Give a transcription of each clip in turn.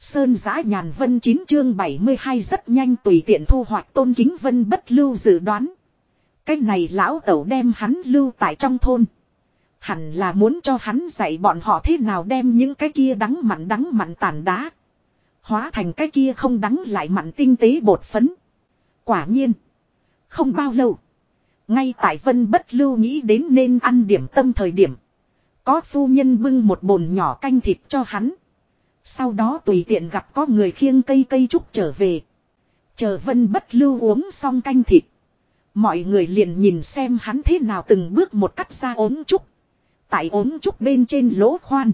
Sơn giã nhàn vân 9 chương 72 rất nhanh tùy tiện thu hoạch tôn kính vân bất lưu dự đoán. cách này lão tẩu đem hắn lưu tại trong thôn. Hẳn là muốn cho hắn dạy bọn họ thế nào đem những cái kia đắng mặn đắng mặn tàn đá. Hóa thành cái kia không đắng lại mặn tinh tế bột phấn. Quả nhiên. Không bao lâu. Ngay tại vân bất lưu nghĩ đến nên ăn điểm tâm thời điểm. Có phu nhân bưng một bồn nhỏ canh thịt cho hắn. Sau đó tùy tiện gặp có người khiêng cây cây trúc trở về. Chờ vân bất lưu uống xong canh thịt. Mọi người liền nhìn xem hắn thế nào từng bước một cắt ra ốm trúc. Tại ốm trúc bên trên lỗ khoan.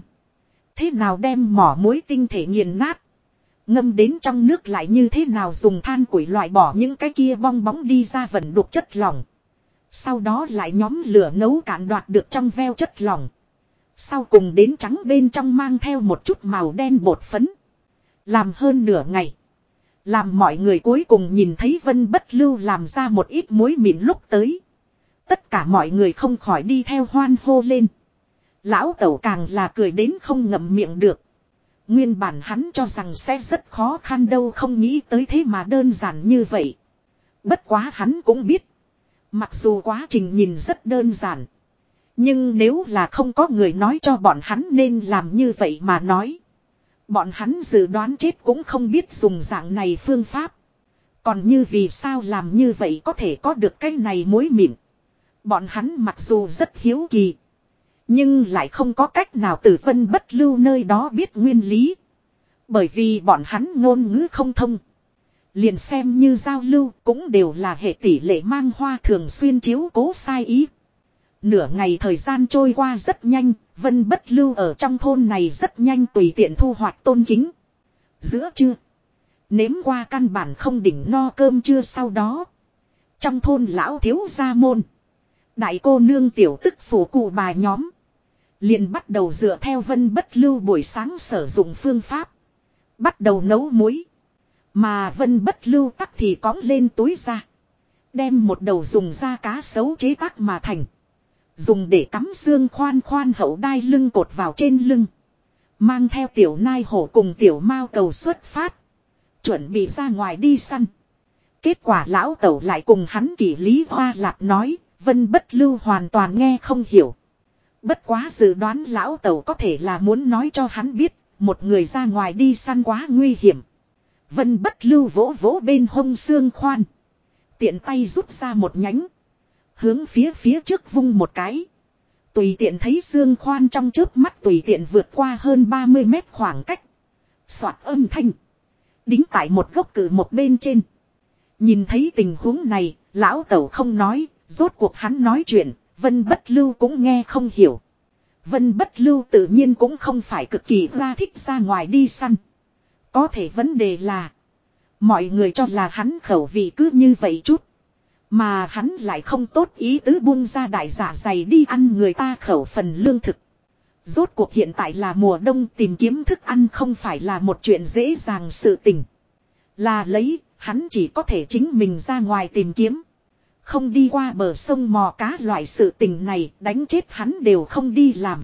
Thế nào đem mỏ muối tinh thể nghiền nát. Ngâm đến trong nước lại như thế nào dùng than củi loại bỏ những cái kia bong bóng đi ra vẩn đục chất lỏng. Sau đó lại nhóm lửa nấu cạn đoạt được trong veo chất lỏng. Sau cùng đến trắng bên trong mang theo một chút màu đen bột phấn. Làm hơn nửa ngày. Làm mọi người cuối cùng nhìn thấy vân bất lưu làm ra một ít muối mịn lúc tới. Tất cả mọi người không khỏi đi theo hoan hô lên. Lão tẩu càng là cười đến không ngậm miệng được. Nguyên bản hắn cho rằng sẽ rất khó khăn đâu không nghĩ tới thế mà đơn giản như vậy. Bất quá hắn cũng biết. Mặc dù quá trình nhìn rất đơn giản. Nhưng nếu là không có người nói cho bọn hắn nên làm như vậy mà nói. Bọn hắn dự đoán chết cũng không biết dùng dạng này phương pháp. Còn như vì sao làm như vậy có thể có được cái này mối mịn. Bọn hắn mặc dù rất hiếu kỳ. Nhưng lại không có cách nào từ vân bất lưu nơi đó biết nguyên lý. Bởi vì bọn hắn ngôn ngữ không thông. Liền xem như giao lưu cũng đều là hệ tỷ lệ mang hoa thường xuyên chiếu cố sai ý. Nửa ngày thời gian trôi qua rất nhanh, vân bất lưu ở trong thôn này rất nhanh tùy tiện thu hoạch tôn kính. Giữa trưa, nếm qua căn bản không đỉnh no cơm trưa sau đó. Trong thôn lão thiếu gia môn, đại cô nương tiểu tức phủ cụ bà nhóm. liền bắt đầu dựa theo vân bất lưu buổi sáng sử dụng phương pháp. Bắt đầu nấu muối. Mà vân bất lưu tắc thì cõng lên túi ra. Đem một đầu dùng da cá sấu chế tác mà thành. Dùng để cắm xương khoan khoan hậu đai lưng cột vào trên lưng. Mang theo tiểu nai hổ cùng tiểu mao cầu xuất phát. Chuẩn bị ra ngoài đi săn. Kết quả lão tẩu lại cùng hắn kỷ lý hoa lạp nói. Vân bất lưu hoàn toàn nghe không hiểu. Bất quá dự đoán lão tẩu có thể là muốn nói cho hắn biết. Một người ra ngoài đi săn quá nguy hiểm. Vân bất lưu vỗ vỗ bên hông xương khoan. Tiện tay rút ra một nhánh. Hướng phía phía trước vung một cái. Tùy tiện thấy xương khoan trong trước mắt tùy tiện vượt qua hơn 30 mét khoảng cách. Soạt âm thanh. Đính tại một gốc cử một bên trên. Nhìn thấy tình huống này, lão tẩu không nói, rốt cuộc hắn nói chuyện, vân bất lưu cũng nghe không hiểu. Vân bất lưu tự nhiên cũng không phải cực kỳ ra thích ra ngoài đi săn. Có thể vấn đề là, mọi người cho là hắn khẩu vị cứ như vậy chút. Mà hắn lại không tốt ý tứ buông ra đại giả dày đi ăn người ta khẩu phần lương thực. Rốt cuộc hiện tại là mùa đông tìm kiếm thức ăn không phải là một chuyện dễ dàng sự tình. Là lấy, hắn chỉ có thể chính mình ra ngoài tìm kiếm. Không đi qua bờ sông mò cá loại sự tình này đánh chết hắn đều không đi làm.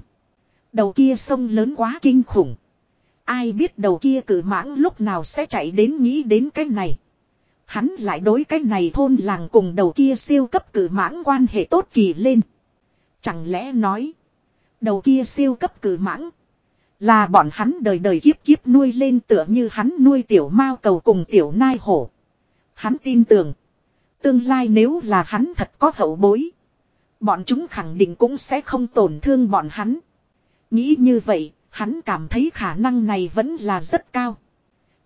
Đầu kia sông lớn quá kinh khủng. Ai biết đầu kia cử mãng lúc nào sẽ chạy đến nghĩ đến cái này. Hắn lại đối cái này thôn làng cùng đầu kia siêu cấp cử mãng quan hệ tốt kỳ lên. Chẳng lẽ nói. Đầu kia siêu cấp cử mãng. Là bọn hắn đời đời kiếp kiếp nuôi lên tựa như hắn nuôi tiểu mao cầu cùng tiểu nai hổ. Hắn tin tưởng. Tương lai nếu là hắn thật có hậu bối. Bọn chúng khẳng định cũng sẽ không tổn thương bọn hắn. Nghĩ như vậy, hắn cảm thấy khả năng này vẫn là rất cao.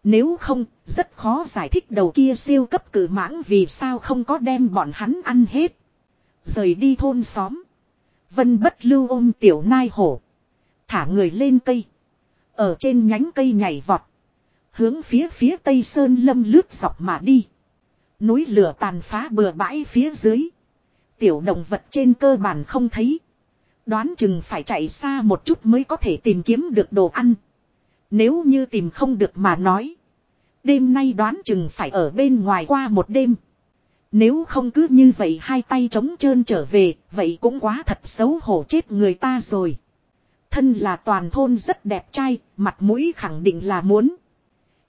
Nếu không, rất khó giải thích đầu kia siêu cấp cử mãng vì sao không có đem bọn hắn ăn hết. Rời đi thôn xóm. Vân bất lưu ôm tiểu nai hổ. Thả người lên cây. Ở trên nhánh cây nhảy vọt. Hướng phía phía tây sơn lâm lướt dọc mà đi. Núi lửa tàn phá bừa bãi phía dưới. Tiểu động vật trên cơ bản không thấy. Đoán chừng phải chạy xa một chút mới có thể tìm kiếm được đồ ăn. Nếu như tìm không được mà nói. Đêm nay đoán chừng phải ở bên ngoài qua một đêm. Nếu không cứ như vậy hai tay trống trơn trở về, vậy cũng quá thật xấu hổ chết người ta rồi. Thân là toàn thôn rất đẹp trai, mặt mũi khẳng định là muốn.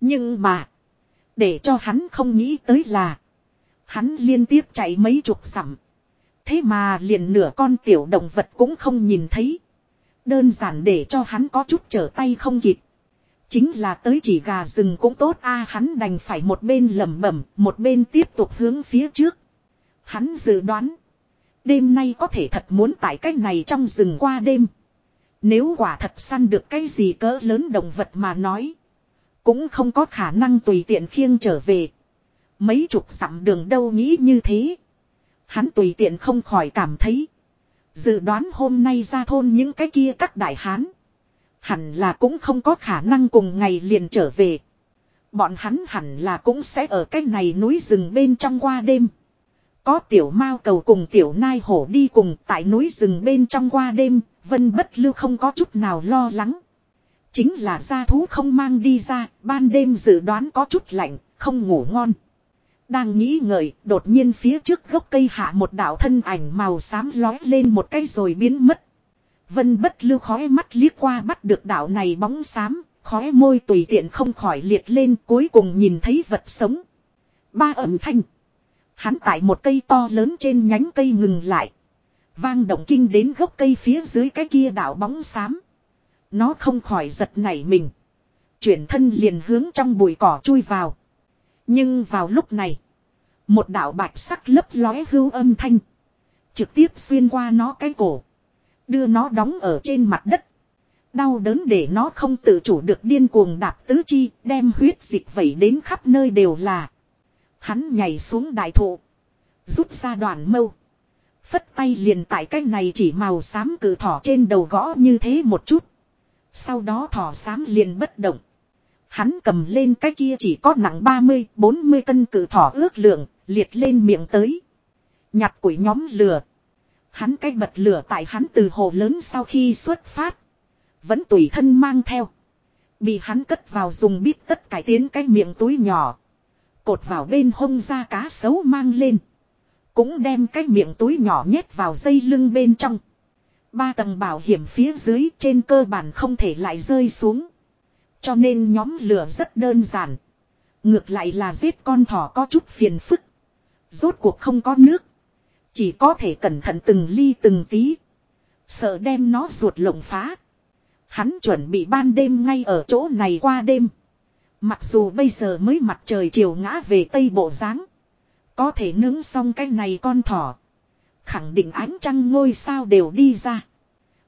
Nhưng mà. Để cho hắn không nghĩ tới là. Hắn liên tiếp chạy mấy chục sẵm. Thế mà liền nửa con tiểu động vật cũng không nhìn thấy. Đơn giản để cho hắn có chút trở tay không kịp. Chính là tới chỉ gà rừng cũng tốt a hắn đành phải một bên lẩm bẩm, một bên tiếp tục hướng phía trước. Hắn dự đoán, đêm nay có thể thật muốn tại cái này trong rừng qua đêm. Nếu quả thật săn được cái gì cỡ lớn động vật mà nói, cũng không có khả năng tùy tiện khiêng trở về. Mấy chục dặm đường đâu nghĩ như thế. Hắn tùy tiện không khỏi cảm thấy. Dự đoán hôm nay ra thôn những cái kia các đại hán. Hẳn là cũng không có khả năng cùng ngày liền trở về. Bọn hắn hẳn là cũng sẽ ở cái này núi rừng bên trong qua đêm. Có tiểu mao cầu cùng tiểu nai hổ đi cùng tại núi rừng bên trong qua đêm, vân bất lưu không có chút nào lo lắng. Chính là gia thú không mang đi ra, ban đêm dự đoán có chút lạnh, không ngủ ngon. Đang nghĩ ngợi, đột nhiên phía trước gốc cây hạ một đạo thân ảnh màu xám lói lên một cây rồi biến mất. Vân bất lưu khói mắt liếc qua bắt được đạo này bóng xám, khói môi tùy tiện không khỏi liệt lên cuối cùng nhìn thấy vật sống. Ba ẩm thanh. Hắn tại một cây to lớn trên nhánh cây ngừng lại. Vang động kinh đến gốc cây phía dưới cái kia đạo bóng xám. Nó không khỏi giật nảy mình. Chuyển thân liền hướng trong bụi cỏ chui vào. Nhưng vào lúc này. Một đạo bạch sắc lấp lóe hưu âm thanh. Trực tiếp xuyên qua nó cái cổ. Đưa nó đóng ở trên mặt đất. Đau đớn để nó không tự chủ được điên cuồng đạp tứ chi, đem huyết dịch vẩy đến khắp nơi đều là. Hắn nhảy xuống đại thụ. Rút ra đoàn mâu. Phất tay liền tại cái này chỉ màu xám cử thỏ trên đầu gõ như thế một chút. Sau đó thỏ xám liền bất động. Hắn cầm lên cái kia chỉ có nặng 30-40 cân cử thỏ ước lượng, liệt lên miệng tới. Nhặt củi nhóm lửa. Hắn cái bật lửa tại hắn từ hồ lớn sau khi xuất phát. Vẫn tùy thân mang theo. Bị hắn cất vào dùng bít tất cải tiến cái miệng túi nhỏ. Cột vào bên hông da cá sấu mang lên. Cũng đem cái miệng túi nhỏ nhét vào dây lưng bên trong. Ba tầng bảo hiểm phía dưới trên cơ bản không thể lại rơi xuống. Cho nên nhóm lửa rất đơn giản. Ngược lại là giết con thỏ có chút phiền phức. Rốt cuộc không có nước. Chỉ có thể cẩn thận từng ly từng tí. Sợ đem nó ruột lộng phá. Hắn chuẩn bị ban đêm ngay ở chỗ này qua đêm. Mặc dù bây giờ mới mặt trời chiều ngã về tây bộ dáng Có thể nướng xong cái này con thỏ. Khẳng định ánh trăng ngôi sao đều đi ra.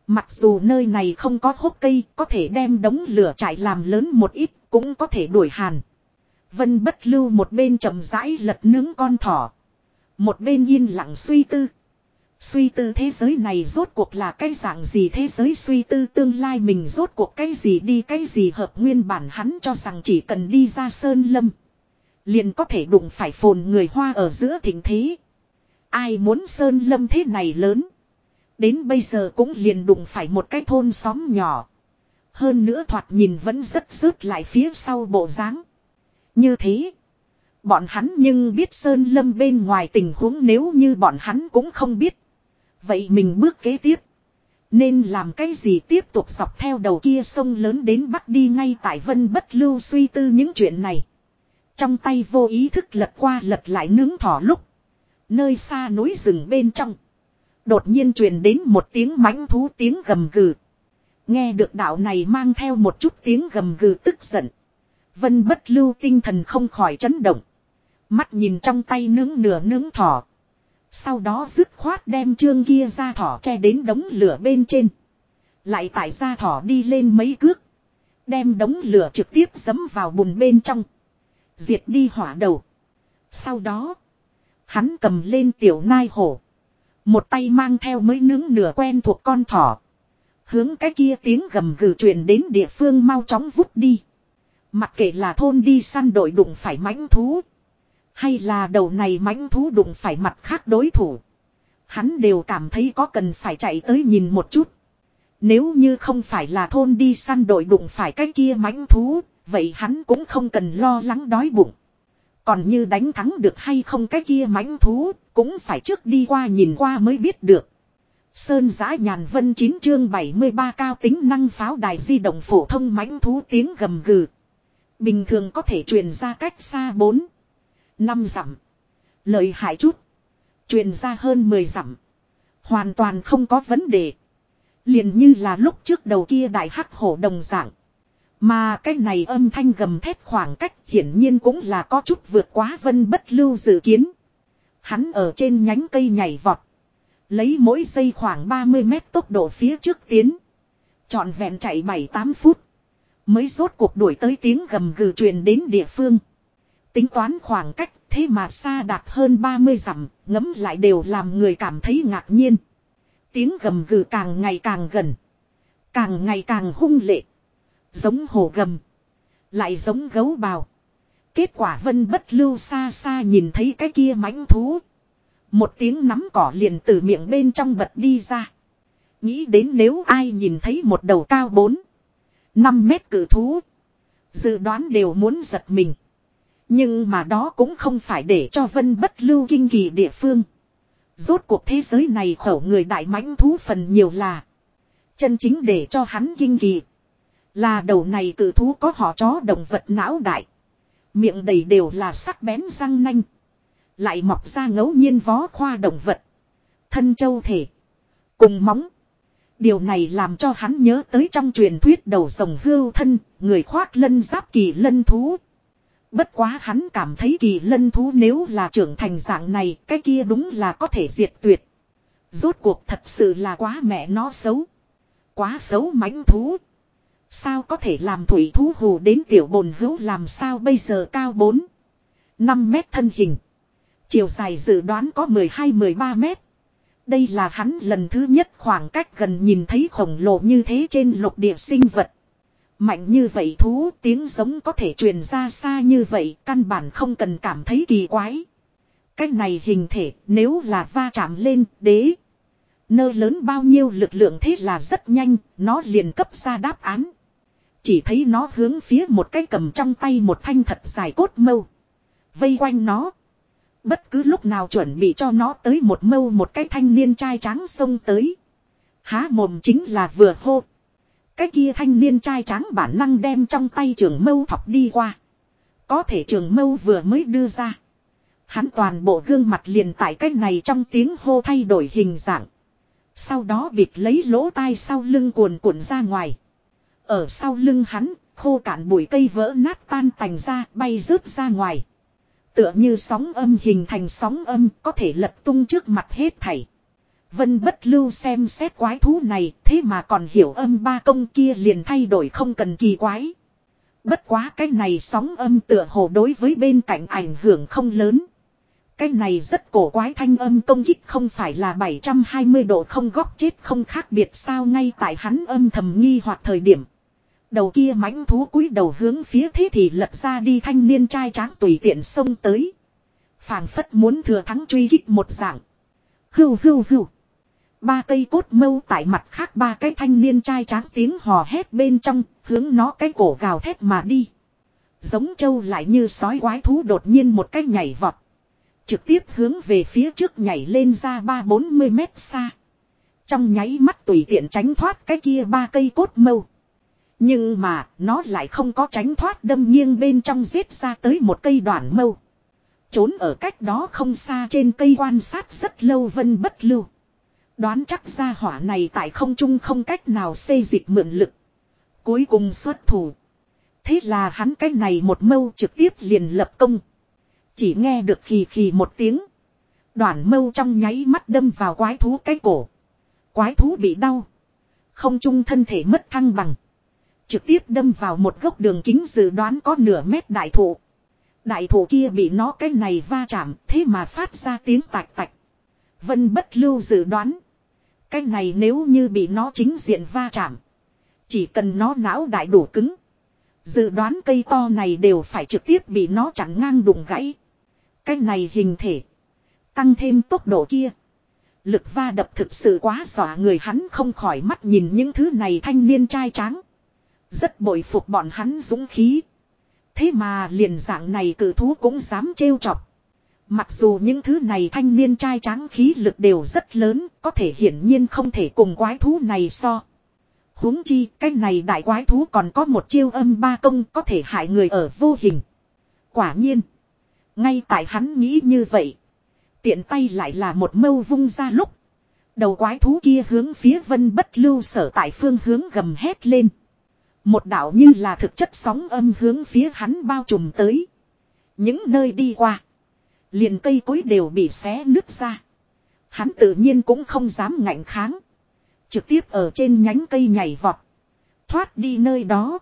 Mặc dù nơi này không có hốc cây, có thể đem đống lửa chạy làm lớn một ít, cũng có thể đuổi hàn. Vân bất lưu một bên chậm rãi lật nướng con thỏ. Một bên yên lặng suy tư. Suy tư thế giới này rốt cuộc là cái dạng gì thế giới suy tư tương lai mình rốt cuộc cái gì đi cái gì hợp nguyên bản hắn cho rằng chỉ cần đi ra sơn lâm. Liền có thể đụng phải phồn người hoa ở giữa thỉnh thế. Ai muốn sơn lâm thế này lớn. Đến bây giờ cũng liền đụng phải một cái thôn xóm nhỏ. Hơn nữa thoạt nhìn vẫn rất rớt lại phía sau bộ dáng. Như thế. Bọn hắn nhưng biết Sơn Lâm bên ngoài tình huống nếu như bọn hắn cũng không biết. Vậy mình bước kế tiếp. Nên làm cái gì tiếp tục dọc theo đầu kia sông lớn đến Bắc đi ngay tại Vân Bất Lưu suy tư những chuyện này. Trong tay vô ý thức lật qua lật lại nướng thỏ lúc. Nơi xa núi rừng bên trong. Đột nhiên truyền đến một tiếng mãnh thú tiếng gầm gừ. Nghe được đạo này mang theo một chút tiếng gầm gừ tức giận. Vân bất lưu tinh thần không khỏi chấn động. Mắt nhìn trong tay nướng nửa nướng thỏ. Sau đó dứt khoát đem trương kia ra thỏ che đến đống lửa bên trên. Lại tại ra thỏ đi lên mấy cước. Đem đống lửa trực tiếp dấm vào bùn bên trong. Diệt đi hỏa đầu. Sau đó. Hắn cầm lên tiểu nai hổ. Một tay mang theo mới nướng nửa quen thuộc con thỏ. Hướng cái kia tiếng gầm gừ truyền đến địa phương mau chóng vút đi. Mặc kệ là thôn đi săn đội đụng phải mãnh thú. Hay là đầu này mãnh thú đụng phải mặt khác đối thủ. Hắn đều cảm thấy có cần phải chạy tới nhìn một chút. Nếu như không phải là thôn đi săn đội đụng phải cái kia mãnh thú, vậy hắn cũng không cần lo lắng đói bụng. Còn như đánh thắng được hay không cái kia mãnh thú, cũng phải trước đi qua nhìn qua mới biết được. Sơn giã nhàn vân 9 chương 73 cao tính năng pháo đài di động phổ thông mãnh thú tiếng gầm gừ. Bình thường có thể truyền ra cách xa 4 năm dặm. Lợi hại chút. Truyền ra hơn 10 dặm. Hoàn toàn không có vấn đề. Liền như là lúc trước đầu kia đại hắc hổ đồng dạng. Mà cái này âm thanh gầm thét khoảng cách hiển nhiên cũng là có chút vượt quá vân bất lưu dự kiến. Hắn ở trên nhánh cây nhảy vọt. Lấy mỗi giây khoảng 30 mét tốc độ phía trước tiến. Chọn vẹn chạy 7-8 phút. Mới rốt cuộc đuổi tới tiếng gầm gừ truyền đến địa phương. Tính toán khoảng cách thế mà xa đạt hơn 30 dặm, ngấm lại đều làm người cảm thấy ngạc nhiên. Tiếng gầm gừ càng ngày càng gần. Càng ngày càng hung lệ. Giống hổ gầm. Lại giống gấu bào. Kết quả vân bất lưu xa xa nhìn thấy cái kia mãnh thú. Một tiếng nắm cỏ liền từ miệng bên trong bật đi ra. Nghĩ đến nếu ai nhìn thấy một đầu cao 4. 5 mét cử thú. Dự đoán đều muốn giật mình. Nhưng mà đó cũng không phải để cho vân bất lưu kinh kỳ địa phương. Rốt cuộc thế giới này khẩu người đại mãnh thú phần nhiều là. Chân chính để cho hắn kinh kỳ. Là đầu này cử thú có họ chó động vật não đại. Miệng đầy đều là sắc bén răng nanh. Lại mọc ra ngẫu nhiên vó khoa động vật. Thân châu thể. Cùng móng. Điều này làm cho hắn nhớ tới trong truyền thuyết đầu rồng hưu thân, người khoác lân giáp kỳ lân thú. Bất quá hắn cảm thấy kỳ lân thú nếu là trưởng thành dạng này, cái kia đúng là có thể diệt tuyệt. Rốt cuộc thật sự là quá mẹ nó xấu. Quá xấu mãnh thú. Sao có thể làm thủy thú hù đến tiểu bồn hữu làm sao bây giờ cao 4. 5 mét thân hình. Chiều dài dự đoán có 12-13 mét. Đây là hắn lần thứ nhất khoảng cách gần nhìn thấy khổng lồ như thế trên lục địa sinh vật. Mạnh như vậy thú tiếng giống có thể truyền ra xa như vậy căn bản không cần cảm thấy kỳ quái. Cách này hình thể nếu là va chạm lên đế. Nơ lớn bao nhiêu lực lượng thế là rất nhanh, nó liền cấp ra đáp án. Chỉ thấy nó hướng phía một cái cầm trong tay một thanh thật dài cốt mâu. Vây quanh nó. Bất cứ lúc nào chuẩn bị cho nó tới một mâu một cái thanh niên trai trắng xông tới. Há mồm chính là vừa hô. Cái kia thanh niên trai tráng bản năng đem trong tay trường mâu thọc đi qua. Có thể trường mâu vừa mới đưa ra. Hắn toàn bộ gương mặt liền tại cách này trong tiếng hô thay đổi hình dạng. Sau đó bịt lấy lỗ tai sau lưng cuồn cuộn ra ngoài. Ở sau lưng hắn, khô cạn bụi cây vỡ nát tan tành ra, bay rớt ra ngoài. Tựa như sóng âm hình thành sóng âm có thể lật tung trước mặt hết thảy. Vân bất lưu xem xét quái thú này, thế mà còn hiểu âm ba công kia liền thay đổi không cần kỳ quái. Bất quá cái này sóng âm tựa hồ đối với bên cạnh ảnh hưởng không lớn. Cái này rất cổ quái thanh âm công kích không phải là 720 độ không góc chết không khác biệt sao ngay tại hắn âm thầm nghi hoặc thời điểm. Đầu kia mãnh thú cúi đầu hướng phía thế thì lật ra đi thanh niên trai tráng tùy tiện xông tới. phảng phất muốn thừa thắng truy kích một dạng. Hưu hưu hưu. Ba cây cốt mâu tại mặt khác ba cái thanh niên trai tráng tiếng hò hét bên trong, hướng nó cái cổ gào thét mà đi. Giống trâu lại như sói quái thú đột nhiên một cái nhảy vọt. Trực tiếp hướng về phía trước nhảy lên ra ba bốn mươi mét xa. Trong nháy mắt tùy tiện tránh thoát cái kia ba cây cốt mâu. Nhưng mà nó lại không có tránh thoát đâm nghiêng bên trong giết ra tới một cây đoạn mâu. Trốn ở cách đó không xa trên cây quan sát rất lâu vân bất lưu. Đoán chắc ra hỏa này tại không trung không cách nào xây dịch mượn lực. Cuối cùng xuất thủ. Thế là hắn cái này một mâu trực tiếp liền lập công. Chỉ nghe được khì khì một tiếng. Đoạn mâu trong nháy mắt đâm vào quái thú cái cổ. Quái thú bị đau. Không trung thân thể mất thăng bằng. Trực tiếp đâm vào một gốc đường kính dự đoán có nửa mét đại thụ. Đại thụ kia bị nó cái này va chạm, thế mà phát ra tiếng tạch tạch. Vân bất lưu dự đoán. Cái này nếu như bị nó chính diện va chạm. Chỉ cần nó não đại đủ cứng. Dự đoán cây to này đều phải trực tiếp bị nó chặn ngang đụng gãy. Cái này hình thể. Tăng thêm tốc độ kia. Lực va đập thực sự quá xỏa người hắn không khỏi mắt nhìn những thứ này thanh niên trai tráng. Rất bội phục bọn hắn dũng khí. Thế mà liền dạng này cử thú cũng dám trêu chọc. Mặc dù những thứ này thanh niên trai tráng khí lực đều rất lớn, có thể hiển nhiên không thể cùng quái thú này so. huống chi cái này đại quái thú còn có một chiêu âm ba công có thể hại người ở vô hình. Quả nhiên. Ngay tại hắn nghĩ như vậy. Tiện tay lại là một mâu vung ra lúc. Đầu quái thú kia hướng phía vân bất lưu sở tại phương hướng gầm hét lên. Một đạo như là thực chất sóng âm hướng phía hắn bao trùm tới. Những nơi đi qua. Liền cây cối đều bị xé nứt ra. Hắn tự nhiên cũng không dám ngạnh kháng. Trực tiếp ở trên nhánh cây nhảy vọt. Thoát đi nơi đó.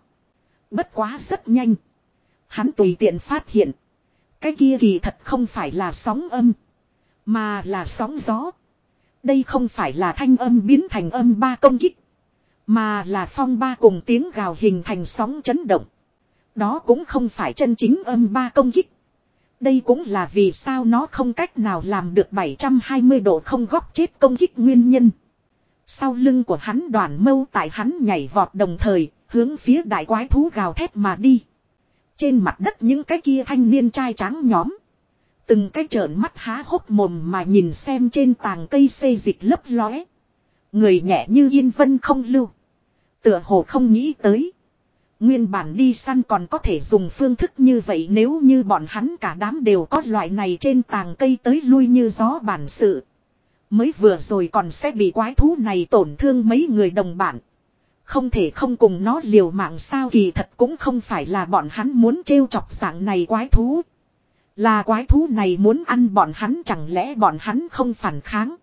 Bất quá rất nhanh. Hắn tùy tiện phát hiện. Cái kia kỳ thật không phải là sóng âm. Mà là sóng gió. Đây không phải là thanh âm biến thành âm ba công kích. Mà là phong ba cùng tiếng gào hình thành sóng chấn động. Đó cũng không phải chân chính âm ba công kích. Đây cũng là vì sao nó không cách nào làm được 720 độ không góc chết công kích nguyên nhân. Sau lưng của hắn đoàn mâu tại hắn nhảy vọt đồng thời, hướng phía đại quái thú gào thét mà đi. Trên mặt đất những cái kia thanh niên trai trắng nhóm. Từng cái trợn mắt há hốc mồm mà nhìn xem trên tàng cây xây dịch lấp lóe. Người nhẹ như yên vân không lưu. Tựa hồ không nghĩ tới. Nguyên bản đi săn còn có thể dùng phương thức như vậy nếu như bọn hắn cả đám đều có loại này trên tàng cây tới lui như gió bản sự. Mới vừa rồi còn sẽ bị quái thú này tổn thương mấy người đồng bạn Không thể không cùng nó liều mạng sao kỳ thật cũng không phải là bọn hắn muốn trêu chọc dạng này quái thú. Là quái thú này muốn ăn bọn hắn chẳng lẽ bọn hắn không phản kháng.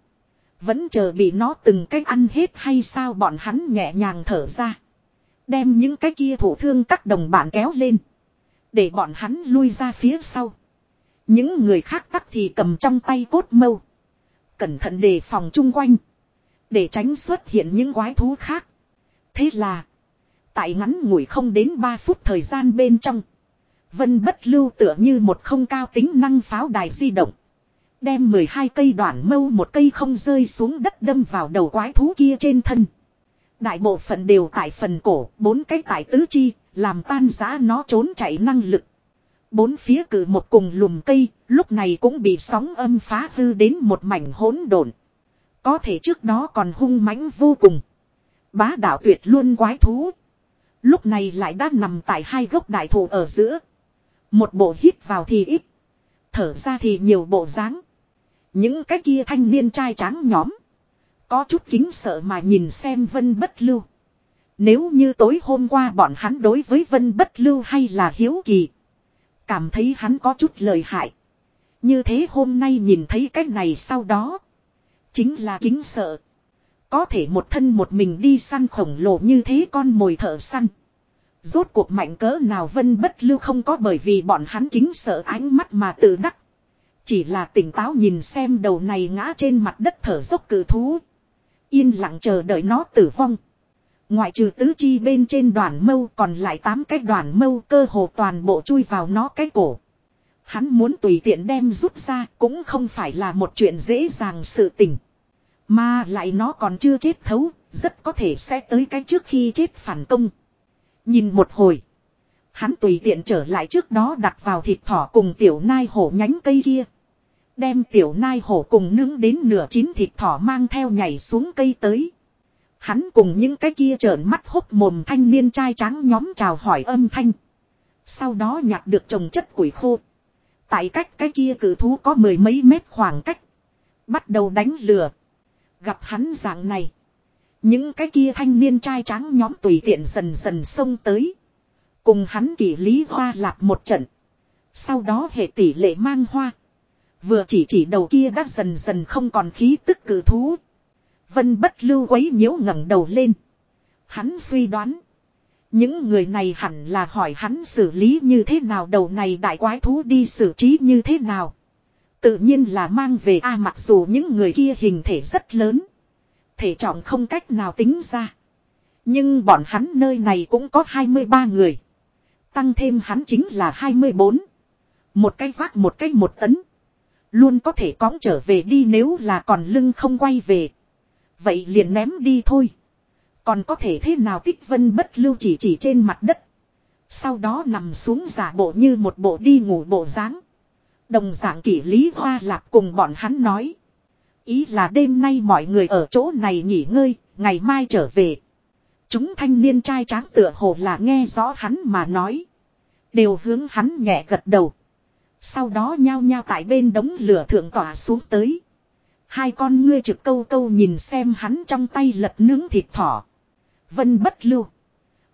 Vẫn chờ bị nó từng cách ăn hết hay sao bọn hắn nhẹ nhàng thở ra. Đem những cái kia thủ thương các đồng bạn kéo lên. Để bọn hắn lui ra phía sau. Những người khác tắt thì cầm trong tay cốt mâu. Cẩn thận đề phòng chung quanh. Để tránh xuất hiện những quái thú khác. Thế là. Tại ngắn ngủi không đến 3 phút thời gian bên trong. Vân bất lưu tựa như một không cao tính năng pháo đài di động. Đem 12 cây đoạn mâu một cây không rơi xuống đất đâm vào đầu quái thú kia trên thân. Đại bộ phận đều tại phần cổ, bốn cái tại tứ chi, làm tan giá nó trốn chạy năng lực. Bốn phía cử một cùng lùm cây, lúc này cũng bị sóng âm phá hư đến một mảnh hỗn độn. Có thể trước đó còn hung mãnh vô cùng. Bá đạo tuyệt luôn quái thú. Lúc này lại đã nằm tại hai gốc đại thụ ở giữa. Một bộ hít vào thì ít. Thở ra thì nhiều bộ dáng. Những cái kia thanh niên trai tráng nhóm. Có chút kính sợ mà nhìn xem vân bất lưu. Nếu như tối hôm qua bọn hắn đối với vân bất lưu hay là hiếu kỳ. Cảm thấy hắn có chút lời hại. Như thế hôm nay nhìn thấy cái này sau đó. Chính là kính sợ. Có thể một thân một mình đi săn khổng lồ như thế con mồi thợ săn. Rốt cuộc mạnh cỡ nào vân bất lưu không có bởi vì bọn hắn kính sợ ánh mắt mà tự đắc. Chỉ là tỉnh táo nhìn xem đầu này ngã trên mặt đất thở dốc cử thú. Yên lặng chờ đợi nó tử vong. Ngoại trừ tứ chi bên trên đoàn mâu còn lại tám cái đoàn mâu cơ hồ toàn bộ chui vào nó cái cổ. Hắn muốn tùy tiện đem rút ra cũng không phải là một chuyện dễ dàng sự tình. Mà lại nó còn chưa chết thấu, rất có thể sẽ tới cái trước khi chết phản công. Nhìn một hồi. Hắn tùy tiện trở lại trước đó đặt vào thịt thỏ cùng tiểu nai hổ nhánh cây kia. Đem tiểu nai hổ cùng nướng đến nửa chín thịt thỏ mang theo nhảy xuống cây tới. Hắn cùng những cái kia trợn mắt hốc mồm thanh niên trai trắng nhóm chào hỏi âm thanh. Sau đó nhặt được trồng chất củi khô. Tại cách cái kia cử thú có mười mấy mét khoảng cách. Bắt đầu đánh lừa. Gặp hắn dạng này. Những cái kia thanh niên trai trắng nhóm tùy tiện dần dần xông tới. Cùng hắn kỷ lý hoa lạp một trận. Sau đó hệ tỷ lệ mang hoa. Vừa chỉ chỉ đầu kia đã dần dần không còn khí tức cử thú. Vân bất lưu quấy nhiễu ngẩng đầu lên. Hắn suy đoán. Những người này hẳn là hỏi hắn xử lý như thế nào đầu này đại quái thú đi xử trí như thế nào. Tự nhiên là mang về A mặc dù những người kia hình thể rất lớn. Thể trọng không cách nào tính ra. Nhưng bọn hắn nơi này cũng có 23 người. Tăng thêm hắn chính là 24. Một cái vác một cái một tấn. Luôn có thể cõng trở về đi nếu là còn lưng không quay về. Vậy liền ném đi thôi. Còn có thể thế nào tích vân bất lưu chỉ chỉ trên mặt đất. Sau đó nằm xuống giả bộ như một bộ đi ngủ bộ dáng Đồng dạng kỷ lý hoa lạc cùng bọn hắn nói. Ý là đêm nay mọi người ở chỗ này nghỉ ngơi, ngày mai trở về. Chúng thanh niên trai tráng tựa hồ là nghe rõ hắn mà nói. Đều hướng hắn nhẹ gật đầu. Sau đó nhao nhao tại bên đống lửa thượng tỏa xuống tới. Hai con ngươi trực câu câu nhìn xem hắn trong tay lật nướng thịt thỏ. Vân bất lưu.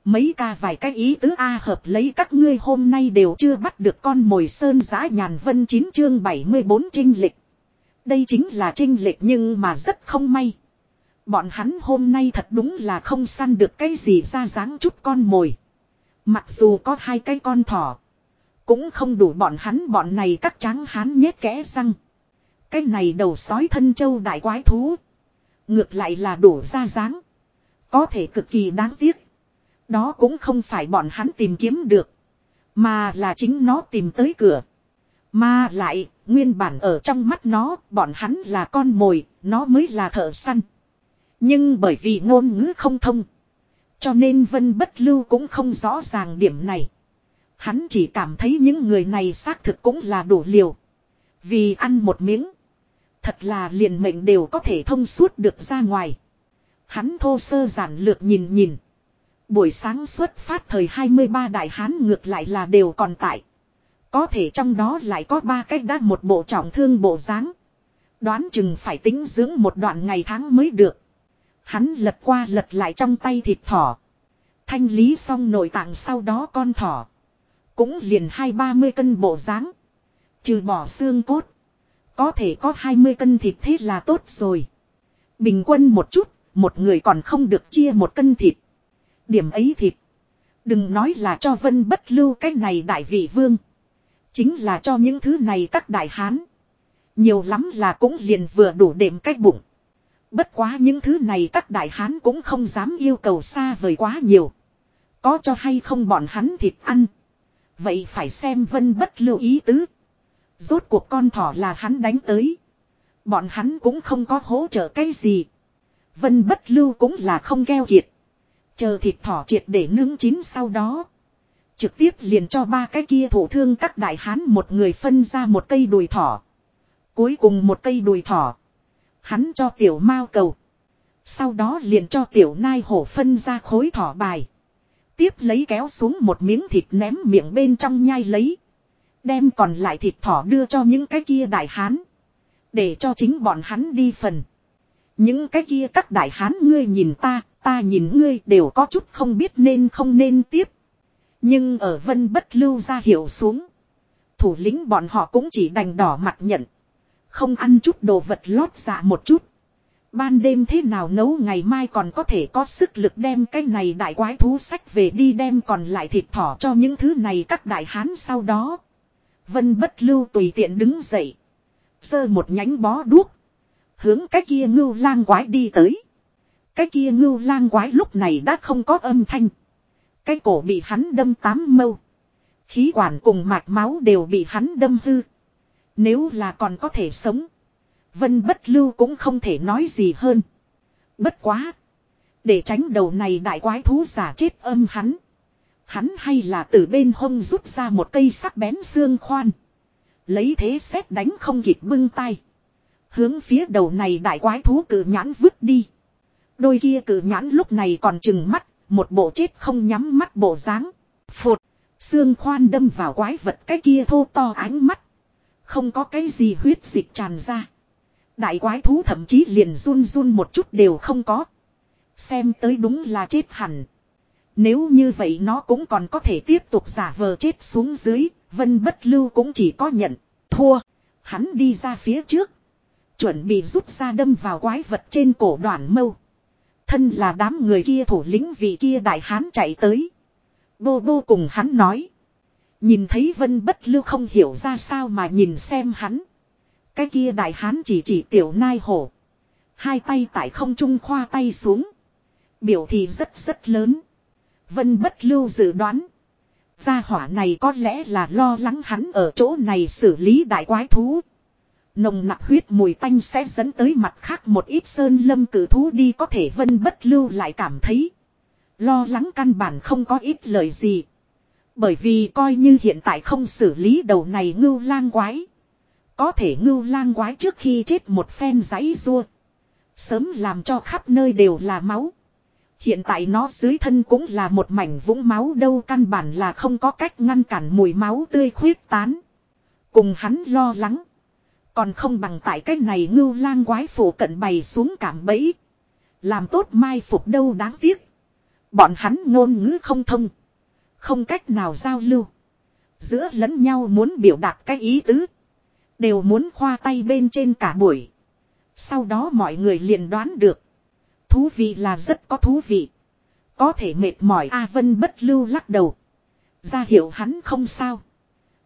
Mấy ca vài cái ý tứ A hợp lấy các ngươi hôm nay đều chưa bắt được con mồi sơn giã nhàn vân 9 chương 74 trinh lịch. Đây chính là trinh lịch nhưng mà rất không may. Bọn hắn hôm nay thật đúng là không săn được cái gì ra dáng chút con mồi. Mặc dù có hai cái con thỏ. Cũng không đủ bọn hắn bọn này các tráng hán nhét kẽ răng. Cái này đầu sói thân châu đại quái thú. Ngược lại là đủ ra dáng. Có thể cực kỳ đáng tiếc. Đó cũng không phải bọn hắn tìm kiếm được. Mà là chính nó tìm tới cửa. Mà lại, nguyên bản ở trong mắt nó, bọn hắn là con mồi, nó mới là thợ săn. Nhưng bởi vì ngôn ngữ không thông. Cho nên Vân Bất Lưu cũng không rõ ràng điểm này. Hắn chỉ cảm thấy những người này xác thực cũng là đủ liều. Vì ăn một miếng. Thật là liền mệnh đều có thể thông suốt được ra ngoài. Hắn thô sơ giản lược nhìn nhìn. Buổi sáng xuất phát thời 23 đại hán ngược lại là đều còn tại. Có thể trong đó lại có ba cách đã một bộ trọng thương bộ dáng Đoán chừng phải tính dưỡng một đoạn ngày tháng mới được. Hắn lật qua lật lại trong tay thịt thỏ. Thanh lý xong nội tạng sau đó con thỏ. Cũng liền hai ba mươi cân bộ dáng Trừ bỏ xương cốt. Có thể có 20 cân thịt thế là tốt rồi. Bình quân một chút, một người còn không được chia một cân thịt. Điểm ấy thịt. Đừng nói là cho vân bất lưu cái này đại vị vương. Chính là cho những thứ này các đại hán. Nhiều lắm là cũng liền vừa đủ đệm cách bụng. Bất quá những thứ này các đại hán cũng không dám yêu cầu xa vời quá nhiều. Có cho hay không bọn hắn thịt ăn. Vậy phải xem vân bất lưu ý tứ. Rốt cuộc con thỏ là hắn đánh tới. Bọn hắn cũng không có hỗ trợ cái gì. Vân bất lưu cũng là không keo kiệt. Chờ thịt thỏ triệt để nướng chín sau đó. Trực tiếp liền cho ba cái kia thủ thương các đại hán một người phân ra một cây đùi thỏ. Cuối cùng một cây đùi thỏ. Hắn cho tiểu mao cầu. Sau đó liền cho tiểu nai hổ phân ra khối thỏ bài. Tiếp lấy kéo xuống một miếng thịt ném miệng bên trong nhai lấy. Đem còn lại thịt thỏ đưa cho những cái kia đại hán. Để cho chính bọn hắn đi phần. Những cái kia các đại hán ngươi nhìn ta, ta nhìn ngươi đều có chút không biết nên không nên tiếp. Nhưng ở vân bất lưu ra hiểu xuống. Thủ lĩnh bọn họ cũng chỉ đành đỏ mặt nhận. Không ăn chút đồ vật lót dạ một chút. Ban đêm thế nào nấu ngày mai còn có thể có sức lực đem cái này đại quái thú sách về đi đem còn lại thịt thỏ cho những thứ này các đại hán sau đó. Vân bất lưu tùy tiện đứng dậy. Sơ một nhánh bó đuốc. Hướng cái kia ngưu lang quái đi tới. Cái kia ngưu lang quái lúc này đã không có âm thanh. Cái cổ bị hắn đâm tám mâu. Khí quản cùng mạch máu đều bị hắn đâm hư. Nếu là còn có thể sống. Vân bất lưu cũng không thể nói gì hơn. Bất quá. Để tránh đầu này đại quái thú giả chết âm hắn. Hắn hay là từ bên hông rút ra một cây sắc bén xương khoan. Lấy thế xét đánh không kịp bưng tay. Hướng phía đầu này đại quái thú cử nhãn vứt đi. Đôi kia cử nhãn lúc này còn chừng mắt, một bộ chết không nhắm mắt bộ dáng. Phụt, xương khoan đâm vào quái vật cái kia thô to ánh mắt. Không có cái gì huyết dịch tràn ra. Đại quái thú thậm chí liền run run một chút đều không có. Xem tới đúng là chết hẳn. Nếu như vậy nó cũng còn có thể tiếp tục giả vờ chết xuống dưới, vân bất lưu cũng chỉ có nhận, thua. Hắn đi ra phía trước. Chuẩn bị rút ra đâm vào quái vật trên cổ đoạn mâu. Thân là đám người kia thủ lĩnh vị kia đại hán chạy tới. Bô bô cùng hắn nói. Nhìn thấy vân bất lưu không hiểu ra sao mà nhìn xem hắn. Cái kia đại hán chỉ chỉ tiểu nai hổ. Hai tay tại không trung khoa tay xuống. Biểu thị rất rất lớn. Vân bất lưu dự đoán. Gia hỏa này có lẽ là lo lắng hắn ở chỗ này xử lý đại quái thú. Nồng nặc huyết mùi tanh sẽ dẫn tới mặt khác một ít sơn lâm cử thú đi có thể vân bất lưu lại cảm thấy. Lo lắng căn bản không có ít lời gì. Bởi vì coi như hiện tại không xử lý đầu này ngưu lang quái. Có thể ngưu lang quái trước khi chết một phen giấy rua. Sớm làm cho khắp nơi đều là máu. Hiện tại nó dưới thân cũng là một mảnh vũng máu đâu căn bản là không có cách ngăn cản mùi máu tươi khuyết tán. Cùng hắn lo lắng. Còn không bằng tại cách này ngưu lang quái phủ cận bày xuống cảm bẫy. Làm tốt mai phục đâu đáng tiếc. Bọn hắn ngôn ngữ không thông. Không cách nào giao lưu. Giữa lẫn nhau muốn biểu đạt cái ý tứ. Đều muốn khoa tay bên trên cả buổi. Sau đó mọi người liền đoán được. Thú vị là rất có thú vị. Có thể mệt mỏi A Vân bất lưu lắc đầu. Ra hiệu hắn không sao.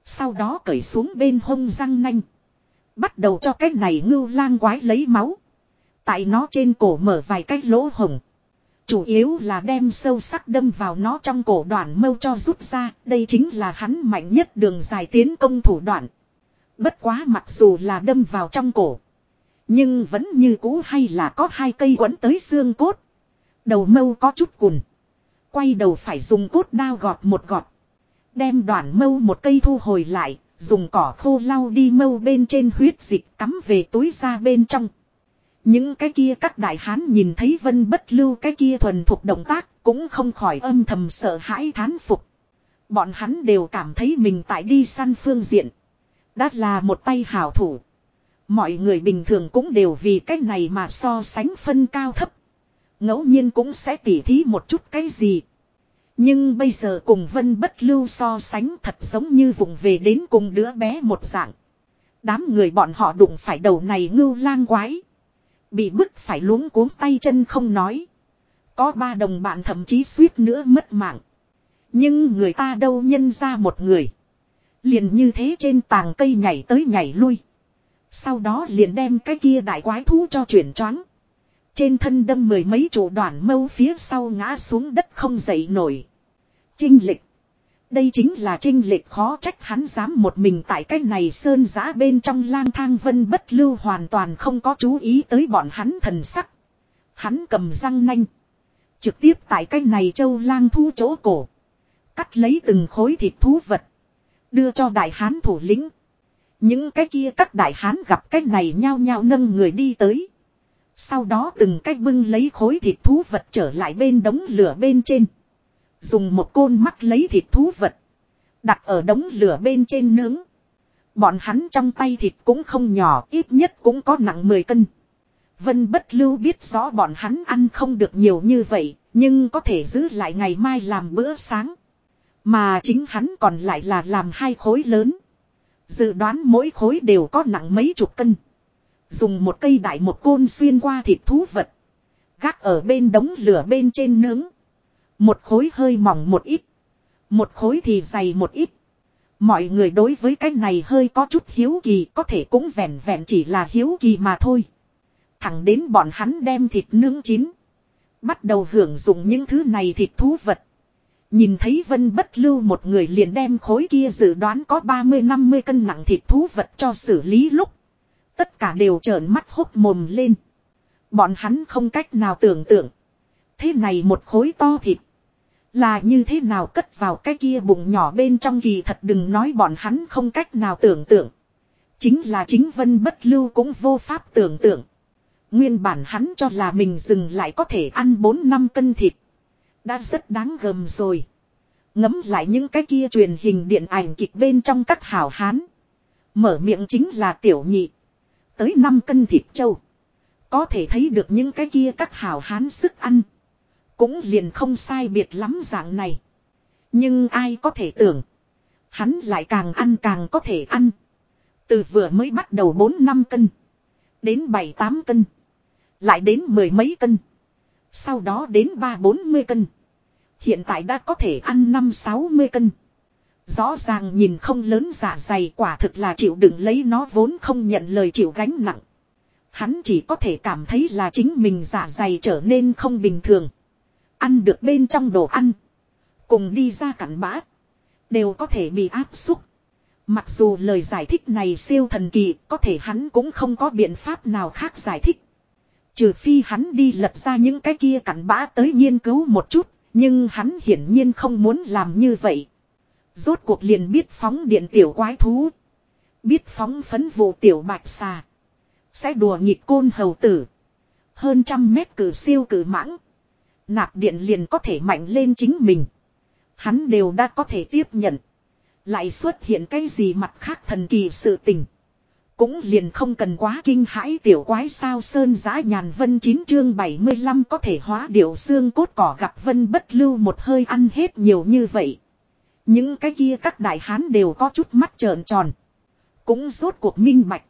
Sau đó cởi xuống bên hông răng nanh. Bắt đầu cho cái này ngưu lang quái lấy máu. Tại nó trên cổ mở vài cái lỗ hồng. Chủ yếu là đem sâu sắc đâm vào nó trong cổ đoạn mâu cho rút ra. Đây chính là hắn mạnh nhất đường dài tiến công thủ đoạn. Bất quá mặc dù là đâm vào trong cổ. Nhưng vẫn như cũ hay là có hai cây quấn tới xương cốt. Đầu mâu có chút cùn. Quay đầu phải dùng cốt đao gọt một gọt. Đem đoạn mâu một cây thu hồi lại. Dùng cỏ khô lau đi mâu bên trên huyết dịch cắm về túi ra bên trong. Những cái kia các đại hán nhìn thấy vân bất lưu cái kia thuần thuộc động tác cũng không khỏi âm thầm sợ hãi thán phục. Bọn hắn đều cảm thấy mình tại đi săn phương diện. Đã là một tay hảo thủ. Mọi người bình thường cũng đều vì cái này mà so sánh phân cao thấp. ngẫu nhiên cũng sẽ tỉ thí một chút cái gì. Nhưng bây giờ cùng vân bất lưu so sánh thật giống như vùng về đến cùng đứa bé một dạng. Đám người bọn họ đụng phải đầu này ngưu lang quái. Bị bức phải luống cuống tay chân không nói. Có ba đồng bạn thậm chí suýt nữa mất mạng. Nhưng người ta đâu nhân ra một người. Liền như thế trên tàng cây nhảy tới nhảy lui. Sau đó liền đem cái kia đại quái thú cho chuyển choáng. Trên thân đâm mười mấy chỗ đoạn mâu phía sau ngã xuống đất không dậy nổi. Trinh lịch. Đây chính là trinh lịch khó trách hắn dám một mình tại cái này sơn giã bên trong lang thang vân bất lưu hoàn toàn không có chú ý tới bọn hắn thần sắc. Hắn cầm răng nanh. Trực tiếp tại cái này châu lang thu chỗ cổ. Cắt lấy từng khối thịt thú vật. Đưa cho đại hán thủ lĩnh. Những cái kia các đại hán gặp cái này nhao nhao nâng người đi tới. Sau đó từng cách bưng lấy khối thịt thú vật trở lại bên đống lửa bên trên. Dùng một côn mắt lấy thịt thú vật. Đặt ở đống lửa bên trên nướng. Bọn hắn trong tay thịt cũng không nhỏ, ít nhất cũng có nặng 10 cân. Vân bất lưu biết rõ bọn hắn ăn không được nhiều như vậy, nhưng có thể giữ lại ngày mai làm bữa sáng. Mà chính hắn còn lại là làm hai khối lớn. Dự đoán mỗi khối đều có nặng mấy chục cân. Dùng một cây đại một côn xuyên qua thịt thú vật. Gác ở bên đống lửa bên trên nướng. Một khối hơi mỏng một ít. Một khối thì dày một ít. Mọi người đối với cái này hơi có chút hiếu kỳ, có thể cũng vẹn vẹn chỉ là hiếu kỳ mà thôi. Thẳng đến bọn hắn đem thịt nướng chín. Bắt đầu hưởng dụng những thứ này thịt thú vật. Nhìn thấy vân bất lưu một người liền đem khối kia dự đoán có 30-50 cân nặng thịt thú vật cho xử lý lúc. Tất cả đều trợn mắt hốc mồm lên. Bọn hắn không cách nào tưởng tượng. Thế này một khối to thịt. Là như thế nào cất vào cái kia bụng nhỏ bên trong kỳ thật đừng nói bọn hắn không cách nào tưởng tượng. Chính là chính vân bất lưu cũng vô pháp tưởng tượng. Nguyên bản hắn cho là mình dừng lại có thể ăn 4 năm cân thịt. Đã rất đáng gờm rồi. Ngấm lại những cái kia truyền hình điện ảnh kịch bên trong các hảo hán. Mở miệng chính là tiểu nhị. Tới 5 cân thịt trâu. Có thể thấy được những cái kia các hảo hán sức ăn. Cũng liền không sai biệt lắm dạng này. Nhưng ai có thể tưởng. Hắn lại càng ăn càng có thể ăn. Từ vừa mới bắt đầu 4 năm cân. Đến 7-8 cân. Lại đến mười mấy cân. Sau đó đến 3-40 cân. Hiện tại đã có thể ăn 5-60 cân. Rõ ràng nhìn không lớn dạ dày quả thực là chịu đựng lấy nó vốn không nhận lời chịu gánh nặng. Hắn chỉ có thể cảm thấy là chính mình dạ dày trở nên không bình thường. Ăn được bên trong đồ ăn. Cùng đi ra cặn bã. Đều có thể bị áp xúc. Mặc dù lời giải thích này siêu thần kỳ, có thể hắn cũng không có biện pháp nào khác giải thích. Trừ phi hắn đi lật ra những cái kia cặn bã tới nghiên cứu một chút, nhưng hắn hiển nhiên không muốn làm như vậy. Rốt cuộc liền biết phóng điện tiểu quái thú. Biết phóng phấn vụ tiểu bạch xà. Sẽ đùa nghịch côn hầu tử. Hơn trăm mét cử siêu cử mãng. Nạp điện liền có thể mạnh lên chính mình. Hắn đều đã có thể tiếp nhận. Lại xuất hiện cái gì mặt khác thần kỳ sự tình. Cũng liền không cần quá kinh hãi tiểu quái sao sơn giã nhàn vân 9 chương 75 có thể hóa điệu xương cốt cỏ gặp vân bất lưu một hơi ăn hết nhiều như vậy. Những cái kia các đại hán đều có chút mắt trợn tròn. Cũng rốt cuộc minh bạch.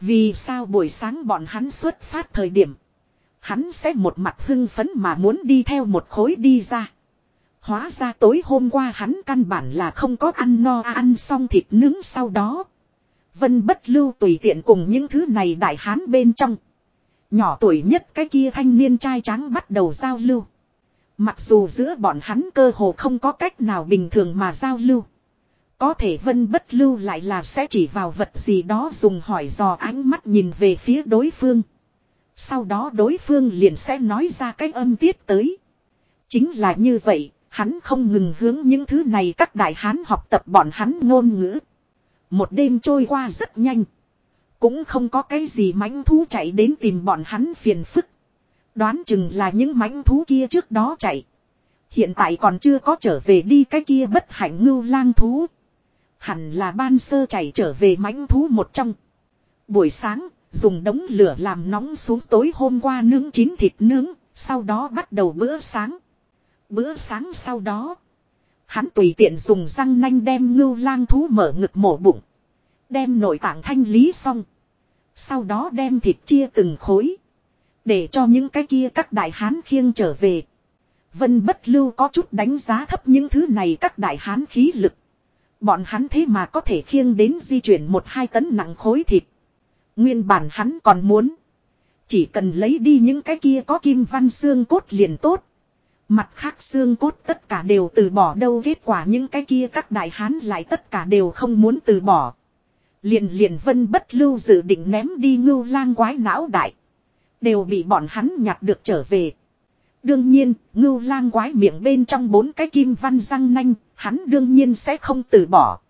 Vì sao buổi sáng bọn hắn xuất phát thời điểm. Hắn sẽ một mặt hưng phấn mà muốn đi theo một khối đi ra. Hóa ra tối hôm qua hắn căn bản là không có ăn no, ăn xong thịt nướng sau đó. Vân bất lưu tùy tiện cùng những thứ này đại hán bên trong. Nhỏ tuổi nhất cái kia thanh niên trai trắng bắt đầu giao lưu. Mặc dù giữa bọn hắn cơ hồ không có cách nào bình thường mà giao lưu. Có thể vân bất lưu lại là sẽ chỉ vào vật gì đó dùng hỏi dò ánh mắt nhìn về phía đối phương. Sau đó đối phương liền sẽ nói ra cái âm tiết tới. Chính là như vậy, hắn không ngừng hướng những thứ này các đại hán học tập bọn hắn ngôn ngữ. Một đêm trôi qua rất nhanh. Cũng không có cái gì mãnh thú chạy đến tìm bọn hắn phiền phức. Đoán chừng là những mãnh thú kia trước đó chạy. Hiện tại còn chưa có trở về đi cái kia bất hạnh ngưu lang thú. Hẳn là ban sơ chạy trở về mãnh thú một trong. Buổi sáng, dùng đống lửa làm nóng xuống tối hôm qua nướng chín thịt nướng, sau đó bắt đầu bữa sáng. Bữa sáng sau đó, hắn tùy tiện dùng răng nanh đem ngưu lang thú mở ngực mổ bụng. Đem nội tạng thanh lý xong. Sau đó đem thịt chia từng khối. Để cho những cái kia các đại hán khiêng trở về. Vân bất lưu có chút đánh giá thấp những thứ này các đại hán khí lực. Bọn hắn thế mà có thể khiêng đến di chuyển một hai tấn nặng khối thịt. Nguyên bản hắn còn muốn. Chỉ cần lấy đi những cái kia có kim văn xương cốt liền tốt. Mặt khác xương cốt tất cả đều từ bỏ đâu kết quả những cái kia các đại hán lại tất cả đều không muốn từ bỏ. Liền liền vân bất lưu dự định ném đi ngưu lang quái não đại. Đều bị bọn hắn nhặt được trở về. Đương nhiên, ngưu lang quái miệng bên trong bốn cái kim văn răng nanh, hắn đương nhiên sẽ không từ bỏ.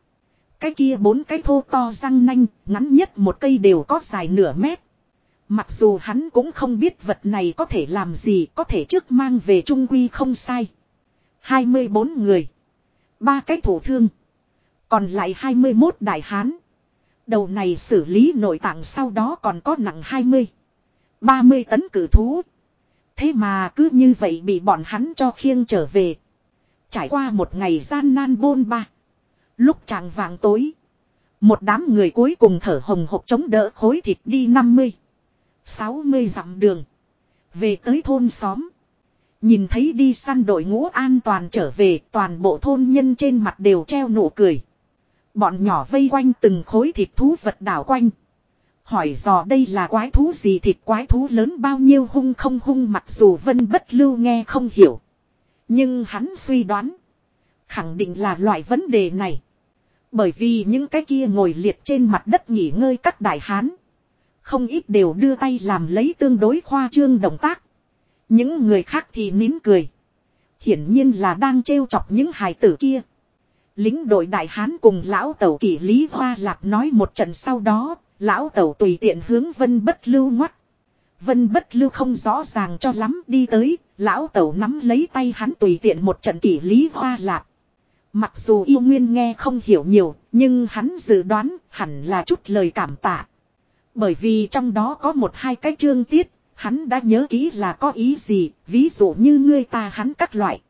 Cái kia bốn cái thô to răng nanh, ngắn nhất một cây đều có dài nửa mét. Mặc dù hắn cũng không biết vật này có thể làm gì, có thể trước mang về trung quy không sai. 24 người. ba cái thủ thương. Còn lại 21 đại hán. Đầu này xử lý nội tạng sau đó còn có nặng 20. 30 tấn cử thú. Thế mà cứ như vậy bị bọn hắn cho khiêng trở về. Trải qua một ngày gian nan bôn ba. Lúc chàng vàng tối. Một đám người cuối cùng thở hồng hộc chống đỡ khối thịt đi 50. 60 dặm đường. Về tới thôn xóm. Nhìn thấy đi săn đội ngũ an toàn trở về, toàn bộ thôn nhân trên mặt đều treo nụ cười. Bọn nhỏ vây quanh từng khối thịt thú vật đảo quanh. Hỏi dò đây là quái thú gì, thịt quái thú lớn bao nhiêu, hung không hung, mặc dù vân bất lưu nghe không hiểu. Nhưng hắn suy đoán. Khẳng định là loại vấn đề này. Bởi vì những cái kia ngồi liệt trên mặt đất nghỉ ngơi các đại hán. Không ít đều đưa tay làm lấy tương đối khoa trương động tác. Những người khác thì nín cười. Hiển nhiên là đang trêu chọc những hài tử kia. Lính đội đại hán cùng lão tẩu kỷ lý hoa lạp nói một trận sau đó, lão tẩu tùy tiện hướng vân bất lưu ngoắt. Vân bất lưu không rõ ràng cho lắm đi tới, lão tẩu nắm lấy tay hắn tùy tiện một trận kỷ lý hoa lạp. Mặc dù yêu nguyên nghe không hiểu nhiều, nhưng hắn dự đoán hẳn là chút lời cảm tạ. Bởi vì trong đó có một hai cái chương tiết, hắn đã nhớ kỹ là có ý gì, ví dụ như ngươi ta hắn các loại.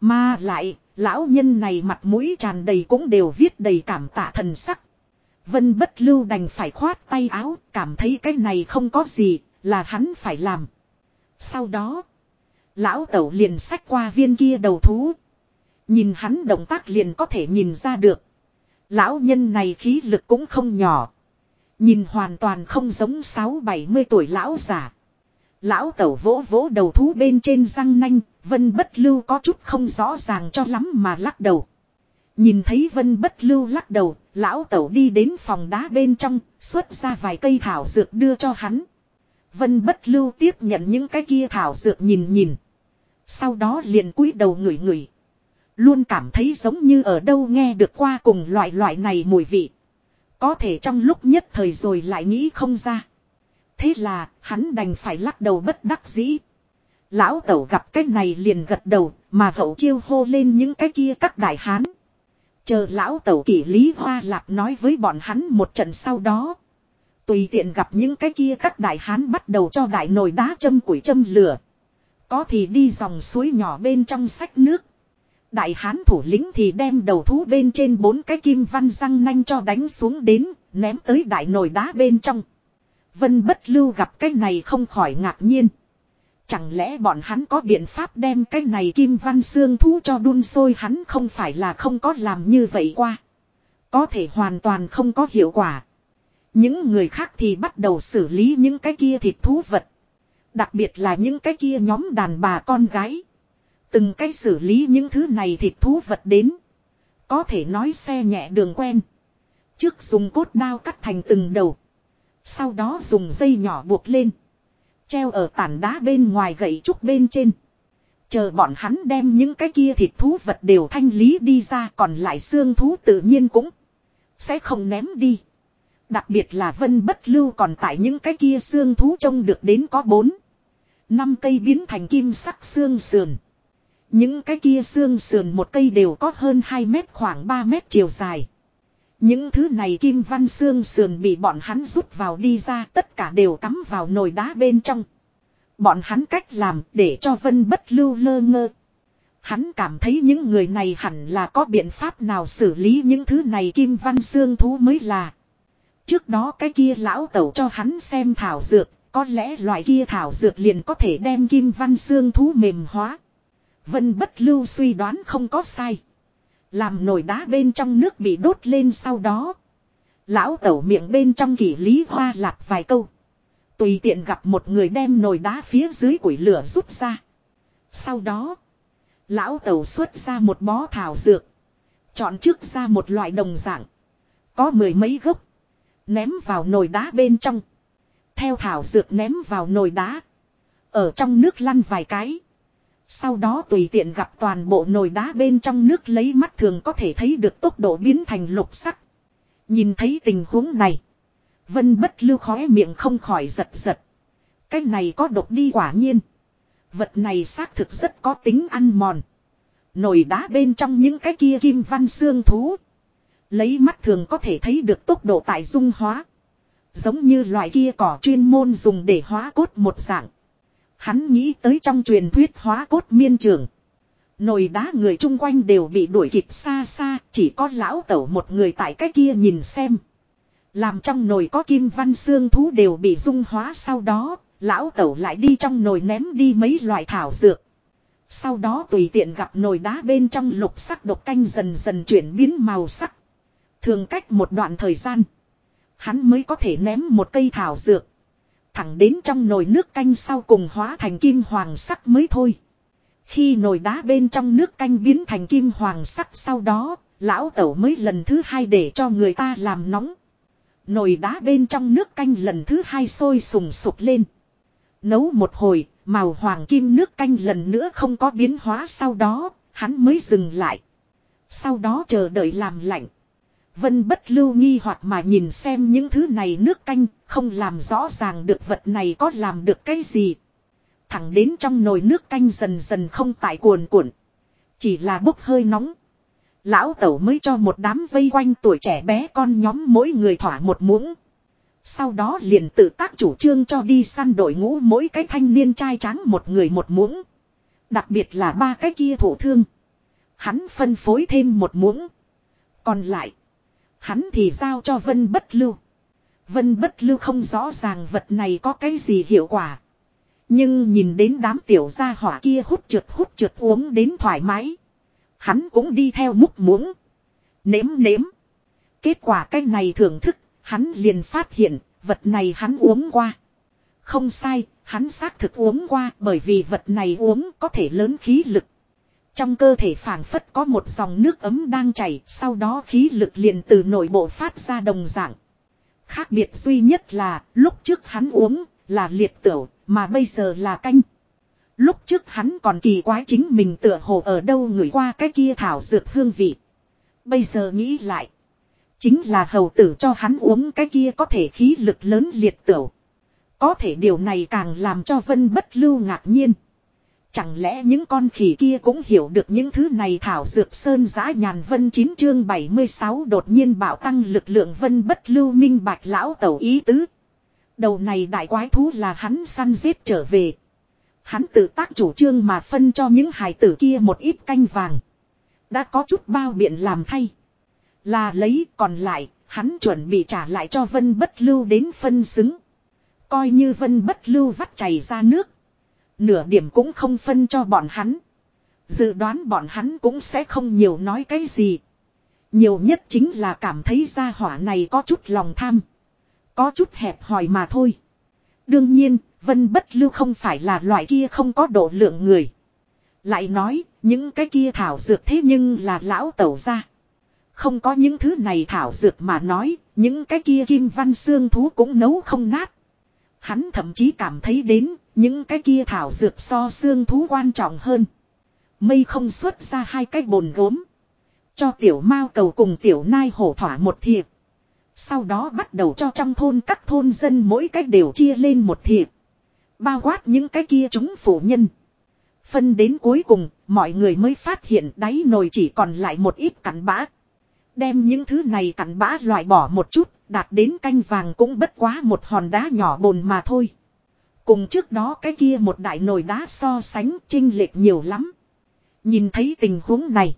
Mà lại, lão nhân này mặt mũi tràn đầy cũng đều viết đầy cảm tạ thần sắc. Vân bất lưu đành phải khoát tay áo, cảm thấy cái này không có gì, là hắn phải làm. Sau đó, lão tẩu liền xách qua viên kia đầu thú. Nhìn hắn động tác liền có thể nhìn ra được. Lão nhân này khí lực cũng không nhỏ. Nhìn hoàn toàn không giống sáu bảy mươi tuổi lão già. Lão tẩu vỗ vỗ đầu thú bên trên răng nanh, vân bất lưu có chút không rõ ràng cho lắm mà lắc đầu. Nhìn thấy vân bất lưu lắc đầu, lão tẩu đi đến phòng đá bên trong, xuất ra vài cây thảo dược đưa cho hắn. Vân bất lưu tiếp nhận những cái kia thảo dược nhìn nhìn. Sau đó liền cúi đầu ngửi ngửi. Luôn cảm thấy giống như ở đâu nghe được qua cùng loại loại này mùi vị. Có thể trong lúc nhất thời rồi lại nghĩ không ra. Thế là hắn đành phải lắc đầu bất đắc dĩ. Lão tẩu gặp cái này liền gật đầu, mà hậu chiêu hô lên những cái kia các đại hán. Chờ lão tẩu kỷ lý hoa lạp nói với bọn hắn một trận sau đó. Tùy tiện gặp những cái kia các đại hán bắt đầu cho đại nồi đá châm củi châm lửa. Có thì đi dòng suối nhỏ bên trong sách nước. Đại hán thủ lĩnh thì đem đầu thú bên trên bốn cái kim văn răng nanh cho đánh xuống đến, ném tới đại nồi đá bên trong. Vân bất lưu gặp cái này không khỏi ngạc nhiên. Chẳng lẽ bọn hắn có biện pháp đem cái này kim văn xương thú cho đun sôi hắn không phải là không có làm như vậy qua. Có thể hoàn toàn không có hiệu quả. Những người khác thì bắt đầu xử lý những cái kia thịt thú vật. Đặc biệt là những cái kia nhóm đàn bà con gái. Từng cái xử lý những thứ này thịt thú vật đến. Có thể nói xe nhẹ đường quen. Trước dùng cốt đao cắt thành từng đầu. Sau đó dùng dây nhỏ buộc lên. Treo ở tản đá bên ngoài gậy trúc bên trên. Chờ bọn hắn đem những cái kia thịt thú vật đều thanh lý đi ra còn lại xương thú tự nhiên cũng sẽ không ném đi. Đặc biệt là vân bất lưu còn tại những cái kia xương thú trông được đến có bốn. Năm cây biến thành kim sắc xương sườn. Những cái kia xương sườn một cây đều có hơn 2 mét khoảng 3 mét chiều dài. Những thứ này kim văn xương sườn bị bọn hắn rút vào đi ra tất cả đều cắm vào nồi đá bên trong. Bọn hắn cách làm để cho vân bất lưu lơ ngơ. Hắn cảm thấy những người này hẳn là có biện pháp nào xử lý những thứ này kim văn xương thú mới là. Trước đó cái kia lão tẩu cho hắn xem thảo dược, có lẽ loại kia thảo dược liền có thể đem kim văn xương thú mềm hóa. Vân bất lưu suy đoán không có sai. Làm nồi đá bên trong nước bị đốt lên sau đó. Lão tẩu miệng bên trong kỷ lý hoa lạp vài câu. Tùy tiện gặp một người đem nồi đá phía dưới củi lửa rút ra. Sau đó. Lão tẩu xuất ra một bó thảo dược. Chọn trước ra một loại đồng dạng. Có mười mấy gốc. Ném vào nồi đá bên trong. Theo thảo dược ném vào nồi đá. Ở trong nước lăn vài cái. Sau đó tùy tiện gặp toàn bộ nồi đá bên trong nước lấy mắt thường có thể thấy được tốc độ biến thành lục sắc. Nhìn thấy tình huống này. Vân bất lưu khóe miệng không khỏi giật giật. Cái này có độc đi quả nhiên. Vật này xác thực rất có tính ăn mòn. Nồi đá bên trong những cái kia kim văn xương thú. Lấy mắt thường có thể thấy được tốc độ tại dung hóa. Giống như loại kia cỏ chuyên môn dùng để hóa cốt một dạng. Hắn nghĩ tới trong truyền thuyết hóa cốt miên trường. Nồi đá người chung quanh đều bị đuổi kịp xa xa, chỉ có lão tẩu một người tại cái kia nhìn xem. Làm trong nồi có kim văn xương thú đều bị dung hóa sau đó, lão tẩu lại đi trong nồi ném đi mấy loại thảo dược. Sau đó tùy tiện gặp nồi đá bên trong lục sắc độc canh dần dần chuyển biến màu sắc. Thường cách một đoạn thời gian, hắn mới có thể ném một cây thảo dược. Thẳng đến trong nồi nước canh sau cùng hóa thành kim hoàng sắc mới thôi. Khi nồi đá bên trong nước canh biến thành kim hoàng sắc sau đó, lão tẩu mới lần thứ hai để cho người ta làm nóng. Nồi đá bên trong nước canh lần thứ hai sôi sùng sục lên. Nấu một hồi, màu hoàng kim nước canh lần nữa không có biến hóa sau đó, hắn mới dừng lại. Sau đó chờ đợi làm lạnh. Vân bất lưu nghi hoặc mà nhìn xem những thứ này nước canh, không làm rõ ràng được vật này có làm được cái gì. Thẳng đến trong nồi nước canh dần dần không tại cuồn cuộn. Chỉ là bốc hơi nóng. Lão tẩu mới cho một đám vây quanh tuổi trẻ bé con nhóm mỗi người thỏa một muỗng. Sau đó liền tự tác chủ trương cho đi săn đội ngũ mỗi cái thanh niên trai trắng một người một muỗng. Đặc biệt là ba cái kia thủ thương. Hắn phân phối thêm một muỗng. Còn lại. Hắn thì giao cho Vân Bất Lưu. Vân Bất Lưu không rõ ràng vật này có cái gì hiệu quả. Nhưng nhìn đến đám tiểu gia hỏa kia hút trượt hút trượt uống đến thoải mái. Hắn cũng đi theo múc muỗng. Nếm nếm. Kết quả cái này thưởng thức, hắn liền phát hiện, vật này hắn uống qua. Không sai, hắn xác thực uống qua bởi vì vật này uống có thể lớn khí lực. Trong cơ thể phảng phất có một dòng nước ấm đang chảy, sau đó khí lực liền từ nội bộ phát ra đồng dạng. Khác biệt duy nhất là, lúc trước hắn uống, là liệt tửu, mà bây giờ là canh. Lúc trước hắn còn kỳ quái chính mình tựa hồ ở đâu ngửi qua cái kia thảo dược hương vị. Bây giờ nghĩ lại. Chính là hầu tử cho hắn uống cái kia có thể khí lực lớn liệt tửu. Có thể điều này càng làm cho Vân bất lưu ngạc nhiên. Chẳng lẽ những con khỉ kia cũng hiểu được những thứ này thảo dược sơn giã nhàn vân 9 chương 76 đột nhiên bảo tăng lực lượng vân bất lưu minh bạch lão tẩu ý tứ. Đầu này đại quái thú là hắn săn giết trở về. Hắn tự tác chủ trương mà phân cho những hải tử kia một ít canh vàng. Đã có chút bao biện làm thay. Là lấy còn lại, hắn chuẩn bị trả lại cho vân bất lưu đến phân xứng. Coi như vân bất lưu vắt chảy ra nước. Nửa điểm cũng không phân cho bọn hắn. Dự đoán bọn hắn cũng sẽ không nhiều nói cái gì. Nhiều nhất chính là cảm thấy gia hỏa này có chút lòng tham. Có chút hẹp hòi mà thôi. Đương nhiên, Vân Bất Lưu không phải là loại kia không có độ lượng người. Lại nói, những cái kia thảo dược thế nhưng là lão tẩu ra. Không có những thứ này thảo dược mà nói, những cái kia kim văn xương thú cũng nấu không nát. Hắn thậm chí cảm thấy đến, những cái kia thảo dược so xương thú quan trọng hơn. Mây không xuất ra hai cái bồn gốm. Cho tiểu mao cầu cùng tiểu nai hổ thỏa một thiệp. Sau đó bắt đầu cho trong thôn các thôn dân mỗi cách đều chia lên một thiệp. Bao quát những cái kia chúng phủ nhân. Phân đến cuối cùng, mọi người mới phát hiện đáy nồi chỉ còn lại một ít cặn bã. Đem những thứ này cặn bã loại bỏ một chút, đạt đến canh vàng cũng bất quá một hòn đá nhỏ bồn mà thôi. Cùng trước đó cái kia một đại nồi đá so sánh trinh lệch nhiều lắm. Nhìn thấy tình huống này.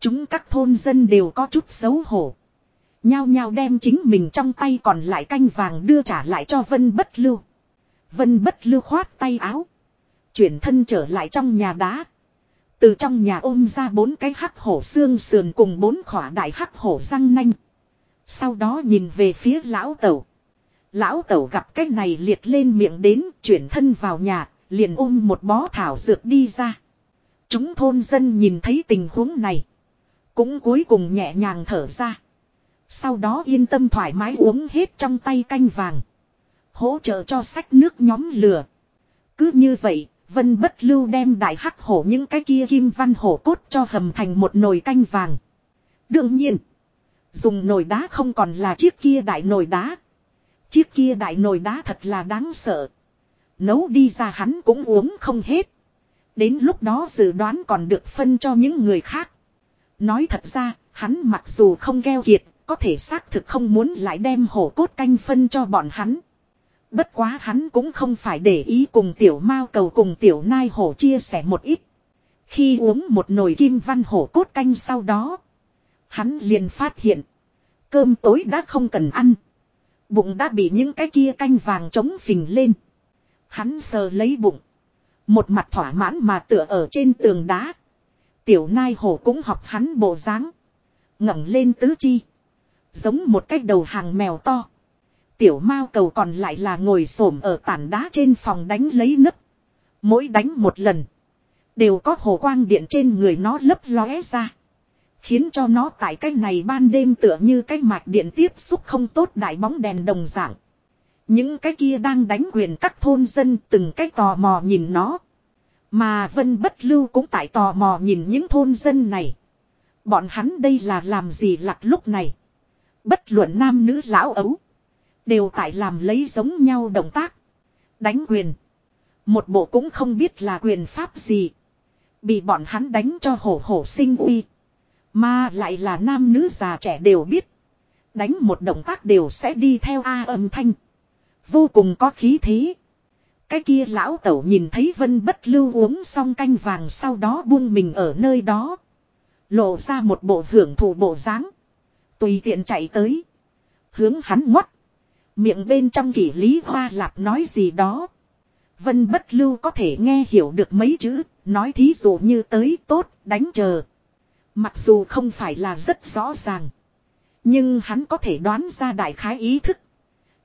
Chúng các thôn dân đều có chút xấu hổ. Nhao nhao đem chính mình trong tay còn lại canh vàng đưa trả lại cho Vân Bất Lưu. Vân Bất Lưu khoát tay áo. Chuyển thân trở lại trong nhà đá. Từ trong nhà ôm ra bốn cái hắc hổ xương sườn cùng bốn khỏa đại hắc hổ răng nanh. Sau đó nhìn về phía lão tẩu. Lão tẩu gặp cái này liệt lên miệng đến chuyển thân vào nhà, liền ôm một bó thảo dược đi ra. Chúng thôn dân nhìn thấy tình huống này. Cũng cuối cùng nhẹ nhàng thở ra. Sau đó yên tâm thoải mái uống hết trong tay canh vàng. Hỗ trợ cho sách nước nhóm lửa. Cứ như vậy, Vân Bất Lưu đem đại hắc hổ những cái kia kim văn hổ cốt cho hầm thành một nồi canh vàng. Đương nhiên, dùng nồi đá không còn là chiếc kia đại nồi đá. Chiếc kia đại nồi đá thật là đáng sợ. Nấu đi ra hắn cũng uống không hết. Đến lúc đó dự đoán còn được phân cho những người khác. Nói thật ra, hắn mặc dù không gheo kiệt, có thể xác thực không muốn lại đem hổ cốt canh phân cho bọn hắn. Bất quá hắn cũng không phải để ý cùng tiểu mao cầu cùng tiểu nai hổ chia sẻ một ít. Khi uống một nồi kim văn hổ cốt canh sau đó. Hắn liền phát hiện. Cơm tối đã không cần ăn. Bụng đã bị những cái kia canh vàng trống phình lên. Hắn sờ lấy bụng. Một mặt thỏa mãn mà tựa ở trên tường đá. Tiểu nai hổ cũng học hắn bộ dáng ngẩng lên tứ chi. Giống một cái đầu hàng mèo to. Tiểu mao cầu còn lại là ngồi xổm ở tản đá trên phòng đánh lấy nấc. Mỗi đánh một lần. Đều có hồ quang điện trên người nó lấp lóe ra. Khiến cho nó tại cái này ban đêm tựa như cái mạch điện tiếp xúc không tốt đại bóng đèn đồng dạng. Những cái kia đang đánh quyền các thôn dân từng cái tò mò nhìn nó. Mà Vân Bất Lưu cũng tại tò mò nhìn những thôn dân này. Bọn hắn đây là làm gì lặt lúc này. Bất luận nam nữ lão ấu. Đều tại làm lấy giống nhau động tác. Đánh quyền. Một bộ cũng không biết là quyền pháp gì. Bị bọn hắn đánh cho hổ hổ sinh uy. Mà lại là nam nữ già trẻ đều biết. Đánh một động tác đều sẽ đi theo A âm thanh. Vô cùng có khí thế. Cái kia lão tẩu nhìn thấy vân bất lưu uống xong canh vàng sau đó buông mình ở nơi đó. Lộ ra một bộ hưởng thụ bộ dáng Tùy tiện chạy tới. Hướng hắn ngoắt. Miệng bên trong kỷ lý hoa lạp nói gì đó. Vân bất lưu có thể nghe hiểu được mấy chữ. Nói thí dụ như tới tốt, đánh chờ. Mặc dù không phải là rất rõ ràng. Nhưng hắn có thể đoán ra đại khái ý thức.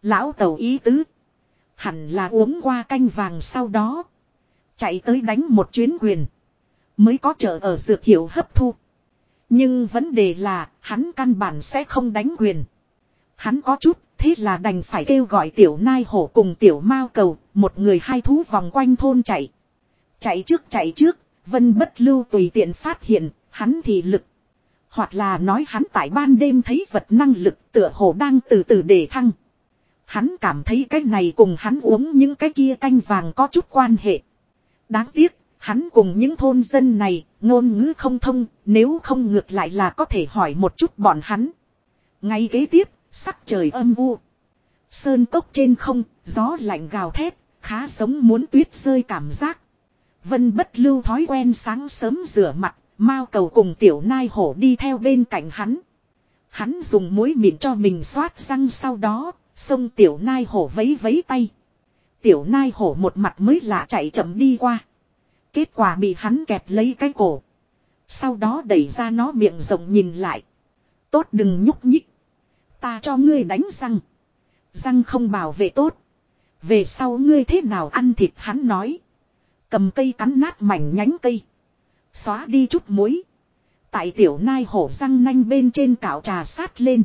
Lão tàu ý tứ. Hẳn là uống qua canh vàng sau đó. Chạy tới đánh một chuyến quyền. Mới có trợ ở dược hiệu hấp thu. Nhưng vấn đề là hắn căn bản sẽ không đánh quyền. Hắn có chút thế là đành phải kêu gọi tiểu nai hổ cùng tiểu mao cầu, một người hai thú vòng quanh thôn chạy. Chạy trước chạy trước, vân bất lưu tùy tiện phát hiện, hắn thì lực. Hoặc là nói hắn tại ban đêm thấy vật năng lực tựa hồ đang từ từ để thăng. Hắn cảm thấy cái này cùng hắn uống những cái kia canh vàng có chút quan hệ. Đáng tiếc, hắn cùng những thôn dân này, ngôn ngữ không thông, nếu không ngược lại là có thể hỏi một chút bọn hắn. Ngay kế tiếp, sắc trời âm u. Sơn cốc trên không, gió lạnh gào thét, khá giống muốn tuyết rơi cảm giác. Vân bất lưu thói quen sáng sớm rửa mặt, Mao cầu cùng tiểu nai hổ đi theo bên cạnh hắn. Hắn dùng muối mịn cho mình xoát răng sau đó, xông tiểu nai hổ vấy vấy tay. Tiểu nai hổ một mặt mới lạ chạy chậm đi qua. Kết quả bị hắn kẹp lấy cái cổ. Sau đó đẩy ra nó miệng rộng nhìn lại. Tốt đừng nhúc nhích. Ta cho ngươi đánh răng. Răng không bảo vệ tốt. Về sau ngươi thế nào ăn thịt hắn nói. Cầm cây cắn nát mảnh nhánh cây. Xóa đi chút muối. Tại tiểu nai hổ răng nanh bên trên cạo trà sát lên.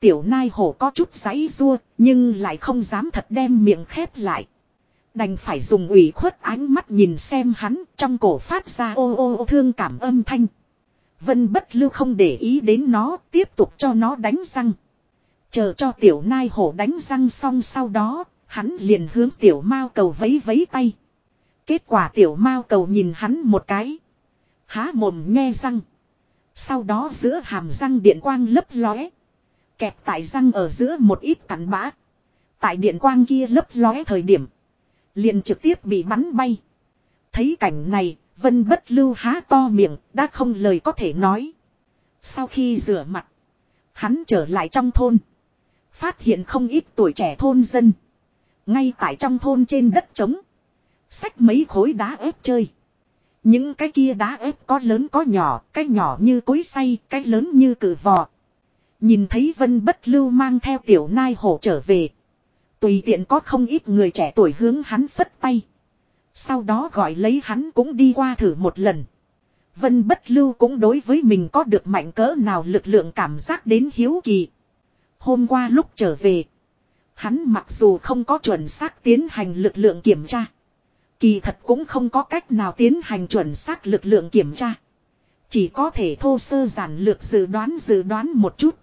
Tiểu nai hổ có chút giấy rua, nhưng lại không dám thật đem miệng khép lại. Đành phải dùng ủy khuất ánh mắt nhìn xem hắn trong cổ phát ra ô ô ô thương cảm âm thanh. Vân bất lưu không để ý đến nó, tiếp tục cho nó đánh răng. Chờ cho tiểu nai hổ đánh răng xong sau đó, hắn liền hướng tiểu mao cầu vấy vấy tay. Kết quả tiểu mao cầu nhìn hắn một cái. Há mồm nghe răng. Sau đó giữa hàm răng điện quang lấp lóe. Kẹp tại răng ở giữa một ít cắn bã. Tại điện quang kia lấp lóe thời điểm. Liền trực tiếp bị bắn bay. Thấy cảnh này, Vân bất lưu há to miệng, đã không lời có thể nói. Sau khi rửa mặt, hắn trở lại trong thôn. Phát hiện không ít tuổi trẻ thôn dân. Ngay tại trong thôn trên đất trống. Xách mấy khối đá ép chơi. Những cái kia đá ép có lớn có nhỏ, cái nhỏ như cối say, cái lớn như cử vò. Nhìn thấy Vân Bất Lưu mang theo tiểu nai hổ trở về. Tùy tiện có không ít người trẻ tuổi hướng hắn phất tay. Sau đó gọi lấy hắn cũng đi qua thử một lần. Vân Bất Lưu cũng đối với mình có được mạnh cỡ nào lực lượng cảm giác đến hiếu kỳ. Hôm qua lúc trở về. Hắn mặc dù không có chuẩn xác tiến hành lực lượng kiểm tra. Kỳ thật cũng không có cách nào tiến hành chuẩn xác lực lượng kiểm tra. Chỉ có thể thô sơ giản lược dự đoán dự đoán một chút.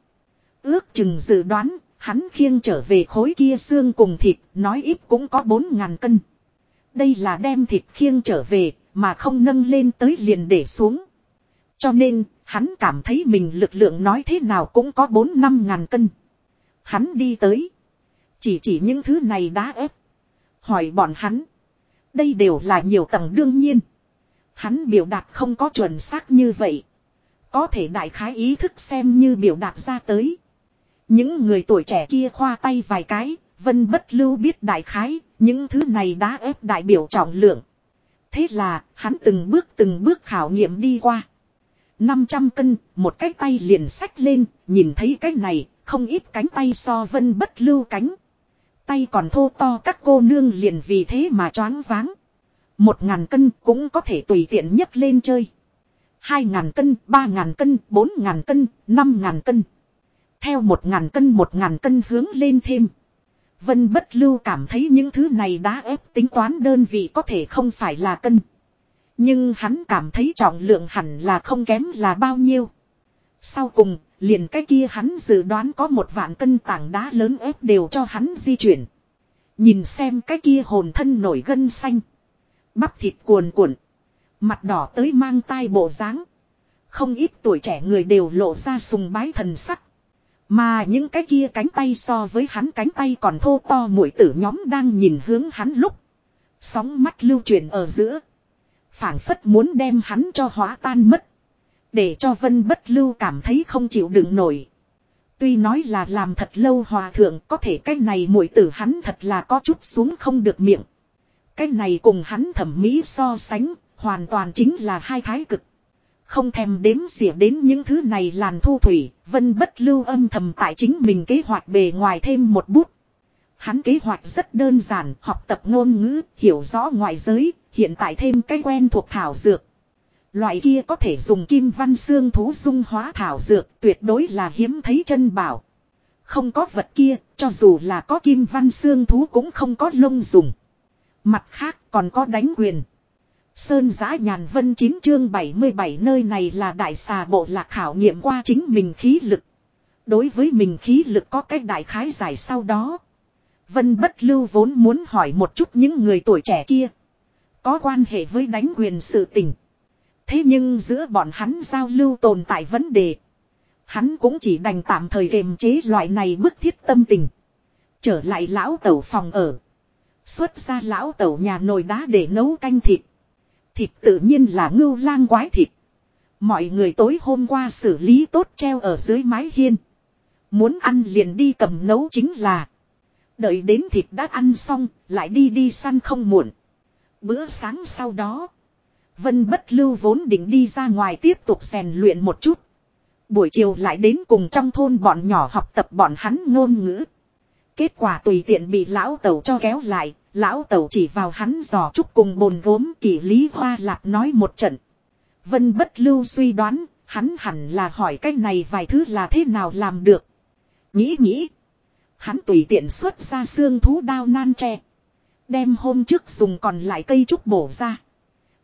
Ước chừng dự đoán, hắn khiêng trở về khối kia xương cùng thịt, nói ít cũng có 4.000 cân. Đây là đem thịt khiêng trở về, mà không nâng lên tới liền để xuống. Cho nên, hắn cảm thấy mình lực lượng nói thế nào cũng có 4-5 ngàn cân. Hắn đi tới. Chỉ chỉ những thứ này đá ép. Hỏi bọn hắn. Đây đều là nhiều tầng đương nhiên. Hắn biểu đạt không có chuẩn xác như vậy. Có thể đại khái ý thức xem như biểu đạt ra tới. Những người tuổi trẻ kia khoa tay vài cái, vân bất lưu biết đại khái, những thứ này đã ép đại biểu trọng lượng. Thế là, hắn từng bước từng bước khảo nghiệm đi qua. 500 cân, một cái tay liền sách lên, nhìn thấy cái này, không ít cánh tay so vân bất lưu cánh. Tay còn thô to các cô nương liền vì thế mà choáng váng. Một ngàn cân cũng có thể tùy tiện nhấc lên chơi. Hai ngàn cân, ba ngàn cân, bốn ngàn cân, năm ngàn cân. Theo một ngàn cân một ngàn cân hướng lên thêm. Vân bất lưu cảm thấy những thứ này đã ép tính toán đơn vị có thể không phải là cân. Nhưng hắn cảm thấy trọng lượng hẳn là không kém là bao nhiêu. Sau cùng, liền cái kia hắn dự đoán có một vạn cân tảng đá lớn ép đều cho hắn di chuyển. Nhìn xem cái kia hồn thân nổi gân xanh. Bắp thịt cuồn cuộn. Mặt đỏ tới mang tai bộ dáng Không ít tuổi trẻ người đều lộ ra sùng bái thần sắc. Mà những cái kia cánh tay so với hắn cánh tay còn thô to mũi tử nhóm đang nhìn hướng hắn lúc. Sóng mắt lưu truyền ở giữa. phảng phất muốn đem hắn cho hóa tan mất. Để cho vân bất lưu cảm thấy không chịu đựng nổi. Tuy nói là làm thật lâu hòa thượng có thể cái này mũi tử hắn thật là có chút xuống không được miệng. Cái này cùng hắn thẩm mỹ so sánh, hoàn toàn chính là hai thái cực. Không thèm đếm xỉa đến những thứ này làn thu thủy, vân bất lưu âm thầm tại chính mình kế hoạch bề ngoài thêm một bút. Hắn kế hoạch rất đơn giản, học tập ngôn ngữ, hiểu rõ ngoại giới, hiện tại thêm cái quen thuộc thảo dược. Loại kia có thể dùng kim văn xương thú dung hóa thảo dược tuyệt đối là hiếm thấy chân bảo. Không có vật kia, cho dù là có kim văn xương thú cũng không có lông dùng. Mặt khác còn có đánh quyền. Sơn giã nhàn vân 9 chương 77 nơi này là đại xà bộ lạc khảo nghiệm qua chính mình khí lực. Đối với mình khí lực có cách đại khái giải sau đó. Vân bất lưu vốn muốn hỏi một chút những người tuổi trẻ kia. Có quan hệ với đánh quyền sự tình. Thế nhưng giữa bọn hắn giao lưu tồn tại vấn đề. Hắn cũng chỉ đành tạm thời kiềm chế loại này bức thiết tâm tình. Trở lại lão tẩu phòng ở. Xuất ra lão tẩu nhà nồi đá để nấu canh thịt. Thịt tự nhiên là ngưu lang quái thịt. Mọi người tối hôm qua xử lý tốt treo ở dưới mái hiên. Muốn ăn liền đi cầm nấu chính là. Đợi đến thịt đã ăn xong, lại đi đi săn không muộn. Bữa sáng sau đó, Vân bất lưu vốn định đi ra ngoài tiếp tục rèn luyện một chút. Buổi chiều lại đến cùng trong thôn bọn nhỏ học tập bọn hắn ngôn ngữ. Kết quả tùy tiện bị lão tẩu cho kéo lại, lão tẩu chỉ vào hắn dò chúc cùng bồn gốm kỷ lý hoa lạp nói một trận. Vân bất lưu suy đoán, hắn hẳn là hỏi cái này vài thứ là thế nào làm được. Nghĩ nghĩ. Hắn tùy tiện xuất ra xương thú đao nan tre. Đem hôm trước dùng còn lại cây trúc bổ ra.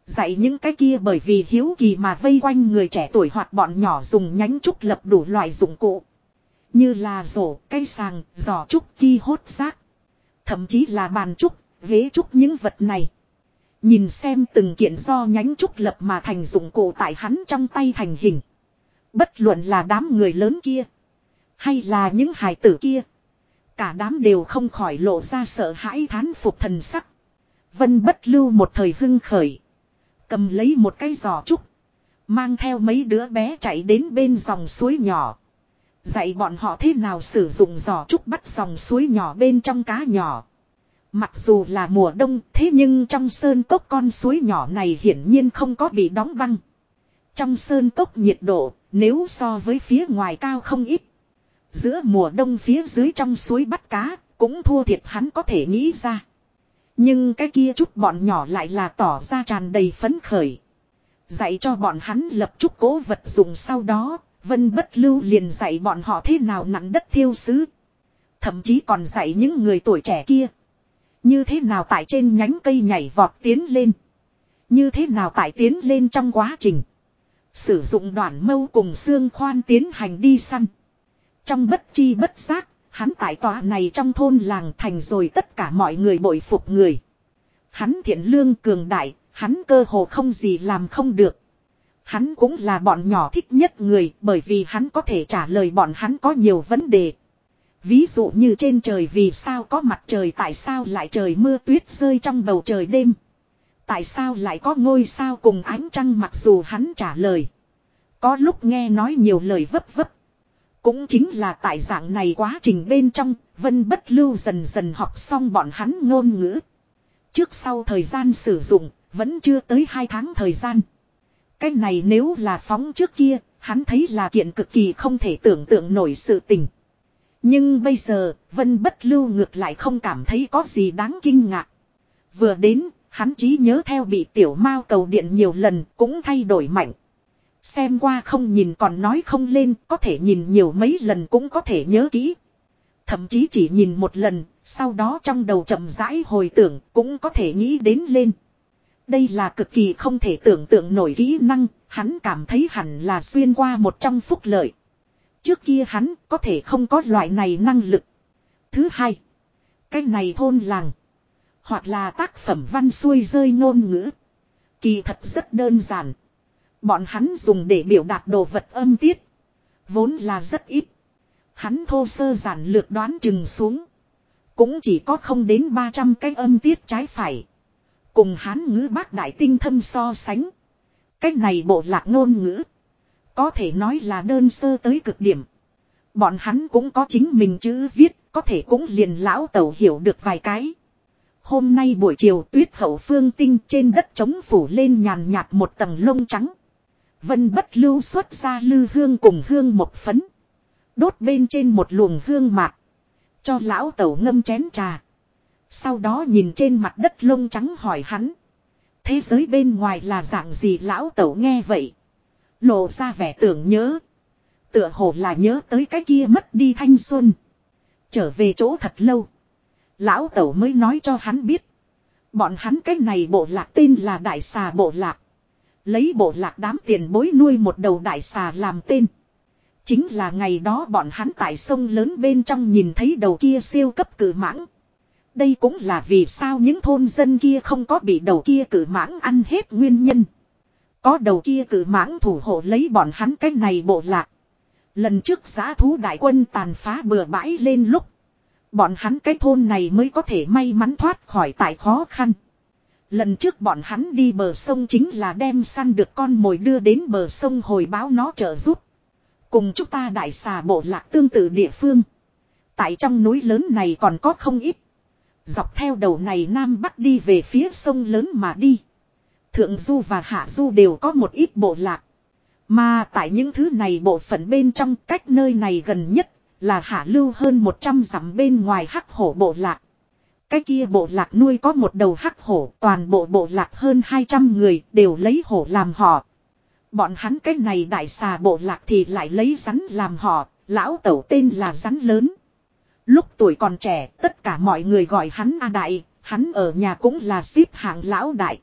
Dạy những cái kia bởi vì hiếu kỳ mà vây quanh người trẻ tuổi hoặc bọn nhỏ dùng nhánh trúc lập đủ loại dụng cụ. Như là rổ, cây sàng, giỏ trúc, ki hốt xác. Thậm chí là bàn trúc, ghế trúc những vật này. Nhìn xem từng kiện do nhánh trúc lập mà thành dụng cụ tại hắn trong tay thành hình. Bất luận là đám người lớn kia. Hay là những hài tử kia. Cả đám đều không khỏi lộ ra sợ hãi thán phục thần sắc. Vân bất lưu một thời hưng khởi. Cầm lấy một cái giò trúc. Mang theo mấy đứa bé chạy đến bên dòng suối nhỏ. Dạy bọn họ thế nào sử dụng giò trúc bắt dòng suối nhỏ bên trong cá nhỏ. Mặc dù là mùa đông, thế nhưng trong sơn cốc con suối nhỏ này hiển nhiên không có bị đóng băng. Trong sơn cốc nhiệt độ, nếu so với phía ngoài cao không ít. Giữa mùa đông phía dưới trong suối bắt cá, cũng thua thiệt hắn có thể nghĩ ra. Nhưng cái kia chút bọn nhỏ lại là tỏ ra tràn đầy phấn khởi. Dạy cho bọn hắn lập chút cố vật dụng sau đó, Vân Bất Lưu liền dạy bọn họ thế nào nặn đất thiêu sứ. Thậm chí còn dạy những người tuổi trẻ kia. Như thế nào tại trên nhánh cây nhảy vọt tiến lên. Như thế nào tại tiến lên trong quá trình. Sử dụng đoạn mâu cùng xương khoan tiến hành đi săn. Trong bất chi bất giác, Hắn tại tòa này trong thôn làng thành rồi tất cả mọi người bội phục người. Hắn thiện lương cường đại, hắn cơ hồ không gì làm không được. Hắn cũng là bọn nhỏ thích nhất người bởi vì hắn có thể trả lời bọn hắn có nhiều vấn đề. Ví dụ như trên trời vì sao có mặt trời tại sao lại trời mưa tuyết rơi trong bầu trời đêm. Tại sao lại có ngôi sao cùng ánh trăng mặc dù hắn trả lời. Có lúc nghe nói nhiều lời vấp vấp. Cũng chính là tại dạng này quá trình bên trong, Vân Bất Lưu dần dần học xong bọn hắn ngôn ngữ. Trước sau thời gian sử dụng, vẫn chưa tới 2 tháng thời gian. Cái này nếu là phóng trước kia, hắn thấy là kiện cực kỳ không thể tưởng tượng nổi sự tình. Nhưng bây giờ, Vân Bất Lưu ngược lại không cảm thấy có gì đáng kinh ngạc. Vừa đến, hắn trí nhớ theo bị tiểu mao cầu điện nhiều lần cũng thay đổi mạnh. Xem qua không nhìn còn nói không lên, có thể nhìn nhiều mấy lần cũng có thể nhớ kỹ. Thậm chí chỉ nhìn một lần, sau đó trong đầu chậm rãi hồi tưởng cũng có thể nghĩ đến lên. Đây là cực kỳ không thể tưởng tượng nổi kỹ năng, hắn cảm thấy hẳn là xuyên qua một trong phúc lợi. Trước kia hắn có thể không có loại này năng lực. Thứ hai, cái này thôn làng, hoặc là tác phẩm văn xuôi rơi ngôn ngữ. Kỳ thật rất đơn giản. Bọn hắn dùng để biểu đạt đồ vật âm tiết. Vốn là rất ít. Hắn thô sơ giản lược đoán chừng xuống. Cũng chỉ có không đến 300 cái âm tiết trái phải. Cùng hắn ngữ bác đại tinh thâm so sánh. Cách này bộ lạc ngôn ngữ. Có thể nói là đơn sơ tới cực điểm. Bọn hắn cũng có chính mình chữ viết. Có thể cũng liền lão tẩu hiểu được vài cái. Hôm nay buổi chiều tuyết hậu phương tinh trên đất trống phủ lên nhàn nhạt một tầng lông trắng. Vân bất lưu xuất ra lư hương cùng hương một phấn. Đốt bên trên một luồng hương mạc. Cho lão tẩu ngâm chén trà. Sau đó nhìn trên mặt đất lông trắng hỏi hắn. Thế giới bên ngoài là dạng gì lão tẩu nghe vậy. Lộ ra vẻ tưởng nhớ. Tựa hồ là nhớ tới cái kia mất đi thanh xuân. Trở về chỗ thật lâu. Lão tẩu mới nói cho hắn biết. Bọn hắn cái này bộ lạc tên là Đại Xà Bộ Lạc. Lấy bộ lạc đám tiền bối nuôi một đầu đại xà làm tên. Chính là ngày đó bọn hắn tại sông lớn bên trong nhìn thấy đầu kia siêu cấp cử mãng. Đây cũng là vì sao những thôn dân kia không có bị đầu kia cử mãng ăn hết nguyên nhân. Có đầu kia cử mãng thủ hộ lấy bọn hắn cái này bộ lạc. Lần trước giá thú đại quân tàn phá bừa bãi lên lúc. Bọn hắn cái thôn này mới có thể may mắn thoát khỏi tại khó khăn. Lần trước bọn hắn đi bờ sông chính là đem săn được con mồi đưa đến bờ sông hồi báo nó trợ giúp. Cùng chúng ta đại xà bộ lạc tương tự địa phương. Tại trong núi lớn này còn có không ít. Dọc theo đầu này Nam Bắc đi về phía sông lớn mà đi. Thượng Du và Hạ Du đều có một ít bộ lạc. Mà tại những thứ này bộ phận bên trong cách nơi này gần nhất là Hạ Lưu hơn 100 dặm bên ngoài hắc hổ bộ lạc. Cái kia bộ lạc nuôi có một đầu hắc hổ, toàn bộ bộ lạc hơn 200 người đều lấy hổ làm họ. Bọn hắn cái này đại xà bộ lạc thì lại lấy rắn làm họ, lão tẩu tên là rắn lớn. Lúc tuổi còn trẻ, tất cả mọi người gọi hắn A Đại, hắn ở nhà cũng là xếp hạng lão đại.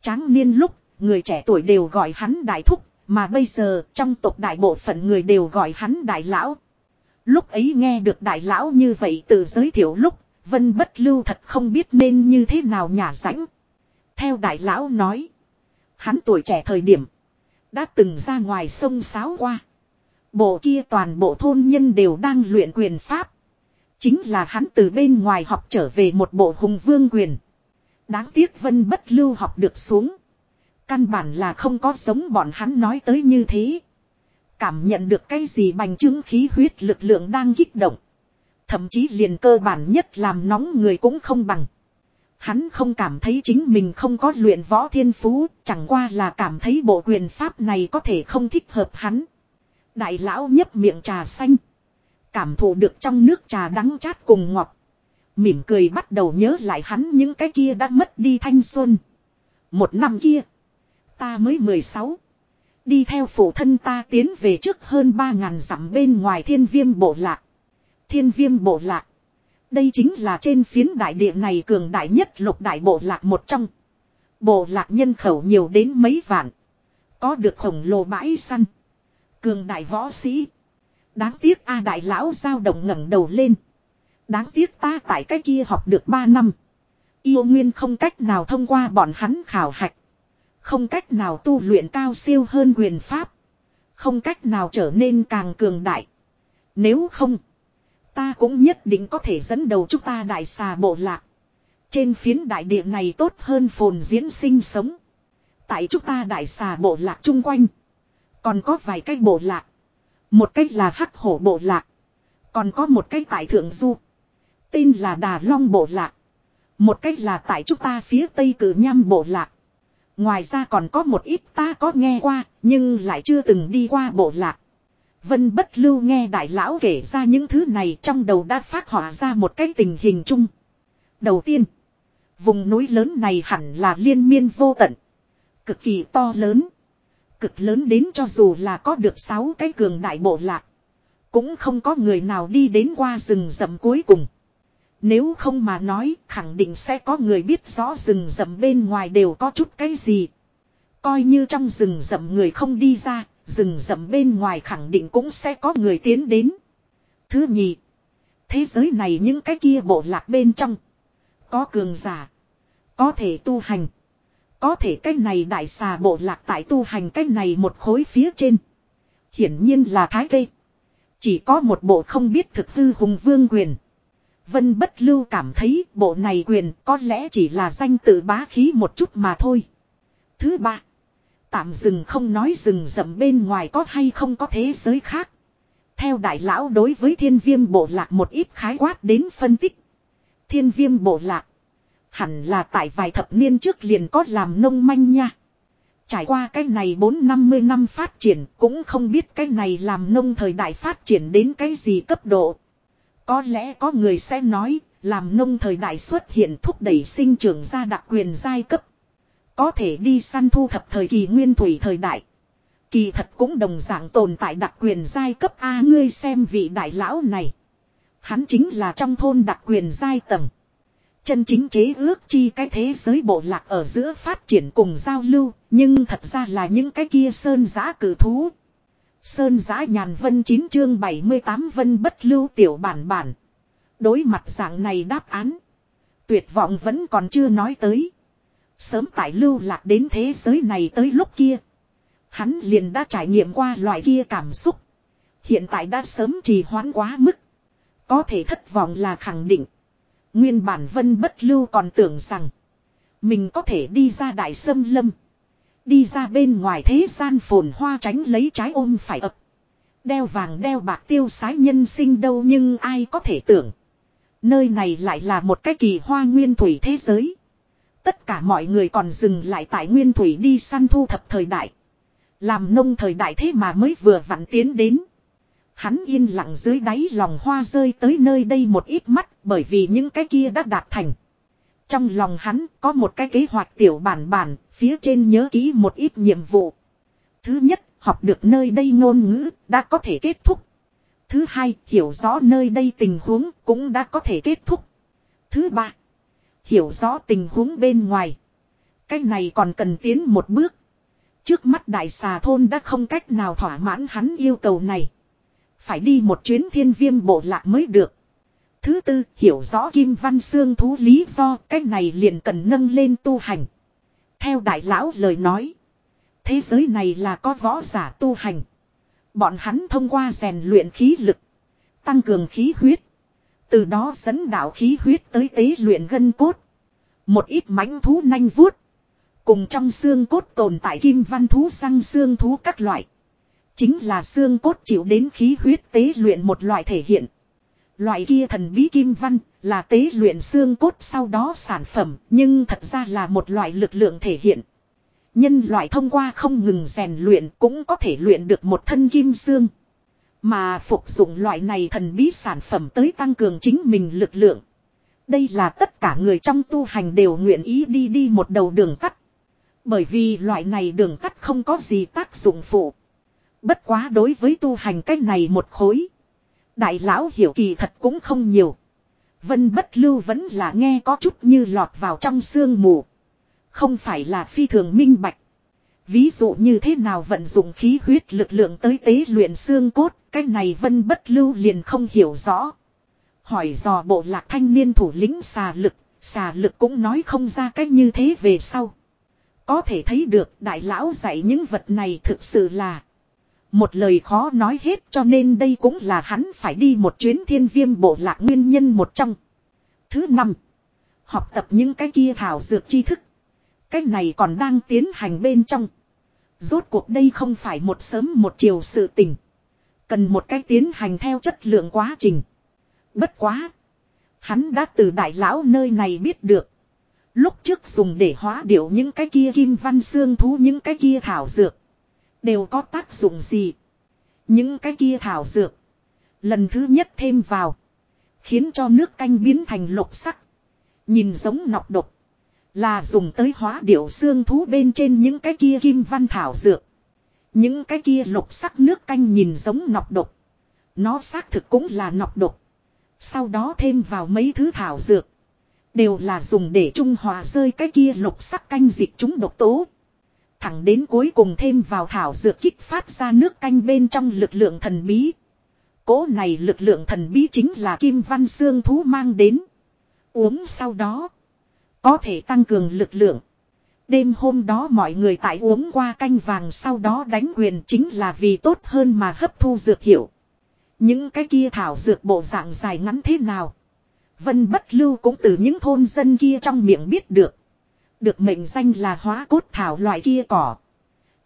Tráng niên lúc, người trẻ tuổi đều gọi hắn đại thúc, mà bây giờ trong tộc đại bộ phận người đều gọi hắn đại lão. Lúc ấy nghe được đại lão như vậy tự giới thiệu lúc, Vân bất lưu thật không biết nên như thế nào nhả rãnh. Theo đại lão nói. Hắn tuổi trẻ thời điểm. Đã từng ra ngoài sông sáo qua. Bộ kia toàn bộ thôn nhân đều đang luyện quyền pháp. Chính là hắn từ bên ngoài học trở về một bộ hùng vương quyền. Đáng tiếc vân bất lưu học được xuống. Căn bản là không có giống bọn hắn nói tới như thế. Cảm nhận được cái gì bành trướng khí huyết lực lượng đang kích động. Thậm chí liền cơ bản nhất làm nóng người cũng không bằng. Hắn không cảm thấy chính mình không có luyện võ thiên phú, chẳng qua là cảm thấy bộ quyền pháp này có thể không thích hợp hắn. Đại lão nhấp miệng trà xanh. Cảm thụ được trong nước trà đắng chát cùng ngọt. Mỉm cười bắt đầu nhớ lại hắn những cái kia đã mất đi thanh xuân. Một năm kia. Ta mới 16. Đi theo phụ thân ta tiến về trước hơn 3.000 dặm bên ngoài thiên viêm bộ lạc thiên viêm bộ lạc. Đây chính là trên phiến đại địa này cường đại nhất lục đại bộ lạc một trong. Bộ lạc nhân khẩu nhiều đến mấy vạn. Có được khổng lồ bãi săn. Cường đại võ sĩ. Đáng tiếc A đại lão giao động ngẩng đầu lên. Đáng tiếc ta tại cái kia học được 3 năm. Yêu nguyên không cách nào thông qua bọn hắn khảo hạch. Không cách nào tu luyện cao siêu hơn quyền pháp. Không cách nào trở nên càng cường đại. Nếu không. Ta cũng nhất định có thể dẫn đầu chúng ta đại xà bộ lạc. Trên phiến đại địa này tốt hơn phồn diễn sinh sống. Tại chúng ta đại xà bộ lạc chung quanh. Còn có vài cái bộ lạc. Một cách là hắc hổ bộ lạc. Còn có một cách tại thượng du. Tên là Đà Long bộ lạc. Một cách là tại chúng ta phía tây cử nham bộ lạc. Ngoài ra còn có một ít ta có nghe qua, nhưng lại chưa từng đi qua bộ lạc. Vân bất lưu nghe đại lão kể ra những thứ này trong đầu đã phát họa ra một cái tình hình chung. Đầu tiên, vùng núi lớn này hẳn là liên miên vô tận. Cực kỳ to lớn. Cực lớn đến cho dù là có được 6 cái cường đại bộ lạc. Cũng không có người nào đi đến qua rừng rậm cuối cùng. Nếu không mà nói khẳng định sẽ có người biết rõ rừng rậm bên ngoài đều có chút cái gì. Coi như trong rừng rậm người không đi ra, rừng rậm bên ngoài khẳng định cũng sẽ có người tiến đến. Thứ nhì, thế giới này những cái kia bộ lạc bên trong, có cường giả, có thể tu hành, có thể cái này đại xà bộ lạc tại tu hành cái này một khối phía trên. Hiển nhiên là thái cây. Chỉ có một bộ không biết thực hư hùng vương quyền. Vân bất lưu cảm thấy bộ này quyền có lẽ chỉ là danh tự bá khí một chút mà thôi. Thứ ba. Tạm dừng không nói rừng rậm bên ngoài có hay không có thế giới khác. Theo đại lão đối với thiên viêm bộ lạc một ít khái quát đến phân tích. Thiên viêm bộ lạc. Hẳn là tại vài thập niên trước liền có làm nông manh nha. Trải qua cái này 4-50 năm phát triển cũng không biết cái này làm nông thời đại phát triển đến cái gì cấp độ. Có lẽ có người sẽ nói, làm nông thời đại xuất hiện thúc đẩy sinh trưởng ra đặc quyền giai cấp. Có thể đi săn thu thập thời kỳ nguyên thủy thời đại. Kỳ thật cũng đồng dạng tồn tại đặc quyền giai cấp A ngươi xem vị đại lão này. Hắn chính là trong thôn đặc quyền giai tầng. Chân chính chế ước chi cái thế giới bộ lạc ở giữa phát triển cùng giao lưu, nhưng thật ra là những cái kia sơn giã cử thú. Sơn giã nhàn vân 9 chương 78 vân bất lưu tiểu bản bản. Đối mặt dạng này đáp án. Tuyệt vọng vẫn còn chưa nói tới. Sớm tại lưu lạc đến thế giới này tới lúc kia. Hắn liền đã trải nghiệm qua loại kia cảm xúc. Hiện tại đã sớm trì hoãn quá mức. Có thể thất vọng là khẳng định. Nguyên bản vân bất lưu còn tưởng rằng. Mình có thể đi ra đại sâm lâm. Đi ra bên ngoài thế gian phồn hoa tránh lấy trái ôm phải ập. Đeo vàng đeo bạc tiêu sái nhân sinh đâu nhưng ai có thể tưởng. Nơi này lại là một cái kỳ hoa nguyên thủy thế giới. Tất cả mọi người còn dừng lại tại nguyên thủy đi săn thu thập thời đại. Làm nông thời đại thế mà mới vừa vặn tiến đến. Hắn yên lặng dưới đáy lòng hoa rơi tới nơi đây một ít mắt bởi vì những cái kia đã đạt thành. Trong lòng hắn có một cái kế hoạch tiểu bản bản, phía trên nhớ ký một ít nhiệm vụ. Thứ nhất, học được nơi đây ngôn ngữ, đã có thể kết thúc. Thứ hai, hiểu rõ nơi đây tình huống, cũng đã có thể kết thúc. Thứ ba, hiểu rõ tình huống bên ngoài. Cái này còn cần tiến một bước. Trước mắt đại xà thôn đã không cách nào thỏa mãn hắn yêu cầu này. Phải đi một chuyến thiên viêm bộ lạc mới được. Thứ tư, hiểu rõ kim văn xương thú lý do cách này liền cần nâng lên tu hành. Theo đại lão lời nói. Thế giới này là có võ giả tu hành. Bọn hắn thông qua rèn luyện khí lực. Tăng cường khí huyết. Từ đó dẫn đạo khí huyết tới tế luyện gân cốt. Một ít mãnh thú nanh vuốt. Cùng trong xương cốt tồn tại kim văn thú, răng xương thú các loại. Chính là xương cốt chịu đến khí huyết tế luyện một loại thể hiện. Loại kia thần bí kim văn là tế luyện xương cốt sau đó sản phẩm, nhưng thật ra là một loại lực lượng thể hiện. Nhân loại thông qua không ngừng rèn luyện cũng có thể luyện được một thân kim xương. Mà phục dụng loại này thần bí sản phẩm tới tăng cường chính mình lực lượng. Đây là tất cả người trong tu hành đều nguyện ý đi đi một đầu đường tắt. Bởi vì loại này đường tắt không có gì tác dụng phụ. Bất quá đối với tu hành cách này một khối. Đại lão hiểu kỳ thật cũng không nhiều. Vân bất lưu vẫn là nghe có chút như lọt vào trong sương mù. Không phải là phi thường minh bạch. Ví dụ như thế nào vận dụng khí huyết lực lượng tới tế luyện xương cốt, cái này vân bất lưu liền không hiểu rõ. Hỏi dò bộ lạc thanh niên thủ lĩnh xà lực, xà lực cũng nói không ra cách như thế về sau. Có thể thấy được đại lão dạy những vật này thực sự là một lời khó nói hết cho nên đây cũng là hắn phải đi một chuyến thiên viêm bộ lạc nguyên nhân một trong. Thứ năm, học tập những cái kia thảo dược tri thức. Cái này còn đang tiến hành bên trong. Rốt cuộc đây không phải một sớm một chiều sự tình. Cần một cách tiến hành theo chất lượng quá trình. Bất quá. Hắn đã từ đại lão nơi này biết được. Lúc trước dùng để hóa điệu những cái kia kim văn xương thú, những cái kia thảo dược. Đều có tác dụng gì. Những cái kia thảo dược. Lần thứ nhất thêm vào. Khiến cho nước canh biến thành lục sắc. Nhìn giống nọc độc. Là dùng tới hóa điệu xương thú bên trên những cái kia kim văn thảo dược. Những cái kia lục sắc nước canh nhìn giống nọc độc. Nó xác thực cũng là nọc độc. Sau đó thêm vào mấy thứ thảo dược. Đều là dùng để trung hòa rơi cái kia lục sắc canh dịch chúng độc tố. Thẳng đến cuối cùng thêm vào thảo dược kích phát ra nước canh bên trong lực lượng thần bí. Cố này lực lượng thần bí chính là kim văn xương thú mang đến. Uống sau đó. Có thể tăng cường lực lượng. Đêm hôm đó mọi người tại uống qua canh vàng sau đó đánh quyền chính là vì tốt hơn mà hấp thu dược hiệu. Những cái kia thảo dược bộ dạng dài ngắn thế nào. Vân bất lưu cũng từ những thôn dân kia trong miệng biết được. Được mệnh danh là hóa cốt thảo loại kia cỏ.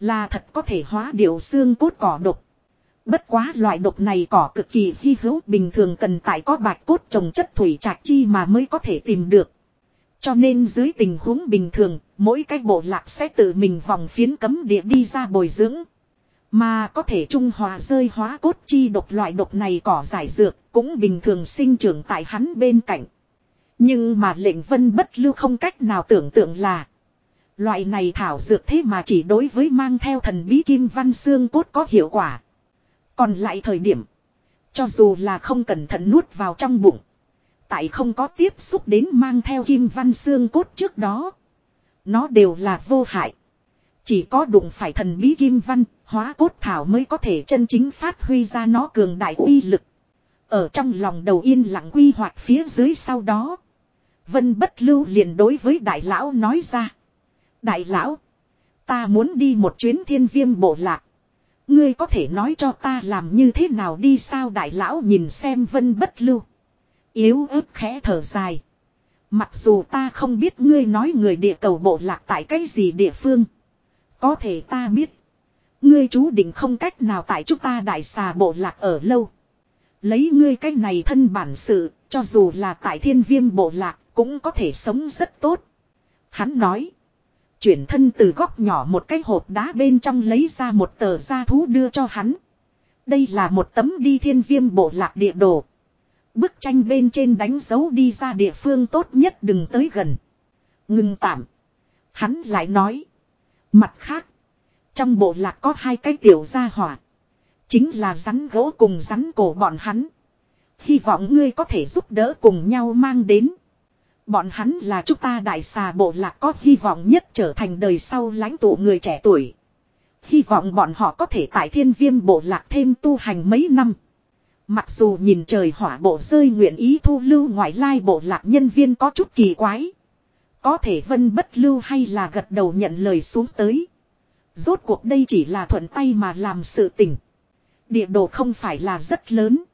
Là thật có thể hóa điệu xương cốt cỏ độc. Bất quá loại độc này cỏ cực kỳ hy hữu, bình thường cần tại có bạch cốt trồng chất thủy trạch chi mà mới có thể tìm được. Cho nên dưới tình huống bình thường, mỗi cái bộ lạc sẽ tự mình vòng phiến cấm địa đi ra bồi dưỡng. Mà có thể trung hòa rơi hóa cốt chi độc loại độc này cỏ giải dược cũng bình thường sinh trưởng tại hắn bên cạnh. Nhưng mà lệnh vân bất lưu không cách nào tưởng tượng là Loại này thảo dược thế mà chỉ đối với mang theo thần bí kim văn xương cốt có hiệu quả. Còn lại thời điểm Cho dù là không cẩn thận nuốt vào trong bụng Tại không có tiếp xúc đến mang theo kim văn xương cốt trước đó Nó đều là vô hại Chỉ có đụng phải thần bí kim văn, Hóa cốt thảo mới có thể chân chính phát huy ra nó cường đại uy lực Ở trong lòng đầu yên lặng quy hoạch phía dưới sau đó, Vân bất lưu liền đối với đại lão nói ra. Đại lão. Ta muốn đi một chuyến thiên viêm bộ lạc. Ngươi có thể nói cho ta làm như thế nào đi sao đại lão nhìn xem vân bất lưu. Yếu ớt khẽ thở dài. Mặc dù ta không biết ngươi nói người địa cầu bộ lạc tại cái gì địa phương. Có thể ta biết. Ngươi chú định không cách nào tại chúng ta đại xà bộ lạc ở lâu. Lấy ngươi cái này thân bản sự, cho dù là tại thiên viêm bộ lạc, cũng có thể sống rất tốt. Hắn nói. Chuyển thân từ góc nhỏ một cái hộp đá bên trong lấy ra một tờ gia thú đưa cho hắn. Đây là một tấm đi thiên viêm bộ lạc địa đồ. Bức tranh bên trên đánh dấu đi ra địa phương tốt nhất đừng tới gần. Ngừng tạm. Hắn lại nói. Mặt khác. Trong bộ lạc có hai cái tiểu gia hỏa. Chính là rắn gỗ cùng rắn cổ bọn hắn. Hy vọng ngươi có thể giúp đỡ cùng nhau mang đến. Bọn hắn là chúng ta đại xà bộ lạc có hy vọng nhất trở thành đời sau lãnh tụ người trẻ tuổi. Hy vọng bọn họ có thể tại thiên viêm bộ lạc thêm tu hành mấy năm. Mặc dù nhìn trời hỏa bộ rơi nguyện ý thu lưu ngoại lai bộ lạc nhân viên có chút kỳ quái. Có thể vân bất lưu hay là gật đầu nhận lời xuống tới. Rốt cuộc đây chỉ là thuận tay mà làm sự tình. Địa đồ không phải là rất lớn.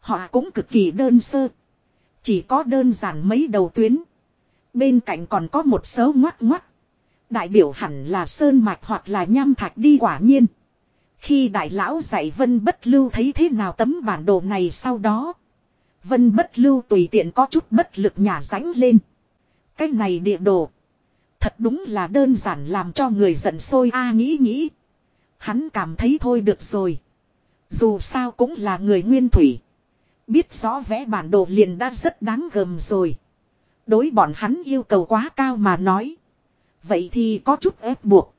Họ cũng cực kỳ đơn sơ. Chỉ có đơn giản mấy đầu tuyến. Bên cạnh còn có một số ngoắt ngoắt. Đại biểu hẳn là sơn mạch hoặc là nham thạch đi quả nhiên. Khi đại lão dạy Vân Bất Lưu thấy thế nào tấm bản đồ này sau đó. Vân Bất Lưu tùy tiện có chút bất lực nhả rãnh lên. Cái này địa đồ. Thật đúng là đơn giản làm cho người giận sôi a nghĩ nghĩ. Hắn cảm thấy thôi được rồi. Dù sao cũng là người nguyên thủy. Biết rõ vẽ bản đồ liền đã rất đáng gầm rồi. Đối bọn hắn yêu cầu quá cao mà nói. Vậy thì có chút ép buộc.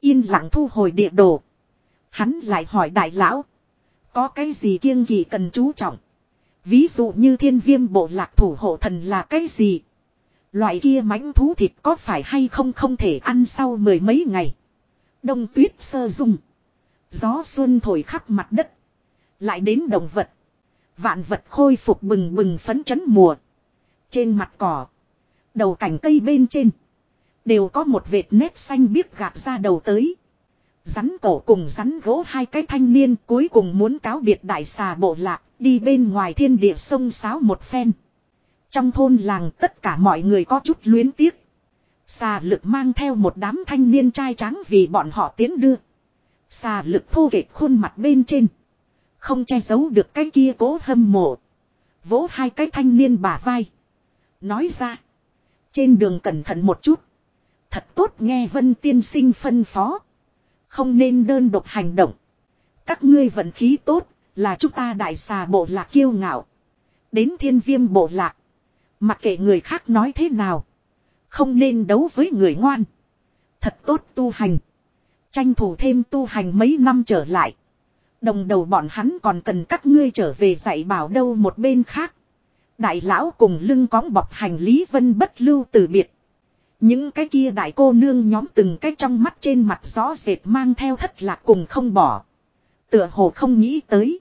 Yên lặng thu hồi địa đồ. Hắn lại hỏi đại lão. Có cái gì kiêng kỳ cần chú trọng. Ví dụ như thiên viêm bộ lạc thủ hộ thần là cái gì. Loại kia mãnh thú thịt có phải hay không không thể ăn sau mười mấy ngày. Đông tuyết sơ dung. Gió xuân thổi khắp mặt đất. Lại đến động vật. Vạn vật khôi phục bừng bừng phấn chấn mùa. Trên mặt cỏ. Đầu cảnh cây bên trên. Đều có một vệt nét xanh biếc gạt ra đầu tới. Rắn cổ cùng rắn gỗ hai cái thanh niên cuối cùng muốn cáo biệt đại xà bộ lạc. Đi bên ngoài thiên địa sông sáo một phen. Trong thôn làng tất cả mọi người có chút luyến tiếc. Xà lực mang theo một đám thanh niên trai trắng vì bọn họ tiến đưa. Xà lực thô kệch khuôn mặt bên trên. Không che giấu được cái kia cố hâm mộ. Vỗ hai cái thanh niên bả vai. Nói ra. Trên đường cẩn thận một chút. Thật tốt nghe Vân Tiên Sinh phân phó. Không nên đơn độc hành động. Các ngươi vận khí tốt là chúng ta đại xà bộ lạc kiêu ngạo. Đến thiên viêm bộ lạc. Mặc kệ người khác nói thế nào. Không nên đấu với người ngoan. Thật tốt tu hành. Tranh thủ thêm tu hành mấy năm trở lại. Đồng đầu bọn hắn còn cần các ngươi trở về dạy bảo đâu một bên khác. Đại lão cùng lưng cóng bọc hành lý vân bất lưu từ biệt. Những cái kia đại cô nương nhóm từng cái trong mắt trên mặt rõ rệt mang theo thất lạc cùng không bỏ. Tựa hồ không nghĩ tới.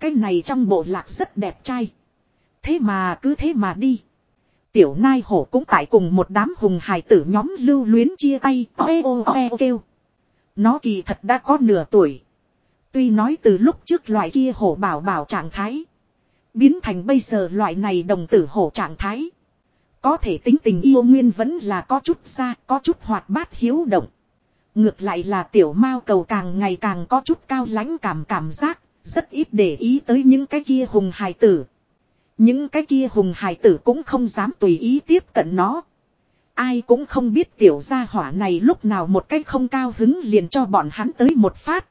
Cái này trong bộ lạc rất đẹp trai. Thế mà cứ thế mà đi. Tiểu nai hổ cũng tại cùng một đám hùng hài tử nhóm lưu luyến chia tay, oe oe, kêu. Nó kỳ thật đã có nửa tuổi. Tuy nói từ lúc trước loại kia hổ bảo bảo trạng thái. Biến thành bây giờ loại này đồng tử hổ trạng thái. Có thể tính tình yêu nguyên vẫn là có chút xa, có chút hoạt bát hiếu động. Ngược lại là tiểu mao cầu càng ngày càng có chút cao lãnh cảm cảm giác, rất ít để ý tới những cái kia hùng hài tử. Những cái kia hùng hài tử cũng không dám tùy ý tiếp cận nó. Ai cũng không biết tiểu gia hỏa này lúc nào một cách không cao hứng liền cho bọn hắn tới một phát.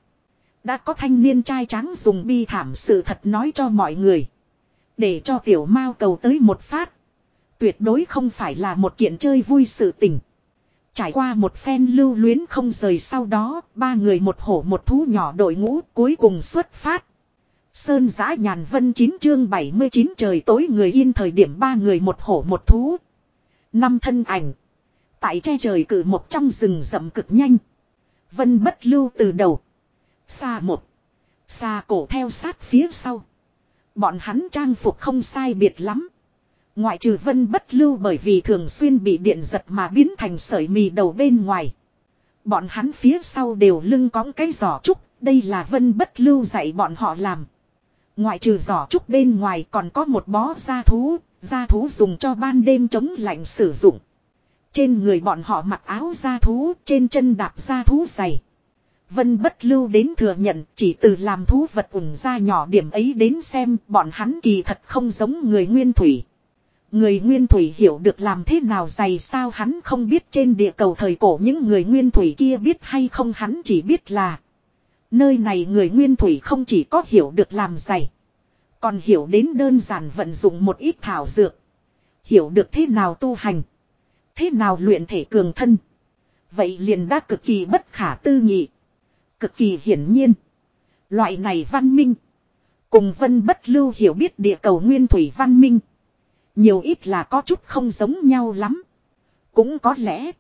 Đã có thanh niên trai trắng dùng bi thảm sự thật nói cho mọi người. Để cho tiểu mao cầu tới một phát. Tuyệt đối không phải là một kiện chơi vui sự tình. Trải qua một phen lưu luyến không rời sau đó, ba người một hổ một thú nhỏ đội ngũ cuối cùng xuất phát. Sơn giã nhàn vân 9 chương 79 trời tối người yên thời điểm ba người một hổ một thú. Năm thân ảnh. Tại che trời cử một trong rừng rậm cực nhanh. Vân bất lưu từ đầu. Xa một. Xa cổ theo sát phía sau. Bọn hắn trang phục không sai biệt lắm. Ngoại trừ vân bất lưu bởi vì thường xuyên bị điện giật mà biến thành sợi mì đầu bên ngoài. Bọn hắn phía sau đều lưng cõng cái giỏ trúc, đây là vân bất lưu dạy bọn họ làm. Ngoại trừ giỏ trúc bên ngoài còn có một bó da thú, da thú dùng cho ban đêm chống lạnh sử dụng. Trên người bọn họ mặc áo da thú, trên chân đạp da thú dày. Vân bất lưu đến thừa nhận chỉ từ làm thú vật ủng ra nhỏ điểm ấy đến xem bọn hắn kỳ thật không giống người nguyên thủy. Người nguyên thủy hiểu được làm thế nào dày sao hắn không biết trên địa cầu thời cổ những người nguyên thủy kia biết hay không hắn chỉ biết là, Nơi này người nguyên thủy không chỉ có hiểu được làm dày, Còn hiểu đến đơn giản vận dụng một ít thảo dược. Hiểu được thế nào tu hành, Thế nào luyện thể cường thân. Vậy liền đã cực kỳ bất khả tư nghị, Cực kỳ hiển nhiên. Loại này văn minh, Cùng vân bất lưu hiểu biết địa cầu nguyên thủy văn minh nhiều ít là có chút không giống nhau lắm. Cũng có lẽ.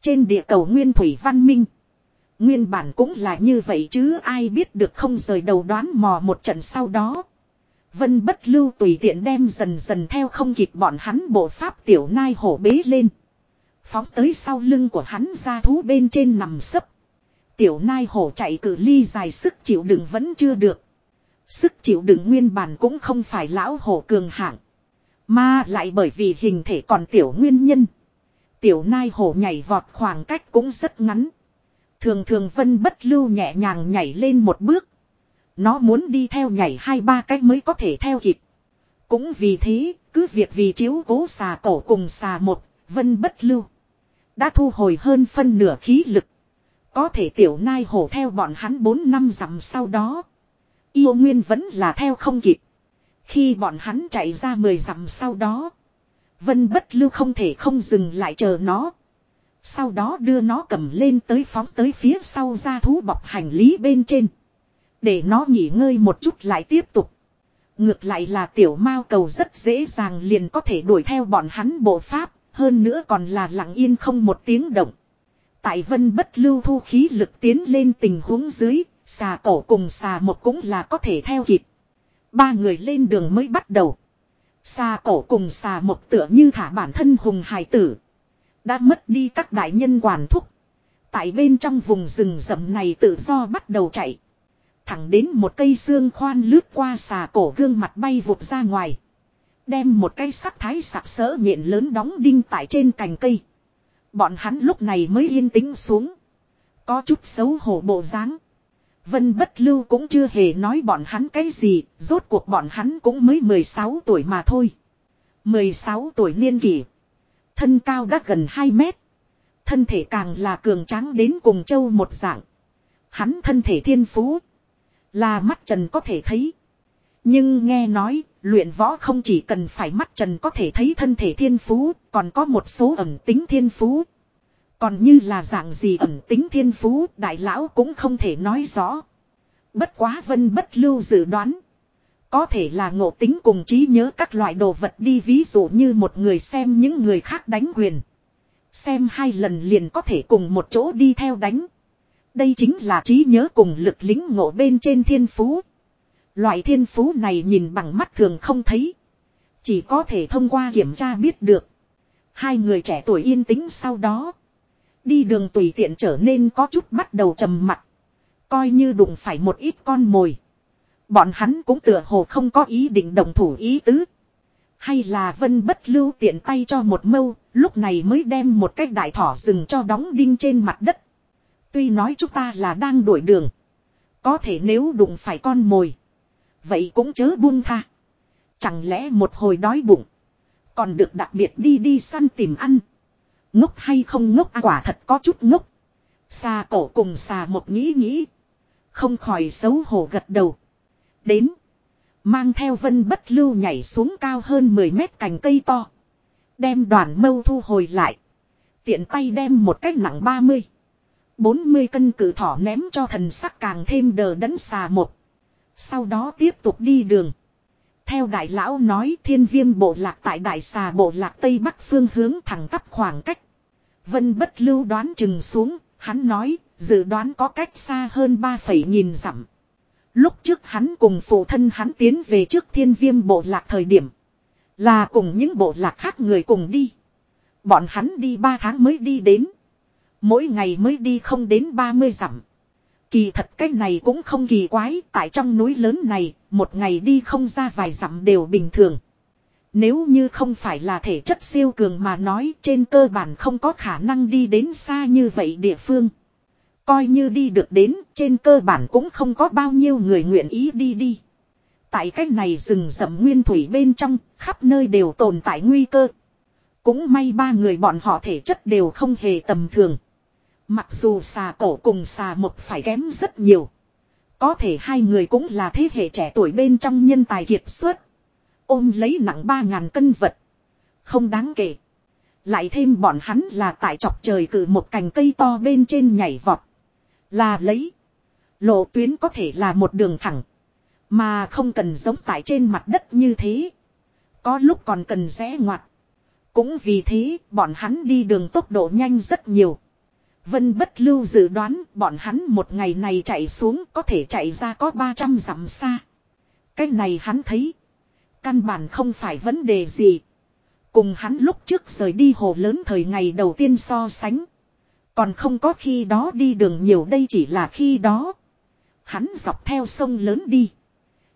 Trên địa cầu nguyên thủy văn minh. Nguyên bản cũng là như vậy chứ ai biết được không rời đầu đoán mò một trận sau đó. Vân bất lưu tùy tiện đem dần dần theo không kịp bọn hắn bộ pháp tiểu nai hổ bế lên. Phóng tới sau lưng của hắn ra thú bên trên nằm sấp. Tiểu nai hổ chạy cử ly dài sức chịu đựng vẫn chưa được. Sức chịu đựng nguyên bản cũng không phải lão hổ cường hạng. Mà lại bởi vì hình thể còn tiểu nguyên nhân. Tiểu nai hổ nhảy vọt khoảng cách cũng rất ngắn. Thường thường vân bất lưu nhẹ nhàng nhảy lên một bước. Nó muốn đi theo nhảy hai ba cách mới có thể theo kịp. Cũng vì thế, cứ việc vì chiếu cố xà cổ cùng xà một, vân bất lưu. Đã thu hồi hơn phân nửa khí lực. Có thể tiểu nai hổ theo bọn hắn 4 năm dặm sau đó. Yêu nguyên vẫn là theo không kịp. Khi bọn hắn chạy ra mười dặm sau đó. Vân bất lưu không thể không dừng lại chờ nó. Sau đó đưa nó cầm lên tới phóng tới phía sau ra thú bọc hành lý bên trên. Để nó nghỉ ngơi một chút lại tiếp tục. Ngược lại là tiểu mao cầu rất dễ dàng liền có thể đuổi theo bọn hắn bộ pháp. Hơn nữa còn là lặng yên không một tiếng động. Tại vân bất lưu thu khí lực tiến lên tình huống dưới. Xà cổ cùng xà một cũng là có thể theo kịp. Ba người lên đường mới bắt đầu. Xà cổ cùng xà một tựa như thả bản thân hùng hài tử. Đã mất đi các đại nhân quản thúc. Tại bên trong vùng rừng rậm này tự do bắt đầu chạy. Thẳng đến một cây xương khoan lướt qua xà cổ gương mặt bay vụt ra ngoài. Đem một cây sắt thái sạc sỡ nhện lớn đóng đinh tại trên cành cây. Bọn hắn lúc này mới yên tĩnh xuống. Có chút xấu hổ bộ dáng. Vân bất lưu cũng chưa hề nói bọn hắn cái gì, rốt cuộc bọn hắn cũng mới 16 tuổi mà thôi. 16 tuổi niên kỷ. Thân cao đã gần 2 mét. Thân thể càng là cường tráng đến cùng châu một dạng. Hắn thân thể thiên phú. Là mắt trần có thể thấy. Nhưng nghe nói, luyện võ không chỉ cần phải mắt trần có thể thấy thân thể thiên phú, còn có một số ẩn tính thiên phú. Còn như là dạng gì ẩn tính thiên phú, đại lão cũng không thể nói rõ. Bất quá vân bất lưu dự đoán. Có thể là ngộ tính cùng trí nhớ các loại đồ vật đi, ví dụ như một người xem những người khác đánh quyền. Xem hai lần liền có thể cùng một chỗ đi theo đánh. Đây chính là trí nhớ cùng lực lính ngộ bên trên thiên phú. Loại thiên phú này nhìn bằng mắt thường không thấy. Chỉ có thể thông qua kiểm tra biết được. Hai người trẻ tuổi yên tĩnh sau đó. Đi đường tùy tiện trở nên có chút bắt đầu trầm mặt. Coi như đụng phải một ít con mồi. Bọn hắn cũng tựa hồ không có ý định đồng thủ ý tứ. Hay là vân bất lưu tiện tay cho một mâu, lúc này mới đem một cái đại thỏ rừng cho đóng đinh trên mặt đất. Tuy nói chúng ta là đang đổi đường. Có thể nếu đụng phải con mồi. Vậy cũng chớ buông tha. Chẳng lẽ một hồi đói bụng. Còn được đặc biệt đi đi săn tìm ăn. Ngốc hay không ngốc à, quả thật có chút ngốc. Xà cổ cùng xà một nghĩ nghĩ. Không khỏi xấu hổ gật đầu. Đến. Mang theo vân bất lưu nhảy xuống cao hơn 10 mét cành cây to. Đem đoàn mâu thu hồi lại. Tiện tay đem một cách nặng 30. 40 cân cử thỏ ném cho thần sắc càng thêm đờ đẫn xà một. Sau đó tiếp tục đi đường. Theo đại lão nói thiên viêm bộ lạc tại đại xà bộ lạc tây bắc phương hướng thẳng tắp khoảng cách Vân bất lưu đoán chừng xuống, hắn nói, dự đoán có cách xa hơn 3 nghìn dặm. Lúc trước hắn cùng phụ thân hắn tiến về trước thiên viêm bộ lạc thời điểm. Là cùng những bộ lạc khác người cùng đi. Bọn hắn đi 3 tháng mới đi đến. Mỗi ngày mới đi không đến 30 dặm. Kỳ thật cái này cũng không kỳ quái, tại trong núi lớn này, một ngày đi không ra vài dặm đều bình thường. Nếu như không phải là thể chất siêu cường mà nói trên cơ bản không có khả năng đi đến xa như vậy địa phương. Coi như đi được đến, trên cơ bản cũng không có bao nhiêu người nguyện ý đi đi. Tại cách này rừng rậm nguyên thủy bên trong, khắp nơi đều tồn tại nguy cơ. Cũng may ba người bọn họ thể chất đều không hề tầm thường. Mặc dù xà cổ cùng xà một phải kém rất nhiều. Có thể hai người cũng là thế hệ trẻ tuổi bên trong nhân tài kiệt xuất. Ôm lấy nặng ba ngàn cân vật. Không đáng kể. Lại thêm bọn hắn là tại chọc trời cử một cành cây to bên trên nhảy vọt. Là lấy. Lộ tuyến có thể là một đường thẳng. Mà không cần giống tại trên mặt đất như thế. Có lúc còn cần rẽ ngoặt. Cũng vì thế, bọn hắn đi đường tốc độ nhanh rất nhiều. Vân bất lưu dự đoán bọn hắn một ngày này chạy xuống có thể chạy ra có 300 dặm xa. Cái này hắn thấy. Căn bản không phải vấn đề gì. Cùng hắn lúc trước rời đi hồ lớn thời ngày đầu tiên so sánh. Còn không có khi đó đi đường nhiều đây chỉ là khi đó. Hắn dọc theo sông lớn đi.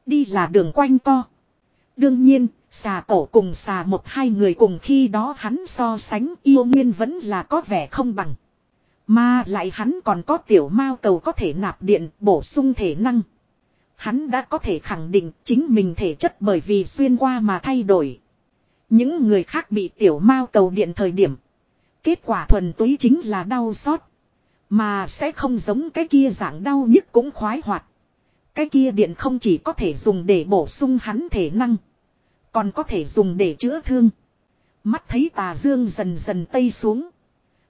Đi là đường quanh co. Đương nhiên, xà cổ cùng xà một hai người cùng khi đó hắn so sánh yêu nguyên vẫn là có vẻ không bằng. Mà lại hắn còn có tiểu mao cầu có thể nạp điện bổ sung thể năng. Hắn đã có thể khẳng định chính mình thể chất bởi vì xuyên qua mà thay đổi. Những người khác bị tiểu mao cầu điện thời điểm. Kết quả thuần túy chính là đau xót. Mà sẽ không giống cái kia dạng đau nhức cũng khoái hoạt. Cái kia điện không chỉ có thể dùng để bổ sung hắn thể năng. Còn có thể dùng để chữa thương. Mắt thấy tà dương dần dần tây xuống.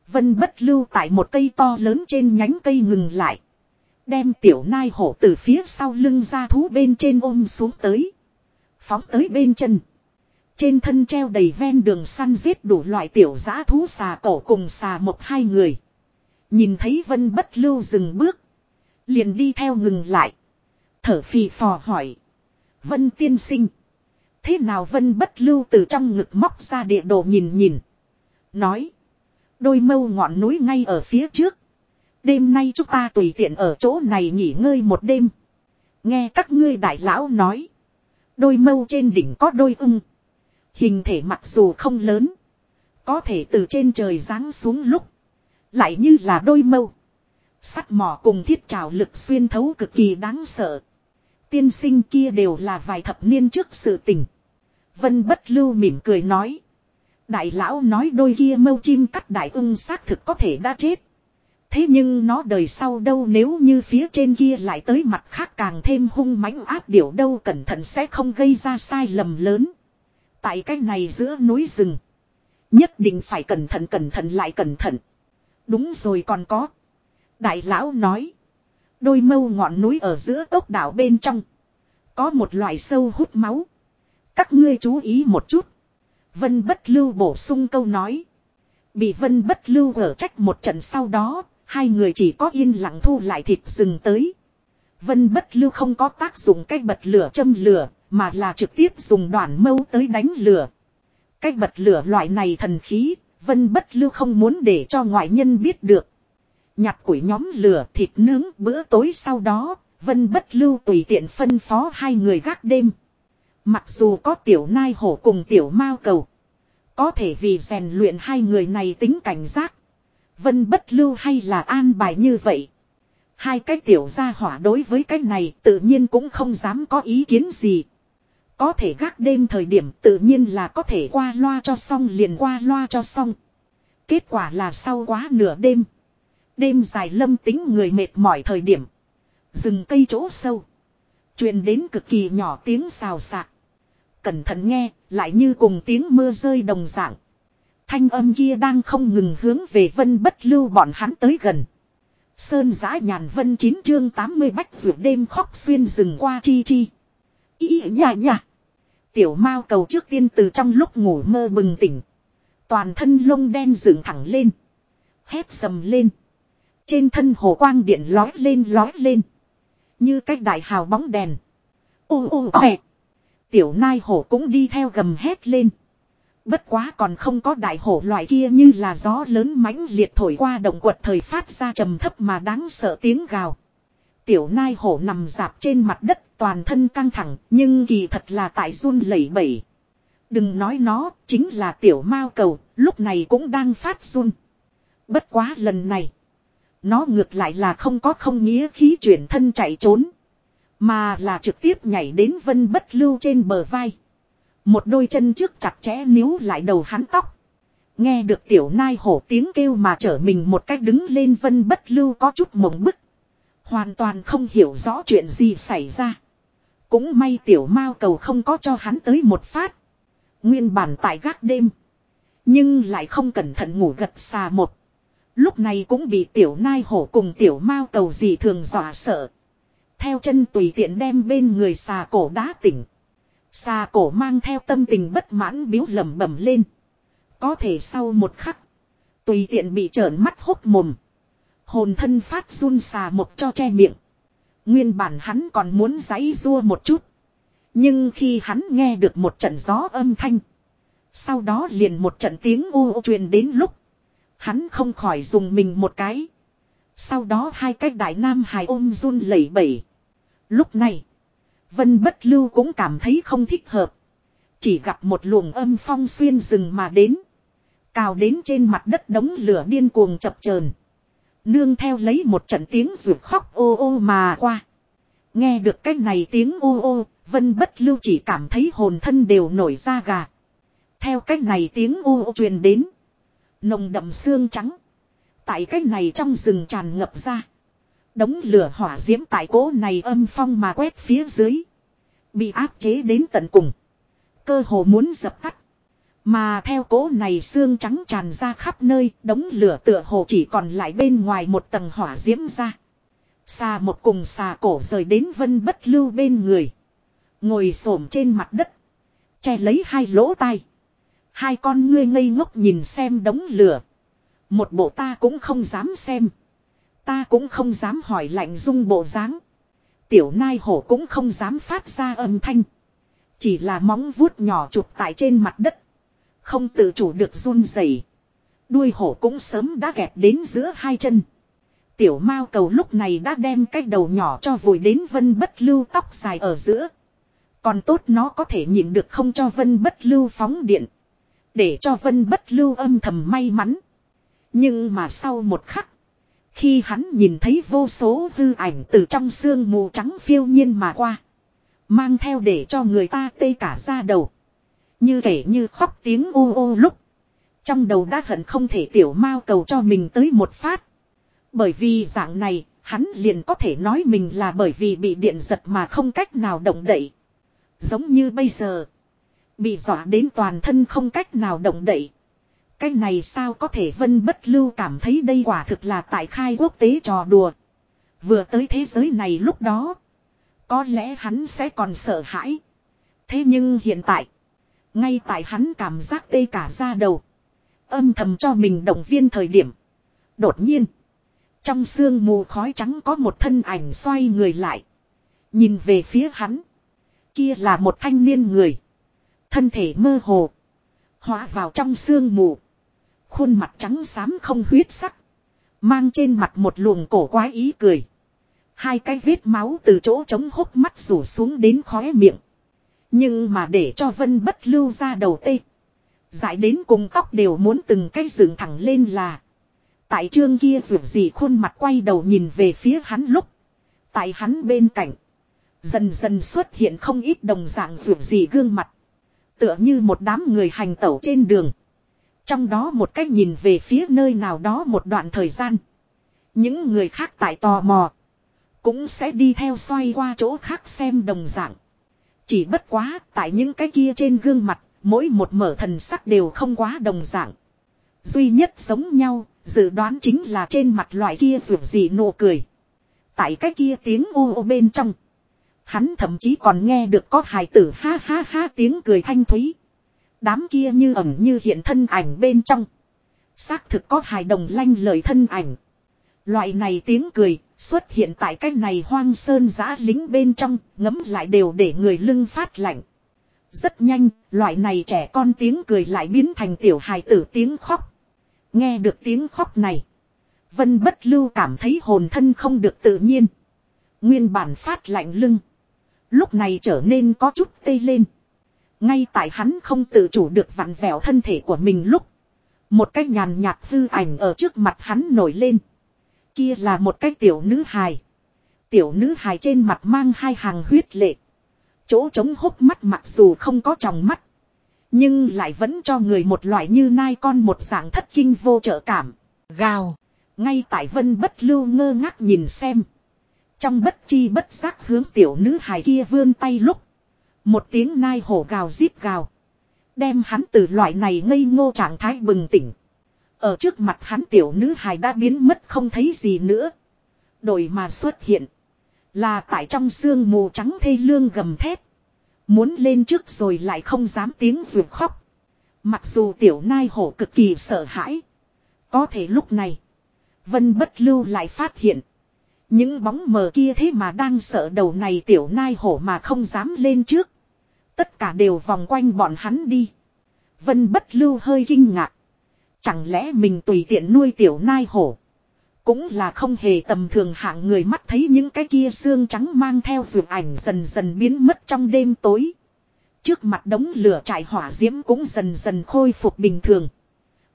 Vân bất lưu tại một cây to lớn trên nhánh cây ngừng lại. Đem tiểu nai hổ từ phía sau lưng ra thú bên trên ôm xuống tới. Phóng tới bên chân. Trên thân treo đầy ven đường săn giết đủ loại tiểu giã thú xà cổ cùng xà một hai người. Nhìn thấy vân bất lưu dừng bước. Liền đi theo ngừng lại. Thở phì phò hỏi. Vân tiên sinh. Thế nào vân bất lưu từ trong ngực móc ra địa đồ nhìn nhìn. Nói. Đôi mâu ngọn núi ngay ở phía trước. Đêm nay chúng ta tùy tiện ở chỗ này nghỉ ngơi một đêm. Nghe các ngươi đại lão nói. Đôi mâu trên đỉnh có đôi ưng. Hình thể mặc dù không lớn. Có thể từ trên trời giáng xuống lúc. Lại như là đôi mâu. Sắt mỏ cùng thiết trào lực xuyên thấu cực kỳ đáng sợ. Tiên sinh kia đều là vài thập niên trước sự tình. Vân bất lưu mỉm cười nói. Đại lão nói đôi kia mâu chim cắt đại ưng xác thực có thể đã chết. Thế nhưng nó đời sau đâu nếu như phía trên kia lại tới mặt khác càng thêm hung mãnh áp điểu đâu cẩn thận sẽ không gây ra sai lầm lớn. Tại cái này giữa núi rừng. Nhất định phải cẩn thận cẩn thận lại cẩn thận. Đúng rồi còn có. Đại lão nói. Đôi mâu ngọn núi ở giữa tốc đảo bên trong. Có một loại sâu hút máu. Các ngươi chú ý một chút. Vân bất lưu bổ sung câu nói. Bị vân bất lưu ở trách một trận sau đó. Hai người chỉ có yên lặng thu lại thịt rừng tới. Vân bất lưu không có tác dụng cách bật lửa châm lửa. Mà là trực tiếp dùng đoàn mâu tới đánh lửa. Cách bật lửa loại này thần khí. Vân bất lưu không muốn để cho ngoại nhân biết được. Nhặt củi nhóm lửa thịt nướng bữa tối sau đó, Vân bất lưu tùy tiện phân phó hai người gác đêm. Mặc dù có tiểu nai hổ cùng tiểu mao cầu. Có thể vì rèn luyện hai người này tính cảnh giác. Vân bất lưu hay là an bài như vậy. Hai cái tiểu gia hỏa đối với cái này tự nhiên cũng không dám có ý kiến gì. Có thể gác đêm thời điểm tự nhiên là có thể qua loa cho xong liền qua loa cho xong. Kết quả là sau quá nửa đêm. Đêm dài lâm tính người mệt mỏi thời điểm. Rừng cây chỗ sâu. truyền đến cực kỳ nhỏ tiếng xào xạc. Cẩn thận nghe, lại như cùng tiếng mưa rơi đồng dạng. Thanh âm kia đang không ngừng hướng về vân bất lưu bọn hắn tới gần. Sơn giã nhàn vân chín chương 80 bách vượt đêm khóc xuyên rừng qua chi chi. Ý nhà nhà. Tiểu mao cầu trước tiên từ trong lúc ngủ mơ bừng tỉnh. Toàn thân lông đen dựng thẳng lên. Hét sầm lên. Trên thân hồ quang điện lói lên lói lên. Như cách đại hào bóng đèn. Ô ô ẹ. Tiểu nai hổ cũng đi theo gầm hét lên. Bất quá còn không có đại hổ loại kia như là gió lớn mãnh liệt thổi qua động quật thời phát ra trầm thấp mà đáng sợ tiếng gào. Tiểu nai hổ nằm dạp trên mặt đất, toàn thân căng thẳng, nhưng kỳ thật là tại run lẩy bẩy. Đừng nói nó, chính là tiểu mao cầu, lúc này cũng đang phát run. Bất quá lần này. Nó ngược lại là không có không nghĩa khí chuyển thân chạy trốn. Mà là trực tiếp nhảy đến vân bất lưu trên bờ vai. Một đôi chân trước chặt chẽ níu lại đầu hắn tóc. Nghe được tiểu nai hổ tiếng kêu mà trở mình một cách đứng lên vân bất lưu có chút mộng bức. Hoàn toàn không hiểu rõ chuyện gì xảy ra. Cũng may tiểu mao cầu không có cho hắn tới một phát. Nguyên bản tại gác đêm. Nhưng lại không cẩn thận ngủ gật xà một. Lúc này cũng bị tiểu nai hổ cùng tiểu mao cầu gì thường dọa sợ. Theo chân tùy tiện đem bên người xà cổ đá tỉnh. Xà cổ mang theo tâm tình bất mãn biếu lẩm bẩm lên. Có thể sau một khắc. Tùy tiện bị trợn mắt hốt mồm. Hồn thân phát run xà một cho che miệng. Nguyên bản hắn còn muốn giãy rua một chút. Nhưng khi hắn nghe được một trận gió âm thanh. Sau đó liền một trận tiếng u ô truyền đến lúc. Hắn không khỏi dùng mình một cái. Sau đó hai cái đại nam hài ôm run lẩy bẩy. Lúc này. Vân bất lưu cũng cảm thấy không thích hợp. Chỉ gặp một luồng âm phong xuyên rừng mà đến. Cào đến trên mặt đất đống lửa điên cuồng chập chờn Nương theo lấy một trận tiếng ruột khóc ô ô mà qua. Nghe được cái này tiếng ô ô, Vân bất lưu chỉ cảm thấy hồn thân đều nổi da gà. Theo cách này tiếng ô ô truyền đến. Nồng đậm xương trắng. Tại cách này trong rừng tràn ngập ra. Đống lửa hỏa diễm tại cố này âm phong mà quét phía dưới. Bị áp chế đến tận cùng. Cơ hồ muốn dập tắt. Mà theo cố này xương trắng tràn ra khắp nơi, đống lửa tựa hồ chỉ còn lại bên ngoài một tầng hỏa diễm ra. Xà một cùng xà cổ rời đến vân bất lưu bên người. Ngồi xổm trên mặt đất. Che lấy hai lỗ tai. Hai con ngươi ngây ngốc nhìn xem đống lửa. Một bộ ta cũng không dám xem. Ta cũng không dám hỏi lạnh dung bộ dáng. Tiểu nai hổ cũng không dám phát ra âm thanh. Chỉ là móng vuốt nhỏ chụp tại trên mặt đất. Không tự chủ được run rẩy. Đuôi hổ cũng sớm đã gẹt đến giữa hai chân. Tiểu mao cầu lúc này đã đem cái đầu nhỏ cho vùi đến vân bất lưu tóc dài ở giữa. Còn tốt nó có thể nhìn được không cho vân bất lưu phóng điện. Để cho vân bất lưu âm thầm may mắn. Nhưng mà sau một khắc. Khi hắn nhìn thấy vô số hư ảnh từ trong xương mù trắng phiêu nhiên mà qua. Mang theo để cho người ta tê cả ra đầu. Như kể như khóc tiếng ô ô lúc. Trong đầu đã hận không thể tiểu mao cầu cho mình tới một phát. Bởi vì dạng này, hắn liền có thể nói mình là bởi vì bị điện giật mà không cách nào động đậy. Giống như bây giờ. Bị dọa đến toàn thân không cách nào động đậy. Cái này sao có thể vân bất lưu cảm thấy đây quả thực là tại khai quốc tế trò đùa. Vừa tới thế giới này lúc đó. Có lẽ hắn sẽ còn sợ hãi. Thế nhưng hiện tại. Ngay tại hắn cảm giác tê cả ra đầu. Âm thầm cho mình động viên thời điểm. Đột nhiên. Trong sương mù khói trắng có một thân ảnh xoay người lại. Nhìn về phía hắn. Kia là một thanh niên người. Thân thể mơ hồ. Hóa vào trong sương mù. Khuôn mặt trắng xám không huyết sắc. Mang trên mặt một luồng cổ quái ý cười. Hai cái vết máu từ chỗ trống hốc mắt rủ xuống đến khóe miệng. Nhưng mà để cho vân bất lưu ra đầu tê. Giải đến cùng tóc đều muốn từng cái dựng thẳng lên là. Tại trương kia rượu gì khuôn mặt quay đầu nhìn về phía hắn lúc. Tại hắn bên cạnh. Dần dần xuất hiện không ít đồng dạng rượu gì gương mặt. Tựa như một đám người hành tẩu trên đường. Trong đó một cách nhìn về phía nơi nào đó một đoạn thời gian. Những người khác tại tò mò. Cũng sẽ đi theo xoay qua chỗ khác xem đồng dạng. Chỉ bất quá, tại những cái kia trên gương mặt. Mỗi một mở thần sắc đều không quá đồng dạng. Duy nhất giống nhau. Dự đoán chính là trên mặt loại kia rượu gì nụ cười. Tại cái kia tiếng ô ô bên trong. Hắn thậm chí còn nghe được có hài tử ha ha ha tiếng cười thanh thúy. Đám kia như ẩn như hiện thân ảnh bên trong. Xác thực có hài đồng lanh lời thân ảnh. Loại này tiếng cười xuất hiện tại cái này hoang sơn giã lính bên trong ngấm lại đều để người lưng phát lạnh. Rất nhanh, loại này trẻ con tiếng cười lại biến thành tiểu hài tử tiếng khóc. Nghe được tiếng khóc này. Vân bất lưu cảm thấy hồn thân không được tự nhiên. Nguyên bản phát lạnh lưng. Lúc này trở nên có chút tê lên. Ngay tại hắn không tự chủ được vặn vẹo thân thể của mình lúc. Một cái nhàn nhạt hư ảnh ở trước mặt hắn nổi lên. Kia là một cái tiểu nữ hài. Tiểu nữ hài trên mặt mang hai hàng huyết lệ. Chỗ trống hốc mắt mặc dù không có tròng mắt. Nhưng lại vẫn cho người một loại như nai con một dạng thất kinh vô trợ cảm. Gào. Ngay tại vân bất lưu ngơ ngác nhìn xem. Trong bất chi bất giác hướng tiểu nữ hài kia vươn tay lúc. Một tiếng nai hổ gào díp gào. Đem hắn từ loại này ngây ngô trạng thái bừng tỉnh. Ở trước mặt hắn tiểu nữ hài đã biến mất không thấy gì nữa. Đổi mà xuất hiện. Là tại trong xương mù trắng thê lương gầm thép. Muốn lên trước rồi lại không dám tiếng vượt khóc. Mặc dù tiểu nai hổ cực kỳ sợ hãi. Có thể lúc này. Vân bất lưu lại phát hiện. Những bóng mờ kia thế mà đang sợ đầu này tiểu nai hổ mà không dám lên trước. Tất cả đều vòng quanh bọn hắn đi. Vân bất lưu hơi kinh ngạc. Chẳng lẽ mình tùy tiện nuôi tiểu nai hổ. Cũng là không hề tầm thường hạng người mắt thấy những cái kia xương trắng mang theo dược ảnh dần dần biến mất trong đêm tối. Trước mặt đống lửa trại hỏa diễm cũng dần dần khôi phục bình thường.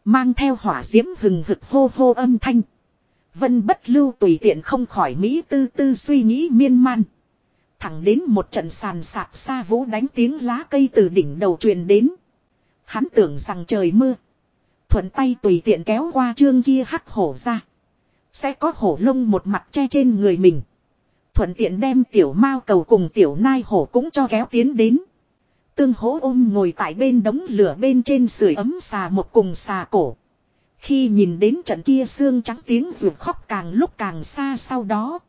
Mang theo hỏa diễm hừng hực hô hô âm thanh. Vân bất lưu tùy tiện không khỏi Mỹ tư tư suy nghĩ miên man. Thẳng đến một trận sàn sạp xa vũ đánh tiếng lá cây từ đỉnh đầu truyền đến. Hắn tưởng rằng trời mưa. Thuận tay tùy tiện kéo qua chương kia hắc hổ ra. Sẽ có hổ lông một mặt che trên người mình. Thuận tiện đem tiểu mao cầu cùng tiểu nai hổ cũng cho kéo tiến đến. Tương hố ôm ngồi tại bên đống lửa bên trên sưởi ấm xà một cùng xà cổ. Khi nhìn đến trận kia xương trắng tiếng ruột khóc càng lúc càng xa sau đó.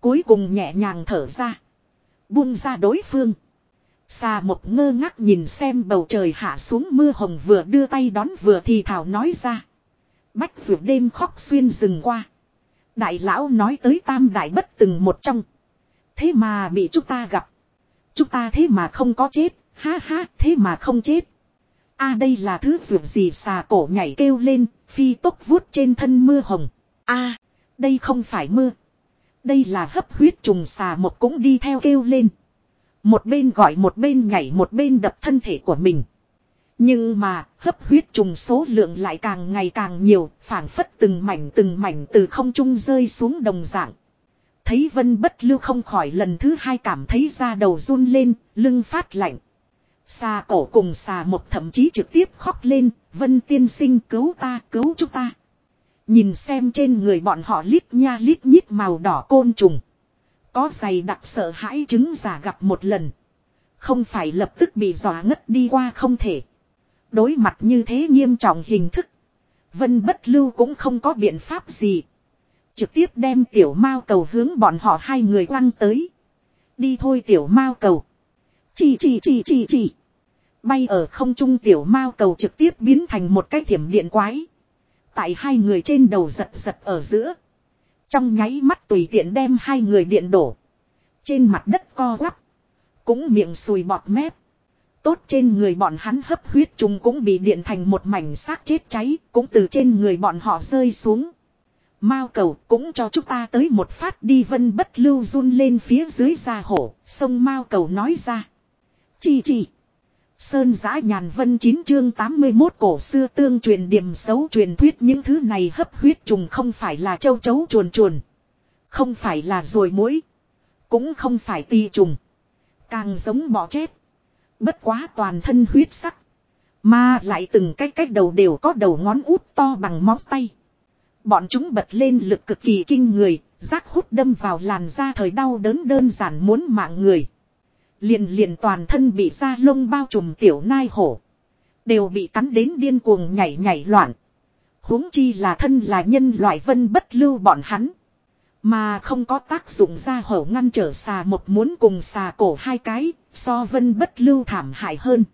Cuối cùng nhẹ nhàng thở ra. Buông ra đối phương. Xà một ngơ ngác nhìn xem bầu trời hạ xuống mưa hồng vừa đưa tay đón vừa thì thảo nói ra. Bách vượt đêm khóc xuyên rừng qua. Đại lão nói tới tam đại bất từng một trong. Thế mà bị chúng ta gặp. Chúng ta thế mà không có chết. Ha ha, thế mà không chết. a đây là thứ vượt gì xà cổ nhảy kêu lên. Phi tốc vuốt trên thân mưa hồng. a, đây không phải mưa. Đây là hấp huyết trùng xà một cũng đi theo kêu lên. Một bên gọi một bên nhảy một bên đập thân thể của mình. Nhưng mà hấp huyết trùng số lượng lại càng ngày càng nhiều, phảng phất từng mảnh từng mảnh từ không trung rơi xuống đồng dạng. Thấy vân bất lưu không khỏi lần thứ hai cảm thấy da đầu run lên, lưng phát lạnh. Xà cổ cùng xà một thậm chí trực tiếp khóc lên, vân tiên sinh cứu ta, cứu chúng ta. Nhìn xem trên người bọn họ lít nha lít nhít màu đỏ côn trùng. Có giày đặc sợ hãi chứng giả gặp một lần. Không phải lập tức bị dọa ngất đi qua không thể. Đối mặt như thế nghiêm trọng hình thức. Vân bất lưu cũng không có biện pháp gì. Trực tiếp đem tiểu mao cầu hướng bọn họ hai người quăng tới. Đi thôi tiểu mao cầu. Chỉ chỉ chỉ chỉ chỉ. Bay ở không trung tiểu mao cầu trực tiếp biến thành một cái thiểm điện quái. Tại hai người trên đầu giật giật ở giữa. Trong nháy mắt tùy tiện đem hai người điện đổ. Trên mặt đất co quắp. Cũng miệng sùi bọt mép. Tốt trên người bọn hắn hấp huyết trùng cũng bị điện thành một mảnh xác chết cháy. Cũng từ trên người bọn họ rơi xuống. Mao cầu cũng cho chúng ta tới một phát đi vân bất lưu run lên phía dưới ra hổ. Sông Mao cầu nói ra. Chi chi. Sơn giã nhàn vân 9 chương 81 cổ xưa tương truyền điểm xấu truyền thuyết những thứ này hấp huyết trùng không phải là châu chấu chuồn chuồn. Không phải là rồi mũi. Cũng không phải ti trùng. Càng giống bọ chết. Bất quá toàn thân huyết sắc. Mà lại từng cái cách đầu đều có đầu ngón út to bằng móng tay. Bọn chúng bật lên lực cực kỳ kinh người, rác hút đâm vào làn da thời đau đớn đơn giản muốn mạng người. Liền liền toàn thân bị da lông bao trùm tiểu nai hổ. Đều bị cắn đến điên cuồng nhảy nhảy loạn. huống chi là thân là nhân loại vân bất lưu bọn hắn. Mà không có tác dụng ra hổ ngăn trở xà một muốn cùng xà cổ hai cái, so vân bất lưu thảm hại hơn.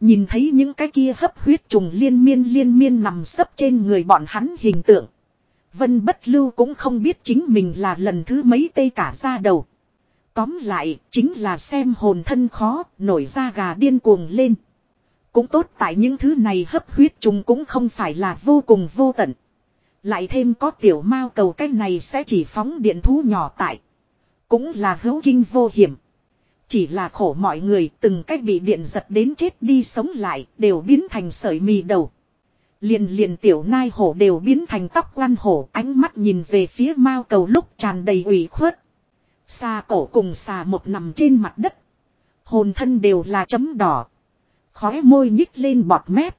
Nhìn thấy những cái kia hấp huyết trùng liên miên liên miên nằm sấp trên người bọn hắn hình tượng. Vân bất lưu cũng không biết chính mình là lần thứ mấy tê cả ra đầu. Tóm lại, chính là xem hồn thân khó, nổi ra gà điên cuồng lên. Cũng tốt tại những thứ này hấp huyết trùng cũng không phải là vô cùng vô tận. Lại thêm có tiểu mao cầu cái này sẽ chỉ phóng điện thú nhỏ tại. Cũng là hữu kinh vô hiểm. Chỉ là khổ mọi người từng cách bị điện giật đến chết đi sống lại đều biến thành sợi mì đầu. Liền liền tiểu nai hổ đều biến thành tóc quan hổ ánh mắt nhìn về phía mao cầu lúc tràn đầy ủy khuất. Xà cổ cùng xà một nằm trên mặt đất. Hồn thân đều là chấm đỏ. Khóe môi nhích lên bọt mép.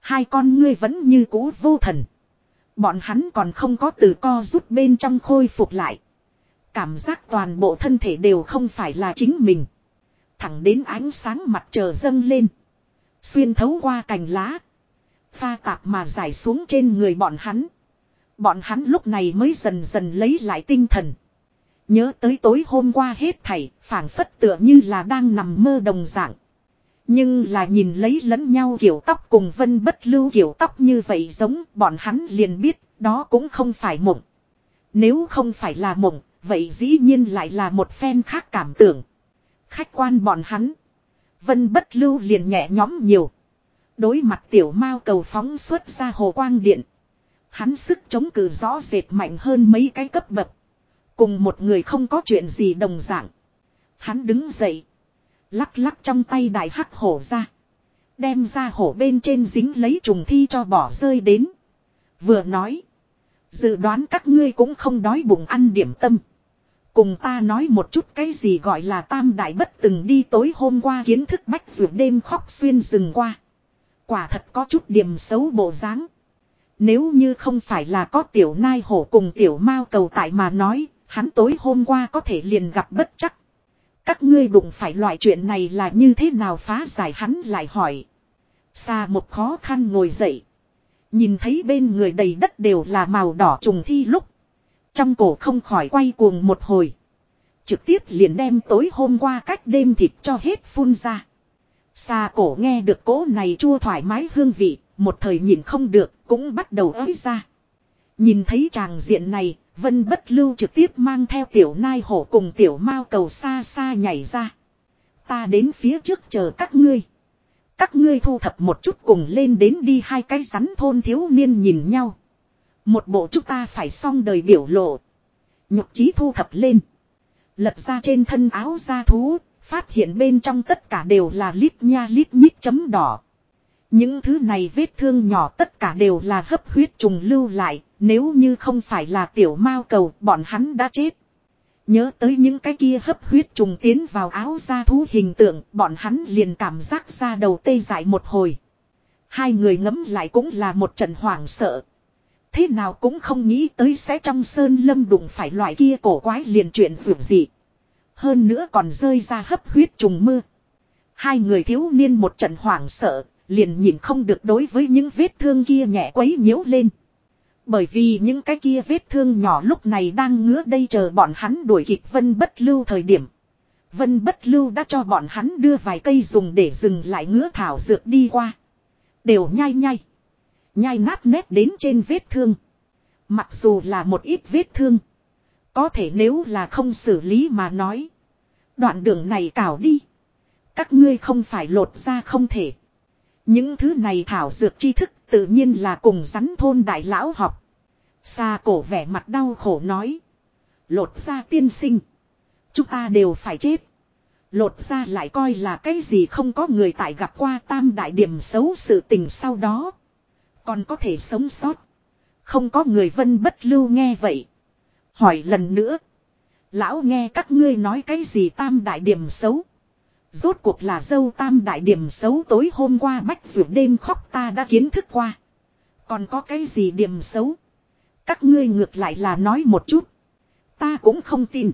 Hai con ngươi vẫn như cũ vô thần. Bọn hắn còn không có từ co rút bên trong khôi phục lại. Cảm giác toàn bộ thân thể đều không phải là chính mình. Thẳng đến ánh sáng mặt trời dâng lên. Xuyên thấu qua cành lá. Pha tạp mà giải xuống trên người bọn hắn. Bọn hắn lúc này mới dần dần lấy lại tinh thần. Nhớ tới tối hôm qua hết thảy, phảng phất tựa như là đang nằm mơ đồng dạng. Nhưng là nhìn lấy lẫn nhau kiểu tóc cùng vân bất lưu kiểu tóc như vậy giống bọn hắn liền biết đó cũng không phải mộng. Nếu không phải là mộng, vậy dĩ nhiên lại là một phen khác cảm tưởng. Khách quan bọn hắn. Vân bất lưu liền nhẹ nhóm nhiều. Đối mặt tiểu mao cầu phóng xuất ra hồ quang điện. Hắn sức chống cự rõ rệt mạnh hơn mấy cái cấp bậc. Cùng một người không có chuyện gì đồng dạng. Hắn đứng dậy. Lắc lắc trong tay đại hắc hổ ra. Đem ra hổ bên trên dính lấy trùng thi cho bỏ rơi đến. Vừa nói. Dự đoán các ngươi cũng không đói bụng ăn điểm tâm. Cùng ta nói một chút cái gì gọi là tam đại bất từng đi tối hôm qua kiến thức bách vượt đêm khóc xuyên rừng qua. Quả thật có chút điểm xấu bộ dáng. Nếu như không phải là có tiểu nai hổ cùng tiểu mao cầu tại mà nói, hắn tối hôm qua có thể liền gặp bất chắc. Các ngươi đụng phải loại chuyện này là như thế nào phá giải hắn lại hỏi. Xa một khó khăn ngồi dậy. Nhìn thấy bên người đầy đất đều là màu đỏ trùng thi lúc. Trong cổ không khỏi quay cuồng một hồi. Trực tiếp liền đem tối hôm qua cách đêm thịt cho hết phun ra. Xa cổ nghe được cỗ này chua thoải mái hương vị, một thời nhìn không được, cũng bắt đầu ới ra. Nhìn thấy tràng diện này, Vân bất lưu trực tiếp mang theo tiểu nai hổ cùng tiểu mao cầu xa xa nhảy ra. Ta đến phía trước chờ các ngươi. Các ngươi thu thập một chút cùng lên đến đi hai cái rắn thôn thiếu niên nhìn nhau. Một bộ chúng ta phải xong đời biểu lộ. Nhục trí thu thập lên. Lật ra trên thân áo da thú, phát hiện bên trong tất cả đều là lít nha lít nhít chấm đỏ. Những thứ này vết thương nhỏ tất cả đều là hấp huyết trùng lưu lại, nếu như không phải là tiểu mao cầu, bọn hắn đã chết. Nhớ tới những cái kia hấp huyết trùng tiến vào áo da thú hình tượng, bọn hắn liền cảm giác ra đầu tê dại một hồi. Hai người ngấm lại cũng là một trận hoảng sợ. Thế nào cũng không nghĩ tới sẽ trong sơn lâm đụng phải loại kia cổ quái liền chuyện dù gì. Hơn nữa còn rơi ra hấp huyết trùng mưa. Hai người thiếu niên một trận hoảng sợ, liền nhìn không được đối với những vết thương kia nhẹ quấy nhiễu lên. Bởi vì những cái kia vết thương nhỏ lúc này đang ngứa đây chờ bọn hắn đuổi kịp vân bất lưu thời điểm. Vân bất lưu đã cho bọn hắn đưa vài cây dùng để dừng lại ngứa thảo dược đi qua. Đều nhai nhai. Nhai nát nét đến trên vết thương. Mặc dù là một ít vết thương. Có thể nếu là không xử lý mà nói. Đoạn đường này cào đi. Các ngươi không phải lột ra không thể. Những thứ này thảo dược tri thức tự nhiên là cùng rắn thôn đại lão học. Xa cổ vẻ mặt đau khổ nói. Lột ra tiên sinh. Chúng ta đều phải chết. Lột ra lại coi là cái gì không có người tại gặp qua tam đại điểm xấu sự tình sau đó. Còn có thể sống sót. Không có người vân bất lưu nghe vậy. Hỏi lần nữa. Lão nghe các ngươi nói cái gì tam đại điểm xấu. Rốt cuộc là dâu tam đại điểm xấu tối hôm qua bách vượt đêm khóc ta đã kiến thức qua. Còn có cái gì điểm xấu? Các ngươi ngược lại là nói một chút. Ta cũng không tin.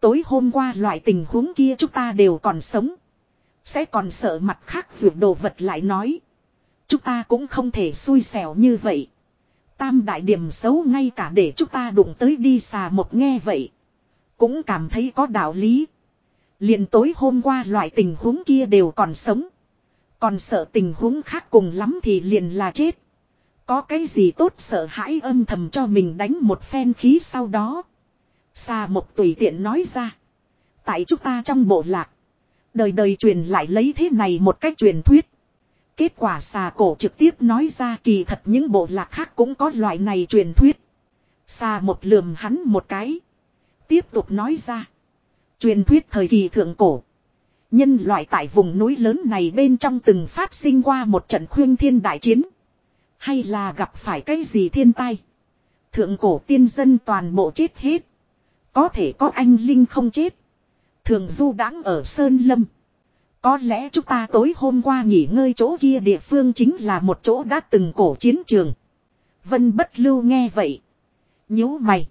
Tối hôm qua loại tình huống kia chúng ta đều còn sống. Sẽ còn sợ mặt khác vượt đồ vật lại nói. Chúng ta cũng không thể xui xẻo như vậy. Tam đại điểm xấu ngay cả để chúng ta đụng tới đi xà một nghe vậy. Cũng cảm thấy có đạo lý liền tối hôm qua loại tình huống kia đều còn sống. Còn sợ tình huống khác cùng lắm thì liền là chết. Có cái gì tốt sợ hãi âm thầm cho mình đánh một phen khí sau đó. xa một tùy tiện nói ra. Tại chúng ta trong bộ lạc. Đời đời truyền lại lấy thế này một cách truyền thuyết. Kết quả xà cổ trực tiếp nói ra kỳ thật những bộ lạc khác cũng có loại này truyền thuyết. Xà một lườm hắn một cái. Tiếp tục nói ra. Truyền thuyết thời kỳ thượng cổ. Nhân loại tại vùng núi lớn này bên trong từng phát sinh qua một trận khuyên thiên đại chiến. Hay là gặp phải cái gì thiên tai. Thượng cổ tiên dân toàn bộ chết hết. Có thể có anh Linh không chết. Thường du đáng ở Sơn Lâm. Có lẽ chúng ta tối hôm qua nghỉ ngơi chỗ kia địa phương chính là một chỗ đã từng cổ chiến trường. Vân bất lưu nghe vậy. nhíu mày.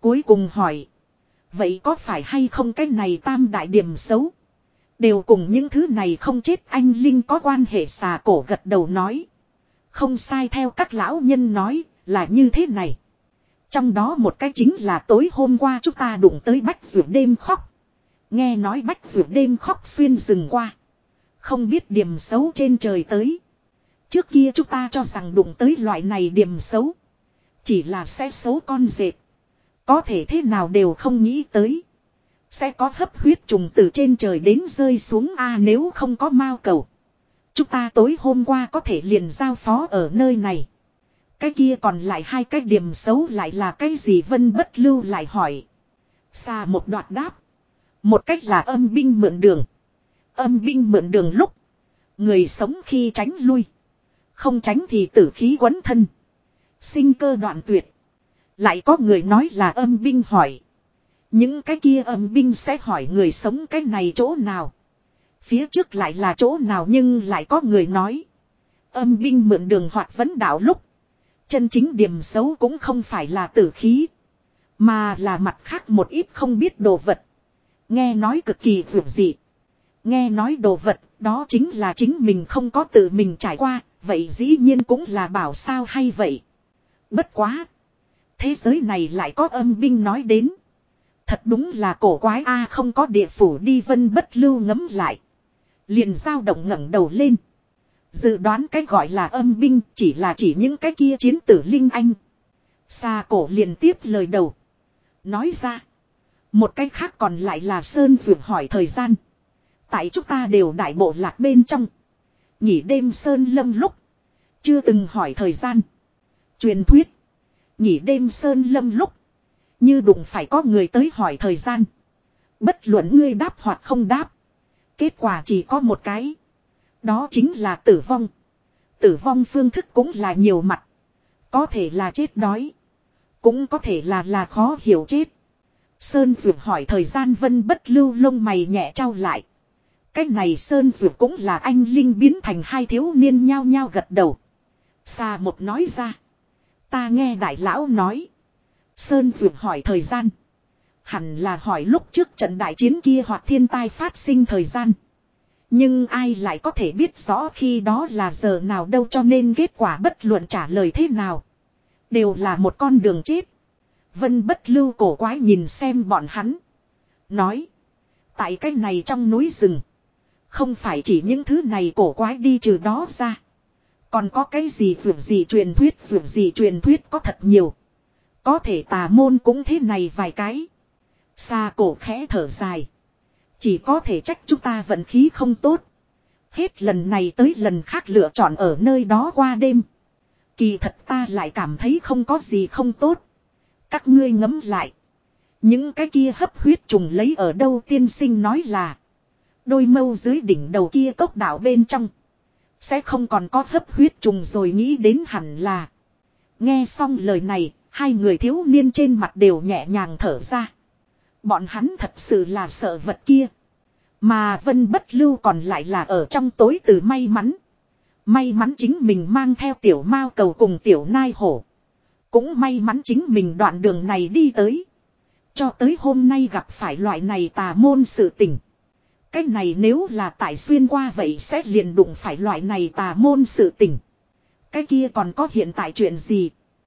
Cuối cùng hỏi. Vậy có phải hay không cái này tam đại điểm xấu? Đều cùng những thứ này không chết, anh Linh có quan hệ xà cổ gật đầu nói. Không sai, theo các lão nhân nói, là như thế này. Trong đó một cái chính là tối hôm qua chúng ta đụng tới bách ruột đêm khóc. Nghe nói bách ruột đêm khóc xuyên rừng qua. Không biết điểm xấu trên trời tới. Trước kia chúng ta cho rằng đụng tới loại này điểm xấu. Chỉ là xe xấu con dệt. Có thể thế nào đều không nghĩ tới. Sẽ có hấp huyết trùng từ trên trời đến rơi xuống a nếu không có mao cầu. Chúng ta tối hôm qua có thể liền giao phó ở nơi này. Cái kia còn lại hai cái điểm xấu lại là cái gì vân bất lưu lại hỏi. Xa một đoạn đáp. Một cách là âm binh mượn đường. Âm binh mượn đường lúc. Người sống khi tránh lui. Không tránh thì tử khí quấn thân. Sinh cơ đoạn tuyệt. Lại có người nói là âm binh hỏi. Những cái kia âm binh sẽ hỏi người sống cái này chỗ nào. Phía trước lại là chỗ nào nhưng lại có người nói. Âm binh mượn đường hoặc vấn đạo lúc. Chân chính điểm xấu cũng không phải là tử khí. Mà là mặt khác một ít không biết đồ vật. Nghe nói cực kỳ vượt dị. Nghe nói đồ vật, đó chính là chính mình không có tự mình trải qua. Vậy dĩ nhiên cũng là bảo sao hay vậy. Bất quá. Thế giới này lại có âm binh nói đến. Thật đúng là cổ quái a không có địa phủ đi vân bất lưu ngấm lại. Liền dao động ngẩng đầu lên. Dự đoán cái gọi là âm binh chỉ là chỉ những cái kia chiến tử linh anh. Xa cổ liền tiếp lời đầu. Nói ra. Một cái khác còn lại là Sơn Dược hỏi thời gian. Tại chúng ta đều đại bộ lạc bên trong. Nghỉ đêm Sơn Lâm lúc. Chưa từng hỏi thời gian. Truyền thuyết. Nghỉ đêm Sơn Lâm lúc. Như đụng phải có người tới hỏi thời gian. Bất luận ngươi đáp hoặc không đáp. Kết quả chỉ có một cái. Đó chính là tử vong. Tử vong phương thức cũng là nhiều mặt. Có thể là chết đói. Cũng có thể là là khó hiểu chết. Sơn Dược hỏi thời gian vân bất lưu lông mày nhẹ trao lại. Cách này Sơn Dược cũng là anh Linh biến thành hai thiếu niên nhao nhao gật đầu. Xa một nói ra. Ta nghe đại lão nói. Sơn duyệt hỏi thời gian. Hẳn là hỏi lúc trước trận đại chiến kia hoặc thiên tai phát sinh thời gian. Nhưng ai lại có thể biết rõ khi đó là giờ nào đâu cho nên kết quả bất luận trả lời thế nào. Đều là một con đường chết. Vân bất lưu cổ quái nhìn xem bọn hắn. Nói. Tại cái này trong núi rừng. Không phải chỉ những thứ này cổ quái đi trừ đó ra. Còn có cái gì vượt gì truyền thuyết vượt gì truyền thuyết có thật nhiều. Có thể tà môn cũng thế này vài cái. Xa cổ khẽ thở dài. Chỉ có thể trách chúng ta vận khí không tốt. Hết lần này tới lần khác lựa chọn ở nơi đó qua đêm. Kỳ thật ta lại cảm thấy không có gì không tốt. Các ngươi ngấm lại. Những cái kia hấp huyết trùng lấy ở đâu tiên sinh nói là. Đôi mâu dưới đỉnh đầu kia cốc đảo bên trong. Sẽ không còn có hấp huyết trùng rồi nghĩ đến hẳn là. Nghe xong lời này, hai người thiếu niên trên mặt đều nhẹ nhàng thở ra. Bọn hắn thật sự là sợ vật kia. Mà vân bất lưu còn lại là ở trong tối từ may mắn. May mắn chính mình mang theo tiểu mao cầu cùng tiểu nai hổ. Cũng may mắn chính mình đoạn đường này đi tới. Cho tới hôm nay gặp phải loại này tà môn sự tình. Cái này nếu là tại xuyên qua vậy sẽ liền đụng phải loại này tà môn sự tình. Cái kia còn có hiện tại chuyện gì